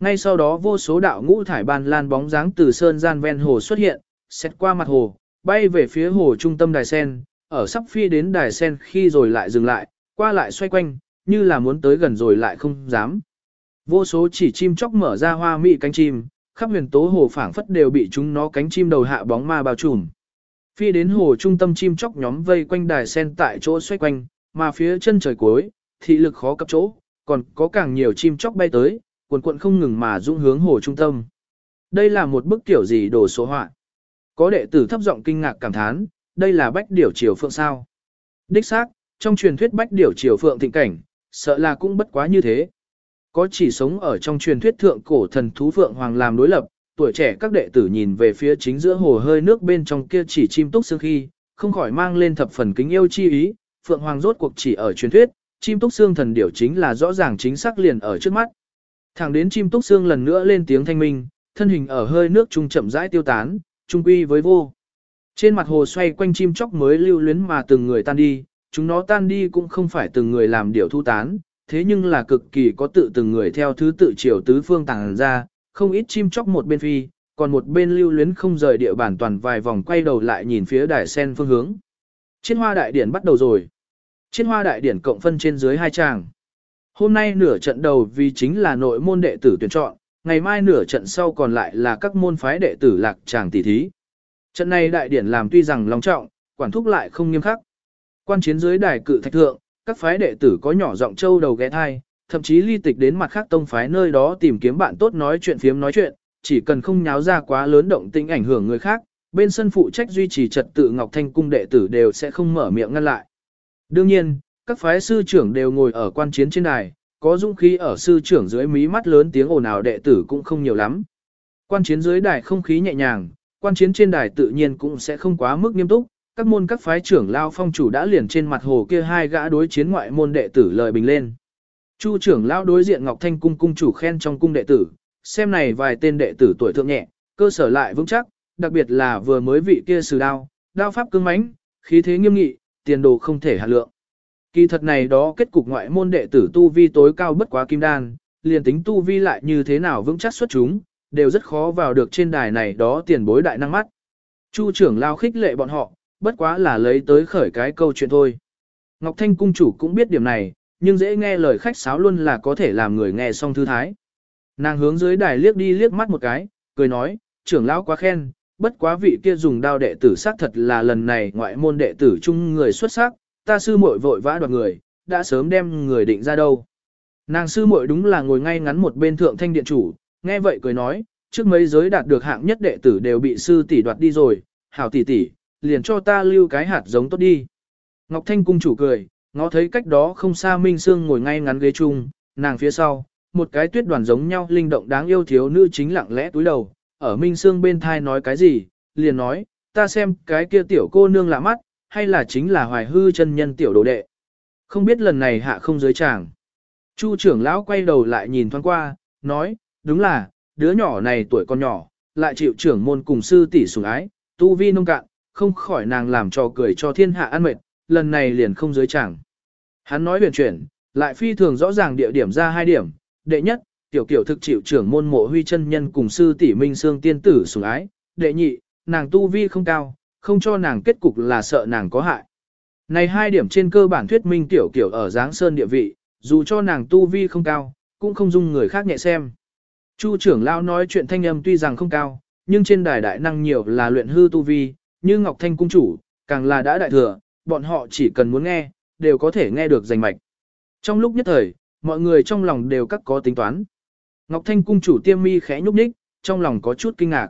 Ngay sau đó vô số đạo ngũ thải ban lan bóng dáng từ sơn gian ven hồ xuất hiện, xét qua mặt hồ, bay về phía hồ trung tâm đài sen, ở sắp phi đến đài sen khi rồi lại dừng lại, qua lại xoay quanh, như là muốn tới gần rồi lại không dám. Vô số chỉ chim chóc mở ra hoa mị cánh chim, khắp huyền tố hồ phảng phất đều bị chúng nó cánh chim đầu hạ bóng ma bao trùm. Phi đến hồ trung tâm chim chóc nhóm vây quanh đài sen tại chỗ xoay quanh, mà phía chân trời cuối, thị lực khó cập chỗ, còn có càng nhiều chim chóc bay tới, cuộn cuộn không ngừng mà dũng hướng hồ trung tâm. Đây là một bức tiểu gì đồ số họa. Có đệ tử thấp giọng kinh ngạc cảm thán, đây là bách điểu triều phượng sao. Đích xác, trong truyền thuyết bách điểu triều phượng thịnh cảnh, sợ là cũng bất quá như thế. Có chỉ sống ở trong truyền thuyết thượng cổ thần thú phượng hoàng làm đối lập, tuổi trẻ các đệ tử nhìn về phía chính giữa hồ hơi nước bên trong kia chỉ chim túc xương khi, không khỏi mang lên thập phần kính yêu chi ý, phượng hoàng rốt cuộc chỉ ở truyền thuyết, chim túc xương thần điểu chính là rõ ràng chính xác liền ở trước mắt. Thẳng đến chim túc xương lần nữa lên tiếng thanh minh, thân hình ở hơi nước trung chậm rãi tiêu tán, trung quy với vô. Trên mặt hồ xoay quanh chim chóc mới lưu luyến mà từng người tan đi, chúng nó tan đi cũng không phải từng người làm điều thu tán, thế nhưng là cực kỳ có tự từng người theo thứ tự chiều tứ phương tàng ra, không ít chim chóc một bên phi, còn một bên lưu luyến không rời địa bản toàn vài vòng quay đầu lại nhìn phía đài sen phương hướng. Chiến hoa đại điển bắt đầu rồi. Chiến hoa đại điển cộng phân trên dưới hai tràng. Hôm nay nửa trận đầu vì chính là nội môn đệ tử tuyển chọn, ngày mai nửa trận sau còn lại là các môn phái đệ tử lạc tràng tỷ thí. Trận này đại điển làm tuy rằng long trọng, quản thúc lại không nghiêm khắc. Quan chiến dưới đài cự thạch thượng, các phái đệ tử có nhỏ giọng châu đầu ghé thai, thậm chí ly tịch đến mặt khác tông phái nơi đó tìm kiếm bạn tốt nói chuyện phiếm nói chuyện, chỉ cần không nháo ra quá lớn động tĩnh ảnh hưởng người khác, bên sân phụ trách duy trì trật tự Ngọc Thanh cung đệ tử đều sẽ không mở miệng ngăn lại. Đương nhiên, các phái sư trưởng đều ngồi ở quan chiến trên đài, có dũng khí ở sư trưởng dưới mí mắt lớn tiếng ồn ào đệ tử cũng không nhiều lắm. Quan chiến dưới đài không khí nhẹ nhàng, quan chiến trên đài tự nhiên cũng sẽ không quá mức nghiêm túc, các môn các phái trưởng lao phong chủ đã liền trên mặt hồ kia hai gã đối chiến ngoại môn đệ tử lời bình lên. Chu trưởng lao đối diện Ngọc Thanh cung cung chủ khen trong cung đệ tử, xem này vài tên đệ tử tuổi thượng nhẹ, cơ sở lại vững chắc, đặc biệt là vừa mới vị kia sử đao, đao pháp cứng mãnh, khí thế nghiêm nghị, tiền đồ không thể hạ lượng. Kỳ thật này đó kết cục ngoại môn đệ tử tu vi tối cao bất quá kim đan, liền tính tu vi lại như thế nào vững chắc xuất chúng, đều rất khó vào được trên đài này đó tiền bối đại năng mắt. Chu trưởng lao khích lệ bọn họ, bất quá là lấy tới khởi cái câu chuyện thôi. Ngọc Thanh cung chủ cũng biết điểm này, nhưng dễ nghe lời khách sáo luôn là có thể làm người nghe xong thư thái. Nàng hướng dưới đài liếc đi liếc mắt một cái, cười nói, trưởng lão quá khen, bất quá vị kia dùng đao đệ tử xác thật là lần này ngoại môn đệ tử chung người xuất sắc, ta sư muội vội vã đoạt người, đã sớm đem người định ra đâu. Nàng sư muội đúng là ngồi ngay ngắn một bên thượng thanh điện chủ, nghe vậy cười nói, trước mấy giới đạt được hạng nhất đệ tử đều bị sư tỷ đoạt đi rồi, hảo tỷ tỷ, liền cho ta lưu cái hạt giống tốt đi. Ngọc Thanh cung chủ cười, ngó thấy cách đó không xa Minh Sương ngồi ngay ngắn ghế chung, nàng phía sau, một cái tuyết đoàn giống nhau linh động đáng yêu thiếu nữ chính lặng lẽ túi đầu, ở Minh Sương bên thai nói cái gì, liền nói, ta xem cái kia tiểu cô nương lạ mắt, hay là chính là hoài hư chân nhân tiểu đồ đệ. Không biết lần này hạ không giới chàng. Chu trưởng lão quay đầu lại nhìn thoáng qua, nói, đúng là, đứa nhỏ này tuổi còn nhỏ, lại chịu trưởng môn cùng sư tỷ sủng ái, tu vi nông cạn, không khỏi nàng làm trò cười cho thiên hạ ăn mệt, lần này liền không giới chàng. Hắn nói huyền chuyển, lại phi thường rõ ràng địa điểm ra hai điểm, đệ nhất, tiểu kiểu thực chịu trưởng môn mộ huy chân nhân cùng sư tỷ minh xương tiên tử sủng ái, đệ nhị, nàng tu vi không cao, không cho nàng kết cục là sợ nàng có hại. Này hai điểm trên cơ bản thuyết minh tiểu kiểu ở Giáng Sơn địa vị, dù cho nàng tu vi không cao, cũng không dung người khác nhẹ xem. Chu trưởng lão nói chuyện thanh âm tuy rằng không cao, nhưng trên đài đại năng nhiều là luyện hư tu vi, như Ngọc Thanh cung chủ, càng là đã đại thừa, bọn họ chỉ cần muốn nghe, đều có thể nghe được rành mạch. Trong lúc nhất thời, mọi người trong lòng đều các có tính toán. Ngọc Thanh cung chủ tiêm mi khẽ nhúc nhích, trong lòng có chút kinh ngạc.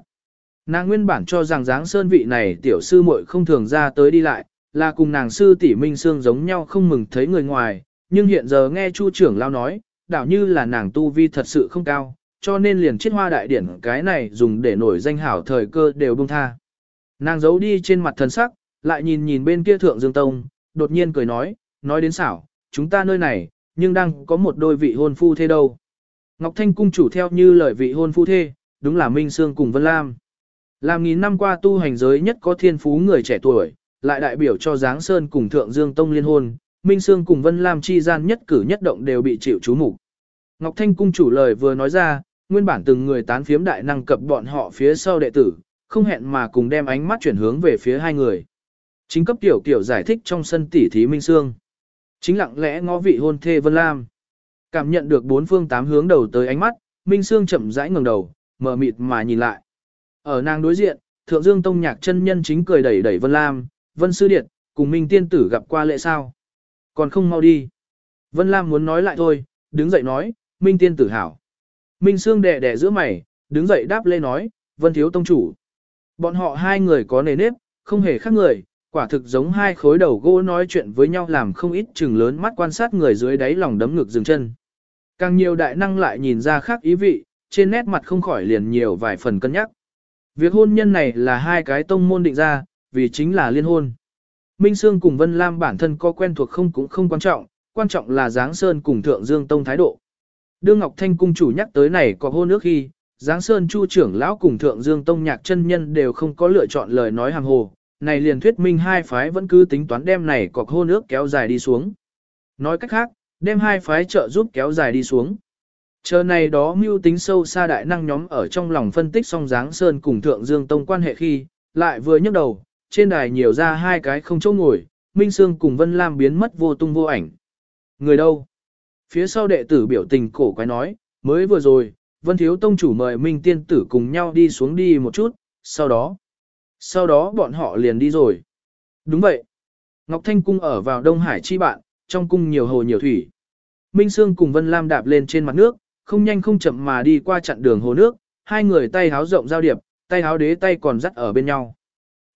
Nàng nguyên bản cho rằng dáng sơn vị này tiểu sư muội không thường ra tới đi lại, là cùng nàng sư tỷ Minh Sương giống nhau không mừng thấy người ngoài, nhưng hiện giờ nghe Chu trưởng lao nói, đảo như là nàng tu vi thật sự không cao, cho nên liền chiết hoa đại điển cái này dùng để nổi danh hảo thời cơ đều buông tha. Nàng giấu đi trên mặt thần sắc, lại nhìn nhìn bên kia thượng Dương Tông, đột nhiên cười nói, nói đến xảo, chúng ta nơi này, nhưng đang có một đôi vị hôn phu thế đâu. Ngọc Thanh cung chủ theo như lời vị hôn phu thê, đúng là Minh Sương cùng Vân Lam. Làm nghìn năm qua tu hành giới nhất có thiên phú người trẻ tuổi, lại đại biểu cho Giáng Sơn cùng Thượng Dương Tông liên hôn, Minh Sương cùng Vân Lam chi gian nhất cử nhất động đều bị chịu chú mục. Ngọc Thanh cung chủ lời vừa nói ra, nguyên bản từng người tán phiếm đại năng cập bọn họ phía sau đệ tử, không hẹn mà cùng đem ánh mắt chuyển hướng về phía hai người. Chính cấp tiểu tiểu giải thích trong sân tỉ thí Minh Sương. Chính lặng lẽ ngó vị hôn thê Vân Lam. Cảm nhận được bốn phương tám hướng đầu tới ánh mắt, Minh Sương chậm rãi ngẩng đầu, mở mịt mà nhìn lại. Ở nàng đối diện, Thượng Dương Tông Nhạc chân nhân chính cười đẩy đẩy Vân Lam, Vân Sư Điện, cùng Minh Tiên Tử gặp qua lễ sao. Còn không mau đi. Vân Lam muốn nói lại thôi, đứng dậy nói, Minh Tiên Tử hảo. Minh Sương đẻ đẻ giữa mày, đứng dậy đáp lê nói, Vân Thiếu Tông Chủ. Bọn họ hai người có nề nếp, không hề khác người, quả thực giống hai khối đầu gỗ nói chuyện với nhau làm không ít chừng lớn mắt quan sát người dưới đáy lòng đấm ngực dừng chân. Càng nhiều đại năng lại nhìn ra khác ý vị, trên nét mặt không khỏi liền nhiều vài phần cân nhắc. Việc hôn nhân này là hai cái tông môn định ra, vì chính là liên hôn. Minh Sương cùng Vân Lam bản thân có quen thuộc không cũng không quan trọng, quan trọng là Giáng Sơn cùng Thượng Dương Tông thái độ. Đương Ngọc Thanh cung chủ nhắc tới này có hôn nước khi, Giáng Sơn Chu trưởng lão cùng Thượng Dương Tông nhạc chân nhân đều không có lựa chọn lời nói hàng hồ, này liền thuyết minh hai phái vẫn cứ tính toán đem này cọc hô nước kéo dài đi xuống. Nói cách khác, đem hai phái trợ giúp kéo dài đi xuống. Chờ này đó mưu tính sâu xa đại năng nhóm ở trong lòng phân tích song Giáng Sơn cùng Thượng Dương Tông quan hệ khi, lại vừa nhấc đầu, trên đài nhiều ra hai cái không chỗ ngồi, Minh Sương cùng Vân Lam biến mất vô tung vô ảnh. Người đâu? Phía sau đệ tử biểu tình cổ quái nói, mới vừa rồi, Vân Thiếu Tông chủ mời Minh Tiên Tử cùng nhau đi xuống đi một chút, sau đó. Sau đó bọn họ liền đi rồi. Đúng vậy. Ngọc Thanh Cung ở vào Đông Hải chi bạn, trong cung nhiều hồ nhiều thủy. Minh Sương cùng Vân Lam đạp lên trên mặt nước, không nhanh không chậm mà đi qua chặn đường hồ nước, hai người tay háo rộng giao điệp, tay háo đế tay còn dắt ở bên nhau.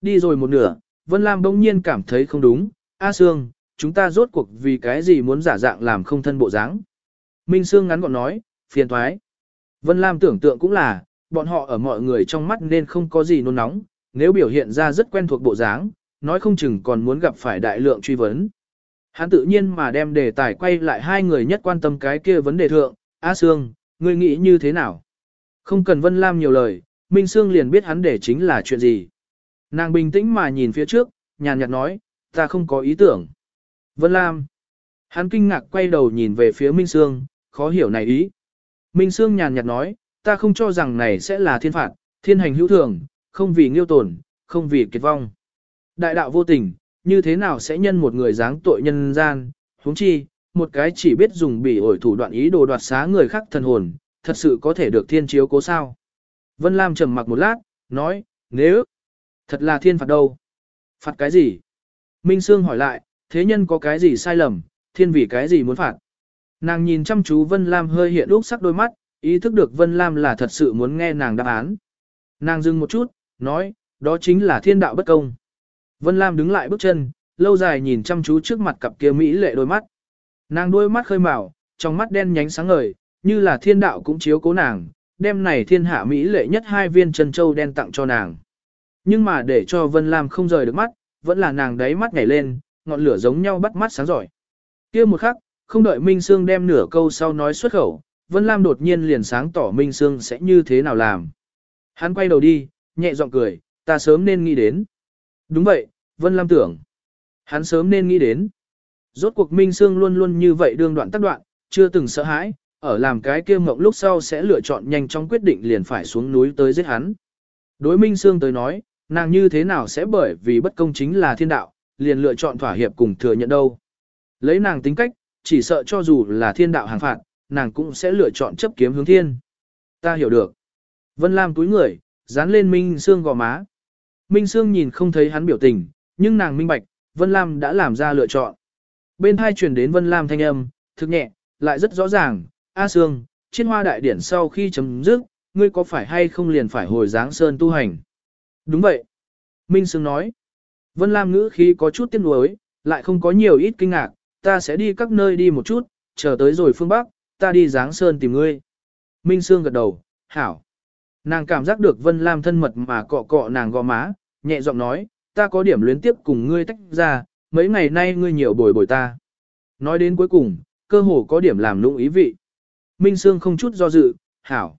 Đi rồi một nửa, Vân Lam bỗng nhiên cảm thấy không đúng, A Sương, chúng ta rốt cuộc vì cái gì muốn giả dạng làm không thân bộ dáng. Minh Sương ngắn gọn nói, phiền thoái. Vân Lam tưởng tượng cũng là, bọn họ ở mọi người trong mắt nên không có gì nôn nóng, nếu biểu hiện ra rất quen thuộc bộ dáng, nói không chừng còn muốn gặp phải đại lượng truy vấn. Hắn tự nhiên mà đem đề tài quay lại hai người nhất quan tâm cái kia vấn đề thượng, A Sương, ngươi nghĩ như thế nào? Không cần Vân Lam nhiều lời, Minh Sương liền biết hắn để chính là chuyện gì. Nàng bình tĩnh mà nhìn phía trước, nhàn nhạt nói, ta không có ý tưởng. Vân Lam. Hắn kinh ngạc quay đầu nhìn về phía Minh Sương, khó hiểu này ý. Minh Sương nhàn nhạt nói, ta không cho rằng này sẽ là thiên phạt, thiên hành hữu thường, không vì nghiêu tổn, không vì kiệt vong. Đại đạo vô tình, như thế nào sẽ nhân một người dáng tội nhân gian, huống chi, một cái chỉ biết dùng bỉ ổi thủ đoạn ý đồ đoạt xá người khác thần hồn, thật sự có thể được thiên chiếu cố sao. Vân Lam trầm mặc một lát, nói, nếu, thật là thiên phạt đâu? Phạt cái gì? Minh Sương hỏi lại, thế nhân có cái gì sai lầm, thiên vì cái gì muốn phạt? Nàng nhìn chăm chú Vân Lam hơi hiện lúc sắc đôi mắt, ý thức được Vân Lam là thật sự muốn nghe nàng đáp án. Nàng dừng một chút, nói, đó chính là thiên đạo bất công. Vân Lam đứng lại bước chân, lâu dài nhìn chăm chú trước mặt cặp kia mỹ lệ đôi mắt. Nàng đôi mắt khơi màu, trong mắt đen nhánh sáng ngời, như là thiên đạo cũng chiếu cố nàng, đem này thiên hạ mỹ lệ nhất hai viên chân châu đen tặng cho nàng. Nhưng mà để cho Vân Lam không rời được mắt, vẫn là nàng đáy mắt nhảy lên, ngọn lửa giống nhau bắt mắt sáng giỏi. Kia một khắc, không đợi Minh Sương đem nửa câu sau nói xuất khẩu, Vân Lam đột nhiên liền sáng tỏ Minh Sương sẽ như thế nào làm. Hắn quay đầu đi, nhẹ giọng cười, ta sớm nên nghĩ đến. Đúng vậy, Vân Lam tưởng. Hắn sớm nên nghĩ đến. Rốt cuộc Minh Sương luôn luôn như vậy đương đoạn tác đoạn, chưa từng sợ hãi, ở làm cái kia mộng lúc sau sẽ lựa chọn nhanh chóng quyết định liền phải xuống núi tới giết hắn. Đối Minh Sương tới nói, nàng như thế nào sẽ bởi vì bất công chính là thiên đạo, liền lựa chọn thỏa hiệp cùng thừa nhận đâu. Lấy nàng tính cách, chỉ sợ cho dù là thiên đạo hàng phạt, nàng cũng sẽ lựa chọn chấp kiếm hướng thiên. Ta hiểu được. Vân Lam túi người, dán lên Minh Sương gò má. Minh Sương nhìn không thấy hắn biểu tình, nhưng nàng minh bạch, Vân Lam đã làm ra lựa chọn. Bên hai truyền đến Vân Lam thanh âm, thực nhẹ, lại rất rõ ràng, A Sương, trên hoa đại điển sau khi chấm dứt, ngươi có phải hay không liền phải hồi dáng sơn tu hành. Đúng vậy. Minh Sương nói. Vân Lam ngữ khí có chút tiếc nuối, lại không có nhiều ít kinh ngạc, ta sẽ đi các nơi đi một chút, chờ tới rồi phương Bắc, ta đi Giáng Sơn tìm ngươi. Minh Sương gật đầu, hảo. Nàng cảm giác được Vân Lam thân mật mà cọ cọ nàng gò má, nhẹ giọng nói, ta có điểm luyến tiếp cùng ngươi tách ra, mấy ngày nay ngươi nhiều bồi bồi ta. Nói đến cuối cùng, cơ hồ có điểm làm lung ý vị. Minh Sương không chút do dự, hảo.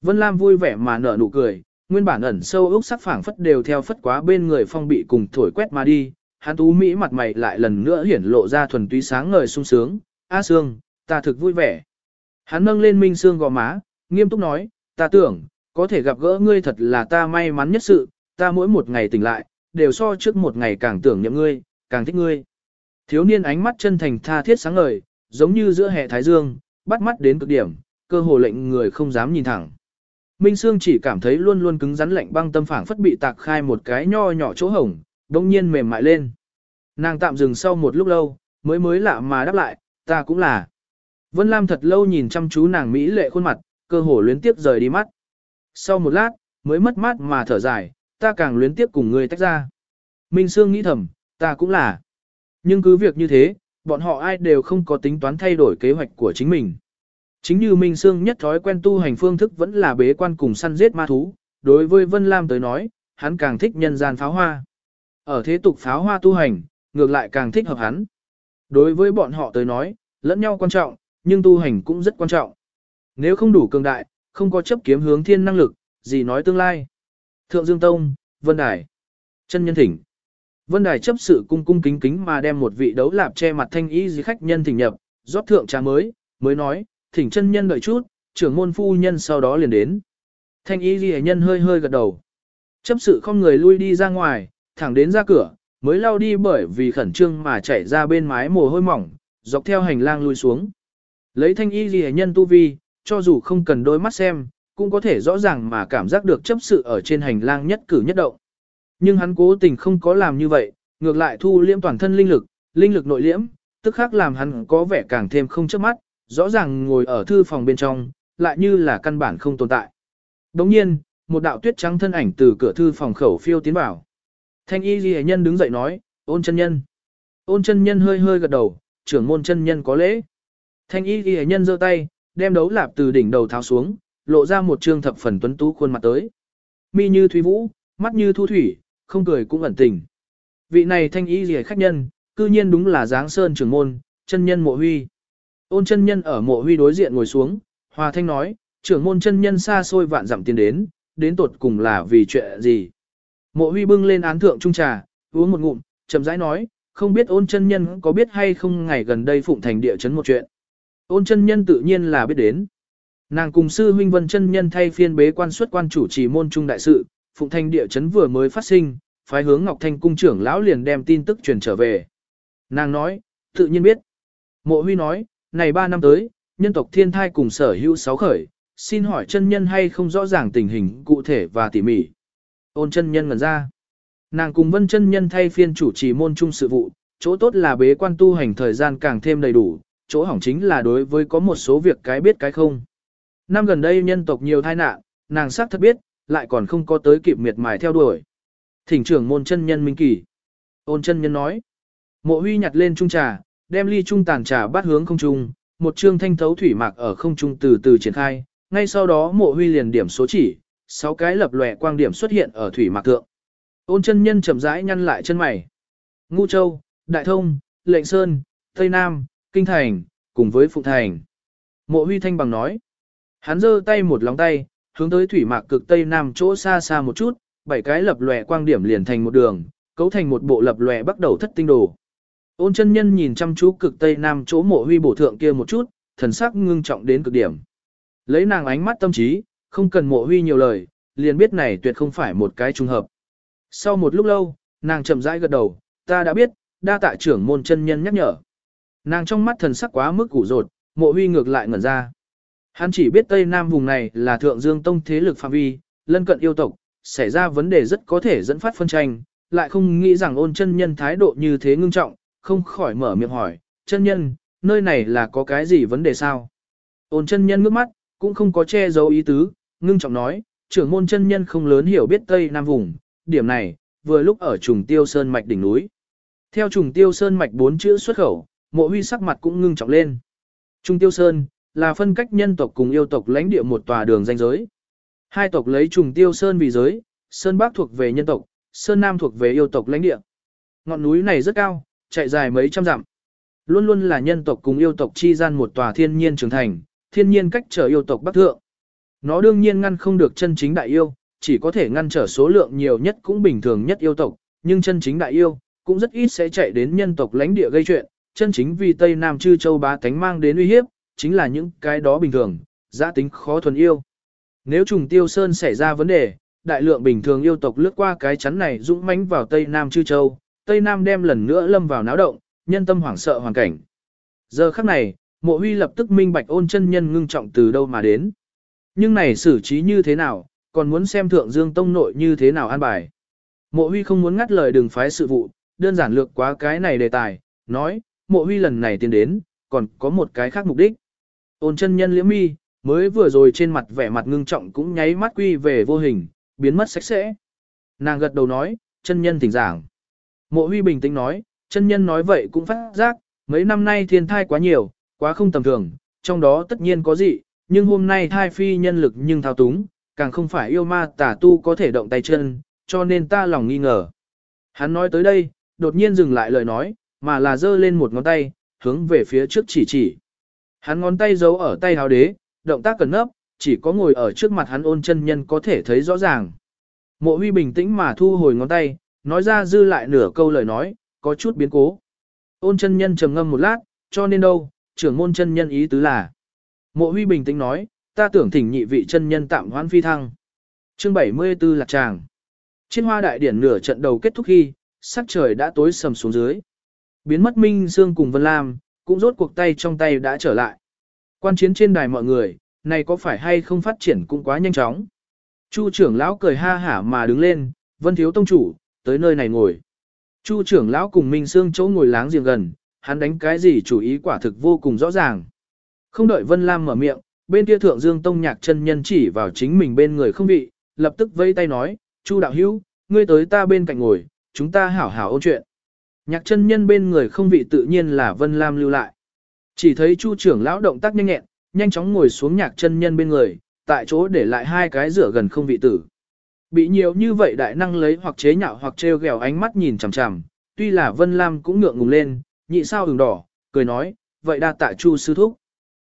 Vân Lam vui vẻ mà nở nụ cười, nguyên bản ẩn sâu ốc sắc phảng phất đều theo phất quá bên người phong bị cùng thổi quét mà đi, hắn tú mỹ mặt mày lại lần nữa hiển lộ ra thuần túy sáng ngời sung sướng, A Sương, ta thực vui vẻ. Hắn nâng lên Minh Sương gò má, nghiêm túc nói, ta tưởng, có thể gặp gỡ ngươi thật là ta may mắn nhất sự, ta mỗi một ngày tỉnh lại, đều so trước một ngày càng tưởng niệm ngươi, càng thích ngươi. Thiếu niên ánh mắt chân thành tha thiết sáng ngời, giống như giữa hệ thái dương, bắt mắt đến cực điểm, cơ hồ lệnh người không dám nhìn thẳng. Minh Sương chỉ cảm thấy luôn luôn cứng rắn lạnh băng tâm phảng phất bị tạc khai một cái nho nhỏ chỗ hổng, đông nhiên mềm mại lên. Nàng tạm dừng sau một lúc lâu, mới mới lạ mà đáp lại, ta cũng là. Vân Lam thật lâu nhìn chăm chú nàng Mỹ lệ khuôn mặt, cơ hồ luyến tiếp rời đi mắt. Sau một lát, mới mất mát mà thở dài, ta càng luyến tiếp cùng ngươi tách ra. Minh Sương nghĩ thầm, ta cũng là. Nhưng cứ việc như thế, bọn họ ai đều không có tính toán thay đổi kế hoạch của chính mình. Chính như Minh Sương nhất thói quen tu hành phương thức vẫn là bế quan cùng săn giết ma thú, đối với Vân Lam tới nói, hắn càng thích nhân gian pháo hoa. Ở thế tục pháo hoa tu hành, ngược lại càng thích hợp hắn. Đối với bọn họ tới nói, lẫn nhau quan trọng, nhưng tu hành cũng rất quan trọng. Nếu không đủ cường đại, không có chấp kiếm hướng thiên năng lực, gì nói tương lai. Thượng Dương Tông, Vân Đài, chân nhân thỉnh. Vân Đài chấp sự cung cung kính kính mà đem một vị đấu lạp che mặt thanh y dưới khách nhân thỉnh nhập, rót thượng trà mới, mới nói, thỉnh chân nhân đợi chút, trưởng môn phu nhân sau đó liền đến. Thanh y ghi nhân hơi hơi gật đầu. Chấp sự không người lui đi ra ngoài, thẳng đến ra cửa, mới lao đi bởi vì khẩn trương mà chảy ra bên mái mồ hôi mỏng, dọc theo hành lang lui xuống. Lấy thanh y ghi nhân tu vi, cho dù không cần đôi mắt xem, cũng có thể rõ ràng mà cảm giác được chấp sự ở trên hành lang nhất cử nhất động. Nhưng hắn cố tình không có làm như vậy, ngược lại thu liễm toàn thân linh lực, linh lực nội liễm, tức khác làm hắn có vẻ càng thêm không chớp mắt, rõ ràng ngồi ở thư phòng bên trong, lại như là căn bản không tồn tại. Đồng nhiên, một đạo tuyết trắng thân ảnh từ cửa thư phòng khẩu phiêu tiến vào. Thanh y ghi nhân đứng dậy nói, ôn chân nhân. Ôn chân nhân hơi hơi gật đầu, trưởng môn chân nhân có lễ. Thanh y ghi nhân giơ tay, đem đấu lạp từ đỉnh đầu tháo xuống, lộ ra một trương thập phần tuấn tú khuôn mặt tới. Mi như thủy vũ, mắt như thu thủy, không cười cũng ẩn tình. Vị này thanh y rìa khách nhân, cư nhiên đúng là dáng sơn trưởng môn, chân nhân mộ huy. Ôn chân nhân ở mộ huy đối diện ngồi xuống, hòa thanh nói, trưởng môn chân nhân xa xôi vạn dặm tiến đến, đến tột cùng là vì chuyện gì. Mộ huy bưng lên án thượng trung trà, uống một ngụm, chậm rãi nói, không biết ôn chân nhân có biết hay không ngày gần đây phụng thành địa chấn một chuyện. Ôn chân nhân tự nhiên là biết đến. Nàng cùng sư huynh vân chân nhân thay phiên bế quan xuất quan chủ trì môn trung đại sự, phụng thành địa chấn vừa mới phát sinh, phái hướng Ngọc Thanh cung trưởng lão liền đem tin tức truyền trở về. Nàng nói, tự nhiên biết. Mộ huy nói, này ba năm tới, nhân tộc thiên thai cùng sở hữu sáu khởi, xin hỏi chân nhân hay không rõ ràng tình hình cụ thể và tỉ mỉ. Ôn chân nhân ngần ra. Nàng cùng vân chân nhân thay phiên chủ trì môn trung sự vụ, chỗ tốt là bế quan tu hành thời gian càng thêm đầy đủ, chỗ hỏng chính là đối với có một số việc cái biết cái không. Năm gần đây nhân tộc nhiều tai nạn, nàng xác thật biết, lại còn không có tới kịp miệt mài theo đuổi. Thỉnh trưởng môn chân nhân minh kỳ. Ôn chân nhân nói. Mộ huy nhặt lên trung trà, đem ly trung tàn trà bát hướng không trung, một chương thanh thấu thủy mạc ở không trung từ từ triển khai, ngay sau đó mộ huy liền điểm số chỉ, sáu cái lập lòe quang điểm xuất hiện ở thủy mạc thượng. Ôn chân nhân chậm rãi nhăn lại chân mày. Ngu Châu, Đại Thông, Lệnh Sơn, Tây Nam, Kinh Thành, cùng với Phụ Thành. Mộ huy thanh bằng nói. Hắn giơ tay một lòng tay, hướng tới thủy mạc cực Tây Nam chỗ xa xa một chút, bảy cái lập lòe quang điểm liền thành một đường, cấu thành một bộ lập lòe bắt đầu thất tinh đồ. Ôn chân nhân nhìn chăm chú cực Tây Nam chỗ mộ huy bổ thượng kia một chút, thần sắc ngưng trọng đến cực điểm. Lấy nàng ánh mắt tâm trí, không cần mộ huy nhiều lời, liền biết này tuyệt không phải một cái trùng hợp. Sau một lúc lâu, nàng chậm rãi gật đầu, ta đã biết, đa tạ trưởng môn chân nhân nhắc nhở. Nàng trong mắt thần sắc quá mức củ rột, mộ huy ngược lại ngẩn ra. Hắn chỉ biết Tây Nam vùng này là thượng dương tông thế lực phạm vi, lân cận yêu tộc, xảy ra vấn đề rất có thể dẫn phát phân tranh, lại không nghĩ rằng ôn chân nhân thái độ như thế ngưng trọng, không khỏi mở miệng hỏi, chân nhân, nơi này là có cái gì vấn đề sao? Ôn chân nhân ngước mắt, cũng không có che giấu ý tứ, ngưng trọng nói, trưởng môn chân nhân không lớn hiểu biết Tây Nam vùng, điểm này, vừa lúc ở trùng tiêu sơn mạch đỉnh núi. Theo trùng tiêu sơn mạch bốn chữ xuất khẩu, mộ huy sắc mặt cũng ngưng trọng lên. Trùng tiêu sơn, là phân cách nhân tộc cùng yêu tộc lãnh địa một tòa đường danh giới. Hai tộc lấy trùng tiêu sơn vì giới, sơn bắc thuộc về nhân tộc, sơn nam thuộc về yêu tộc lãnh địa. Ngọn núi này rất cao, chạy dài mấy trăm dặm. Luôn luôn là nhân tộc cùng yêu tộc chi gian một tòa thiên nhiên trưởng thành, thiên nhiên cách trở yêu tộc bắc thượng. Nó đương nhiên ngăn không được chân chính đại yêu, chỉ có thể ngăn trở số lượng nhiều nhất cũng bình thường nhất yêu tộc, nhưng chân chính đại yêu, cũng rất ít sẽ chạy đến nhân tộc lãnh địa gây chuyện, chân chính vì Tây Nam Chư Châu bá tánh mang đến uy hiếp, chính là những cái đó bình thường, giã tính khó thuần yêu. Nếu trùng tiêu sơn xảy ra vấn đề, đại lượng bình thường yêu tộc lướt qua cái chắn này dũng mãnh vào Tây Nam Chư Châu, Tây Nam đem lần nữa lâm vào náo động, nhân tâm hoảng sợ hoàn cảnh. Giờ khắc này, mộ huy lập tức minh bạch ôn chân nhân ngưng trọng từ đâu mà đến. Nhưng này xử trí như thế nào, còn muốn xem thượng dương tông nội như thế nào an bài. Mộ huy không muốn ngắt lời đường phái sự vụ, đơn giản lược quá cái này đề tài, nói, mộ huy lần này tiến đến, còn có một cái khác mục đích. Ôn chân nhân liễm mi, mới vừa rồi trên mặt vẻ mặt ngưng trọng cũng nháy mắt quy về vô hình, biến mất sạch sẽ. Nàng gật đầu nói, chân nhân thỉnh giảng. Mộ huy bình tĩnh nói, chân nhân nói vậy cũng phát giác, mấy năm nay thiên thai quá nhiều, quá không tầm thường, trong đó tất nhiên có gì, nhưng hôm nay thai phi nhân lực nhưng thao túng, càng không phải yêu ma tả tu có thể động tay chân, cho nên ta lòng nghi ngờ. Hắn nói tới đây, đột nhiên dừng lại lời nói, mà là giơ lên một ngón tay, hướng về phía trước chỉ chỉ. Hắn ngón tay giấu ở tay háo đế, động tác cẩn nấp, chỉ có ngồi ở trước mặt hắn ôn chân nhân có thể thấy rõ ràng. Mộ huy bình tĩnh mà thu hồi ngón tay, nói ra dư lại nửa câu lời nói, có chút biến cố. Ôn chân nhân trầm ngâm một lát, cho nên đâu, trưởng môn chân nhân ý tứ là. Mộ huy bình tĩnh nói, ta tưởng thỉnh nhị vị chân nhân tạm hoãn phi thăng. Chương 74 lạc tràng. Trên hoa đại điển nửa trận đầu kết thúc khi, sắc trời đã tối sầm xuống dưới. Biến mất Minh Sương cùng Vân Lam, cũng rốt cuộc tay trong tay đã trở lại. Quan chiến trên đài mọi người, này có phải hay không phát triển cũng quá nhanh chóng. Chu trưởng lão cười ha hả mà đứng lên, Vân Thiếu Tông Chủ, tới nơi này ngồi. Chu trưởng lão cùng Minh Sương chỗ ngồi láng giềng gần, hắn đánh cái gì chủ ý quả thực vô cùng rõ ràng. Không đợi Vân Lam mở miệng, bên kia thượng dương tông nhạc chân nhân chỉ vào chính mình bên người không vị, lập tức vây tay nói, Chu đạo hữu, ngươi tới ta bên cạnh ngồi, chúng ta hảo hảo ôn chuyện. Nhạc chân nhân bên người không vị tự nhiên là Vân Lam lưu lại. Chỉ thấy Chu trưởng lão động tác nhanh nhẹn, nhanh chóng ngồi xuống nhạc chân nhân bên người, tại chỗ để lại hai cái rửa gần không vị tử. Bị nhiều như vậy đại năng lấy hoặc chế nhạo hoặc trêu ghẹo ánh mắt nhìn chằm chằm, tuy là Vân Lam cũng ngượng ngùng lên, nhị sao ửng đỏ, cười nói, vậy đa tạ Chu sư thúc.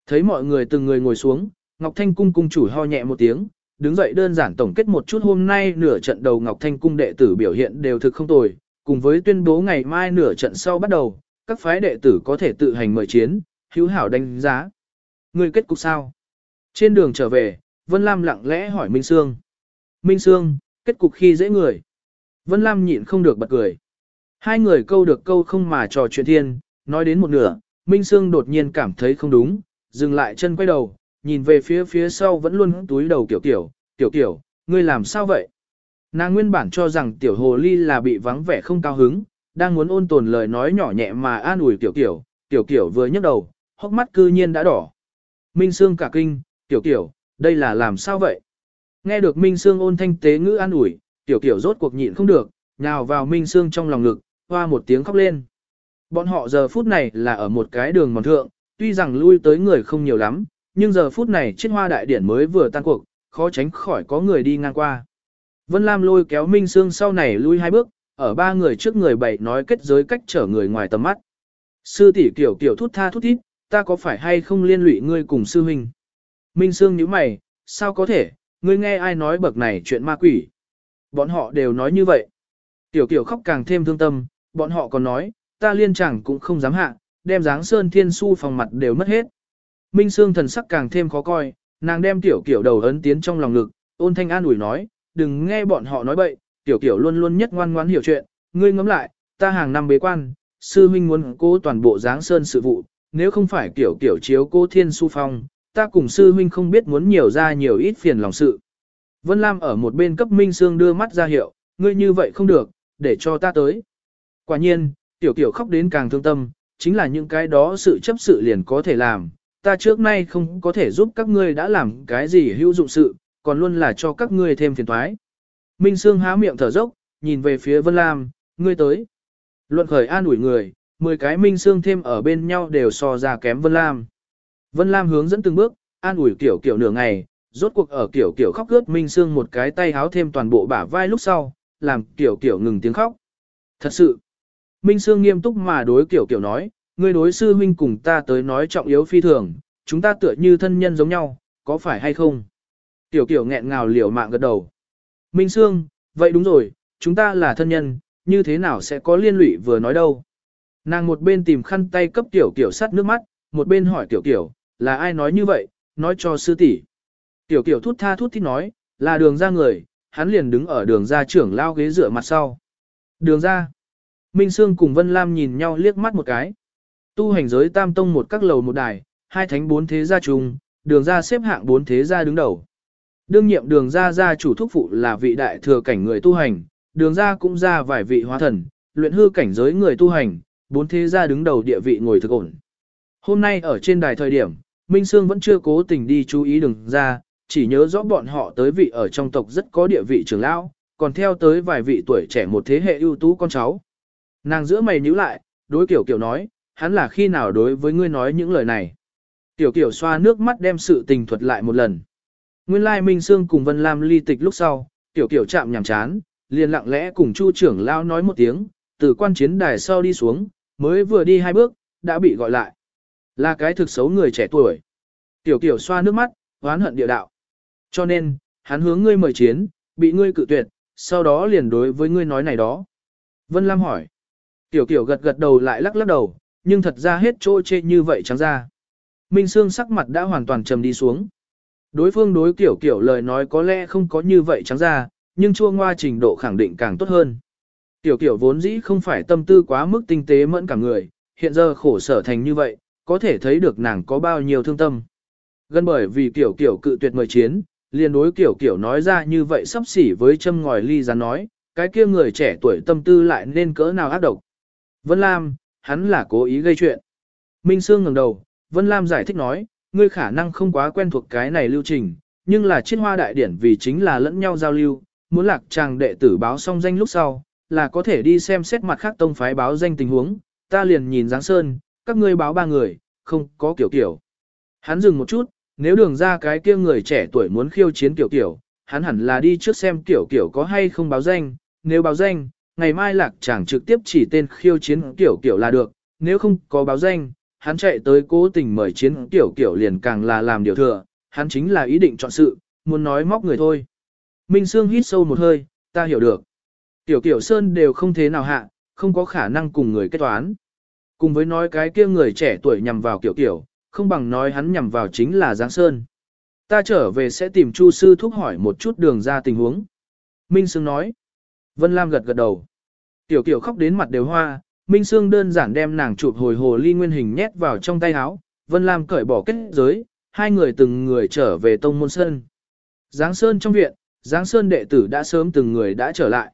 Thấy mọi người từng người ngồi xuống, Ngọc Thanh cung cung chủ ho nhẹ một tiếng, đứng dậy đơn giản tổng kết một chút hôm nay nửa trận đầu Ngọc Thanh cung đệ tử biểu hiện đều thực không tồi, cùng với tuyên bố ngày mai nửa trận sau bắt đầu, các phái đệ tử có thể tự hành mời chiến, hữu hảo đánh giá. Người kết cục sao? Trên đường trở về, Vân Lam lặng lẽ hỏi Minh Sương. Minh Sương, kết cục khi dễ người. Vân Lam nhịn không được bật cười. Hai người câu được câu không mà trò chuyện thiên, nói đến một nửa, Minh Sương đột nhiên cảm thấy không đúng, dừng lại chân quay đầu, nhìn về phía phía sau vẫn luôn túi đầu kiểu kiểu, kiểu kiểu, ngươi làm sao vậy? Nàng nguyên bản cho rằng tiểu hồ ly là bị vắng vẻ không cao hứng, đang muốn ôn tồn lời nói nhỏ nhẹ mà an ủi tiểu kiểu, tiểu kiểu vừa nhấc đầu, hốc mắt cư nhiên đã đỏ. Minh Sương cả kinh, tiểu kiểu, đây là làm sao vậy? Nghe được Minh Sương ôn thanh tế ngữ an ủi, tiểu kiểu rốt cuộc nhịn không được, nhào vào Minh Sương trong lòng ngực, hoa một tiếng khóc lên. Bọn họ giờ phút này là ở một cái đường mòn thượng, tuy rằng lui tới người không nhiều lắm, nhưng giờ phút này chiếc hoa đại điển mới vừa tan cuộc, khó tránh khỏi có người đi ngang qua. Vân Lam lôi kéo Minh Sương sau này lui hai bước, ở ba người trước người bảy nói kết giới cách trở người ngoài tầm mắt. Sư tỷ kiểu kiểu thút tha thút thít, ta có phải hay không liên lụy ngươi cùng sư huynh? Minh Sương nhíu mày, sao có thể, ngươi nghe ai nói bậc này chuyện ma quỷ? Bọn họ đều nói như vậy. Tiểu kiểu khóc càng thêm thương tâm, bọn họ còn nói, ta liên chẳng cũng không dám hạ, đem dáng sơn thiên su phòng mặt đều mất hết. Minh Sương thần sắc càng thêm khó coi, nàng đem tiểu kiểu đầu ấn tiến trong lòng ngực, ôn thanh an ủi nói, đừng nghe bọn họ nói bậy, tiểu kiểu luôn luôn nhất ngoan ngoãn hiểu chuyện, ngươi ngẫm lại, ta hàng năm bế quan, sư huynh muốn cố toàn bộ dáng sơn sự vụ, nếu không phải tiểu kiểu chiếu cô thiên su phong, ta cùng sư huynh không biết muốn nhiều ra nhiều ít phiền lòng sự. Vân Lam ở một bên cấp Minh Sương đưa mắt ra hiệu, ngươi như vậy không được, để cho ta tới. Quả nhiên, tiểu kiểu khóc đến càng thương tâm, chính là những cái đó sự chấp sự liền có thể làm. Ta trước nay không có thể giúp các ngươi đã làm cái gì hữu dụng sự, còn luôn là cho các ngươi thêm phiền toái. Minh Sương há miệng thở dốc, nhìn về phía Vân Lam, ngươi tới. Luận khởi an ủi người, 10 cái minh sương thêm ở bên nhau đều so ra kém Vân Lam. Vân Lam hướng dẫn từng bước, an ủi kiểu kiểu nửa ngày, rốt cuộc ở kiểu kiểu khóc cướp minh sương một cái tay háo thêm toàn bộ bả vai lúc sau, làm kiểu kiểu ngừng tiếng khóc. Thật sự, Minh Sương nghiêm túc mà đối kiểu kiểu nói, ngươi đối sư huynh cùng ta tới nói trọng yếu phi thường, chúng ta tựa như thân nhân giống nhau, có phải hay không? Tiểu kiểu nghẹn ngào liều mạng gật đầu. Minh Sương, vậy đúng rồi, chúng ta là thân nhân, như thế nào sẽ có liên lụy vừa nói đâu? Nàng một bên tìm khăn tay cấp tiểu kiểu sắt nước mắt, một bên hỏi tiểu kiểu, là ai nói như vậy, nói cho sư tỷ. Tiểu kiểu thút tha thút thít nói, là đường ra người, hắn liền đứng ở đường ra trưởng lao ghế dựa mặt sau. Đường ra. Minh Sương cùng Vân Lam nhìn nhau liếc mắt một cái. Tu hành giới tam tông một các lầu một đài, hai thánh bốn thế gia chung, đường ra xếp hạng bốn thế gia đứng đầu. Đương nhiệm đường ra gia chủ thúc phụ là vị đại thừa cảnh người tu hành, đường ra cũng ra vài vị hóa thần, luyện hư cảnh giới người tu hành, bốn thế gia đứng đầu địa vị ngồi thực ổn. Hôm nay ở trên đài thời điểm, Minh Sương vẫn chưa cố tình đi chú ý đường ra, chỉ nhớ rõ bọn họ tới vị ở trong tộc rất có địa vị trưởng lão, còn theo tới vài vị tuổi trẻ một thế hệ ưu tú con cháu. Nàng giữa mày nhíu lại, đối kiểu kiểu nói, hắn là khi nào đối với ngươi nói những lời này. Tiểu kiểu xoa nước mắt đem sự tình thuật lại một lần. Nguyên lai Minh Sương cùng Vân Lam ly tịch lúc sau, tiểu kiểu chạm nhàm chán, liền lặng lẽ cùng Chu trưởng lao nói một tiếng, từ quan chiến đài sau đi xuống, mới vừa đi hai bước, đã bị gọi lại. Là cái thực xấu người trẻ tuổi. Tiểu kiểu xoa nước mắt, oán hận địa đạo. Cho nên, hắn hướng ngươi mời chiến, bị ngươi cự tuyệt, sau đó liền đối với ngươi nói này đó. Vân Lam hỏi. Tiểu kiểu gật gật đầu lại lắc lắc đầu, nhưng thật ra hết trôi chê như vậy trắng ra. Minh Sương sắc mặt đã hoàn toàn trầm đi xuống. Đối phương đối kiểu kiểu lời nói có lẽ không có như vậy trắng ra, nhưng chua ngoa trình độ khẳng định càng tốt hơn. Tiểu kiểu vốn dĩ không phải tâm tư quá mức tinh tế mẫn cả người, hiện giờ khổ sở thành như vậy, có thể thấy được nàng có bao nhiêu thương tâm. Gần bởi vì kiểu kiểu cự tuyệt mời chiến, liền đối kiểu kiểu nói ra như vậy sắp xỉ với châm ngòi ly ra nói, cái kia người trẻ tuổi tâm tư lại nên cỡ nào ác độc. Vân Lam, hắn là cố ý gây chuyện. Minh Sương ngẩng đầu, Vân Lam giải thích nói, ngươi khả năng không quá quen thuộc cái này lưu trình, nhưng là chiết hoa đại điển vì chính là lẫn nhau giao lưu, muốn lạc chàng đệ tử báo xong danh lúc sau, là có thể đi xem xét mặt khác tông phái báo danh tình huống, ta liền nhìn Giáng Sơn, các ngươi báo ba người, không có kiểu kiểu. Hắn dừng một chút, nếu đường ra cái kia người trẻ tuổi muốn khiêu chiến kiểu kiểu, hắn hẳn là đi trước xem kiểu kiểu có hay không báo danh, nếu báo danh, ngày mai lạc chàng trực tiếp chỉ tên khiêu chiến kiểu kiểu là được, nếu không có báo danh, hắn chạy tới cố tình mời chiến tiểu kiểu liền càng là làm điều thừa, hắn chính là ý định chọn sự, muốn nói móc người thôi. Minh Sương hít sâu một hơi, ta hiểu được. Tiểu kiểu sơn đều không thế nào hạ, không có khả năng cùng người kết toán. Cùng với nói cái kia người trẻ tuổi nhằm vào kiểu kiểu, không bằng nói hắn nhằm vào chính là Giáng Sơn. Ta trở về sẽ tìm Chu sư thúc hỏi một chút đường ra tình huống. Minh Sương nói. Vân Lam gật gật đầu. Tiểu kiểu khóc đến mặt đều hoa, Minh Sương đơn giản đem nàng chụp hồi hồ ly nguyên hình nhét vào trong tay áo, Vân Lam cởi bỏ kết giới, hai người từng người trở về tông môn sơn. Giáng Sơn trong viện, Giáng Sơn đệ tử đã sớm từng người đã trở lại.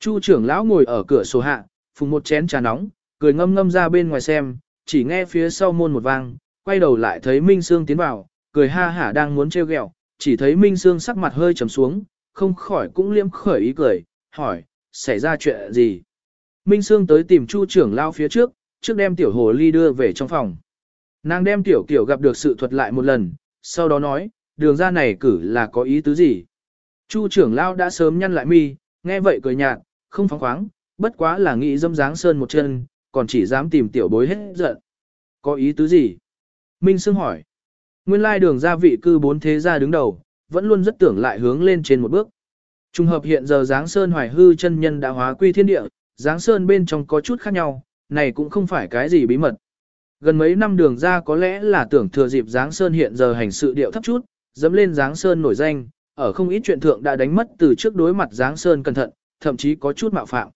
Chu trưởng lão ngồi ở cửa sổ hạ, phùng một chén trà nóng, cười ngâm ngâm ra bên ngoài xem, chỉ nghe phía sau môn một vang, quay đầu lại thấy Minh Sương tiến vào, cười ha hả đang muốn trêu ghẹo, chỉ thấy Minh Sương sắc mặt hơi trầm xuống, không khỏi cũng liêm khởi ý cười, hỏi, xảy ra chuyện gì? Minh Sương tới tìm Chu trưởng lao phía trước, trước đem tiểu hồ ly đưa về trong phòng. Nàng đem tiểu kiểu gặp được sự thuật lại một lần, sau đó nói, đường ra này cử là có ý tứ gì? Chu trưởng lao đã sớm nhăn lại mi, nghe vậy cười nhạt, không phóng khoáng, bất quá là nghĩ dâm dáng sơn một chân, còn chỉ dám tìm tiểu bối hết giận. Có ý tứ gì? Minh Sương hỏi. Nguyên lai đường ra vị cư bốn thế gia đứng đầu, vẫn luôn rất tưởng lại hướng lên trên một bước. Trùng hợp hiện giờ dáng Sơn Hoài Hư chân nhân đã hóa quy thiên địa, Giáng Sơn bên trong có chút khác nhau, này cũng không phải cái gì bí mật. Gần mấy năm đường ra có lẽ là tưởng thừa dịp Giáng Sơn hiện giờ hành sự điệu thấp chút, dẫm lên Giáng Sơn nổi danh, ở không ít chuyện thượng đã đánh mất từ trước đối mặt Giáng Sơn cẩn thận, thậm chí có chút mạo phạm.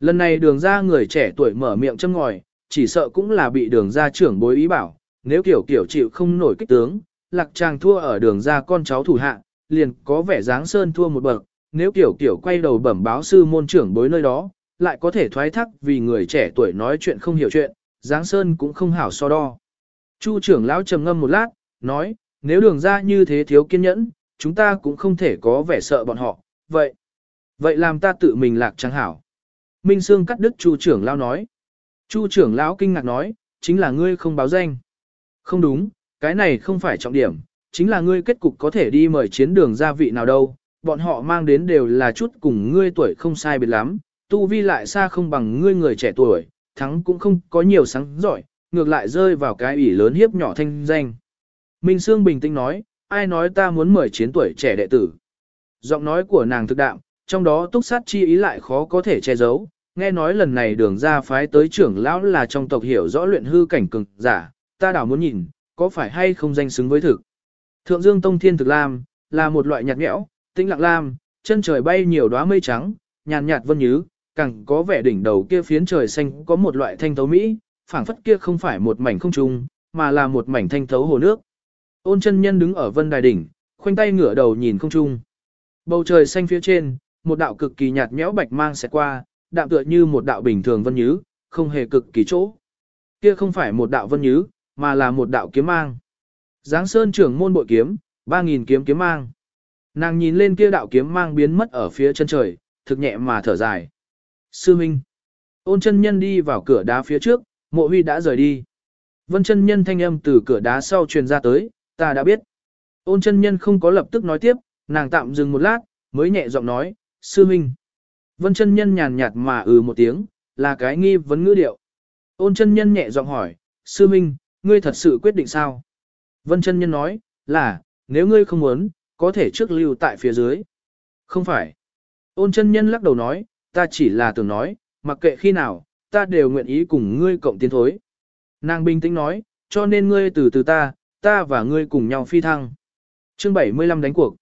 Lần này đường ra người trẻ tuổi mở miệng châm ngòi, chỉ sợ cũng là bị đường ra trưởng bối ý bảo, nếu kiểu kiểu chịu không nổi kích tướng, lạc chàng thua ở đường ra con cháu thủ hạ, liền có vẻ Giáng Sơn thua một bậc, nếu kiểu kiểu quay đầu bẩm báo sư môn trưởng bối nơi đó, lại có thể thoái thác vì người trẻ tuổi nói chuyện không hiểu chuyện, Giáng Sơn cũng không hảo so đo. Chu trưởng lão trầm ngâm một lát, nói, nếu đường ra như thế thiếu kiên nhẫn, chúng ta cũng không thể có vẻ sợ bọn họ, vậy. Vậy làm ta tự mình lạc trắng hảo. Minh Sương cắt đứt Chu trưởng lão nói. Chu trưởng lão kinh ngạc nói, chính là ngươi không báo danh. Không đúng, cái này không phải trọng điểm, chính là ngươi kết cục có thể đi mời chiến đường gia vị nào đâu, bọn họ mang đến đều là chút cùng ngươi tuổi không sai biệt lắm, tu vi lại xa không bằng ngươi người trẻ tuổi, thắng cũng không có nhiều sáng giỏi, ngược lại rơi vào cái ủy lớn hiếp nhỏ thanh danh. Minh Sương bình tĩnh nói, ai nói ta muốn mời chiến tuổi trẻ đệ tử. Giọng nói của nàng thực đạm, trong đó túc sát chi ý lại khó có thể che giấu, nghe nói lần này đường ra phái tới trưởng lão là trong tộc hiểu rõ luyện hư cảnh cường giả, ta đảo muốn nhìn, có phải hay không danh xứng với thực. Thượng Dương Tông Thiên Thực Lam, là một loại nhạt nhẽo, tĩnh lặng lam, chân trời bay nhiều đóa mây trắng, nhàn nhạt vân nhứ, càng có vẻ đỉnh đầu kia phiến trời xanh có một loại thanh thấu mỹ, phảng phất kia không phải một mảnh không trung, mà là một mảnh thanh thấu hồ nước. Ôn chân nhân đứng ở vân đài đỉnh, khoanh tay ngửa đầu nhìn không trung. Bầu trời xanh phía trên, một đạo cực kỳ nhạt nhẽo bạch mang sẽ qua, đạm tựa như một đạo bình thường vân nhứ, không hề cực kỳ chỗ. Kia không phải một đạo vân nhứ, mà là một đạo kiếm mang. Giáng Sơn trưởng môn bội kiếm, 3.000 kiếm kiếm mang. Nàng nhìn lên kia đạo kiếm mang biến mất ở phía chân trời, thực nhẹ mà thở dài. Sư Minh. Ôn chân nhân đi vào cửa đá phía trước, mộ huy đã rời đi. Vân chân nhân thanh âm từ cửa đá sau truyền ra tới, ta đã biết. Ôn chân nhân không có lập tức nói tiếp, nàng tạm dừng một lát, mới nhẹ giọng nói, sư minh. Vân chân nhân nhàn nhạt mà ừ một tiếng, là cái nghi vấn ngữ điệu. Ôn chân nhân nhẹ giọng hỏi, sư minh, ngươi thật sự quyết định sao? Vân chân nhân nói, là, nếu ngươi không muốn, có thể trước lưu tại phía dưới. Không phải. Ôn chân nhân lắc đầu nói, ta chỉ là tưởng nói, mặc kệ khi nào, ta đều nguyện ý cùng ngươi cộng tiến thối. Nàng bình tĩnh nói, cho nên ngươi từ từ ta, ta và ngươi cùng nhau phi thăng. Chương 75 đánh cuộc.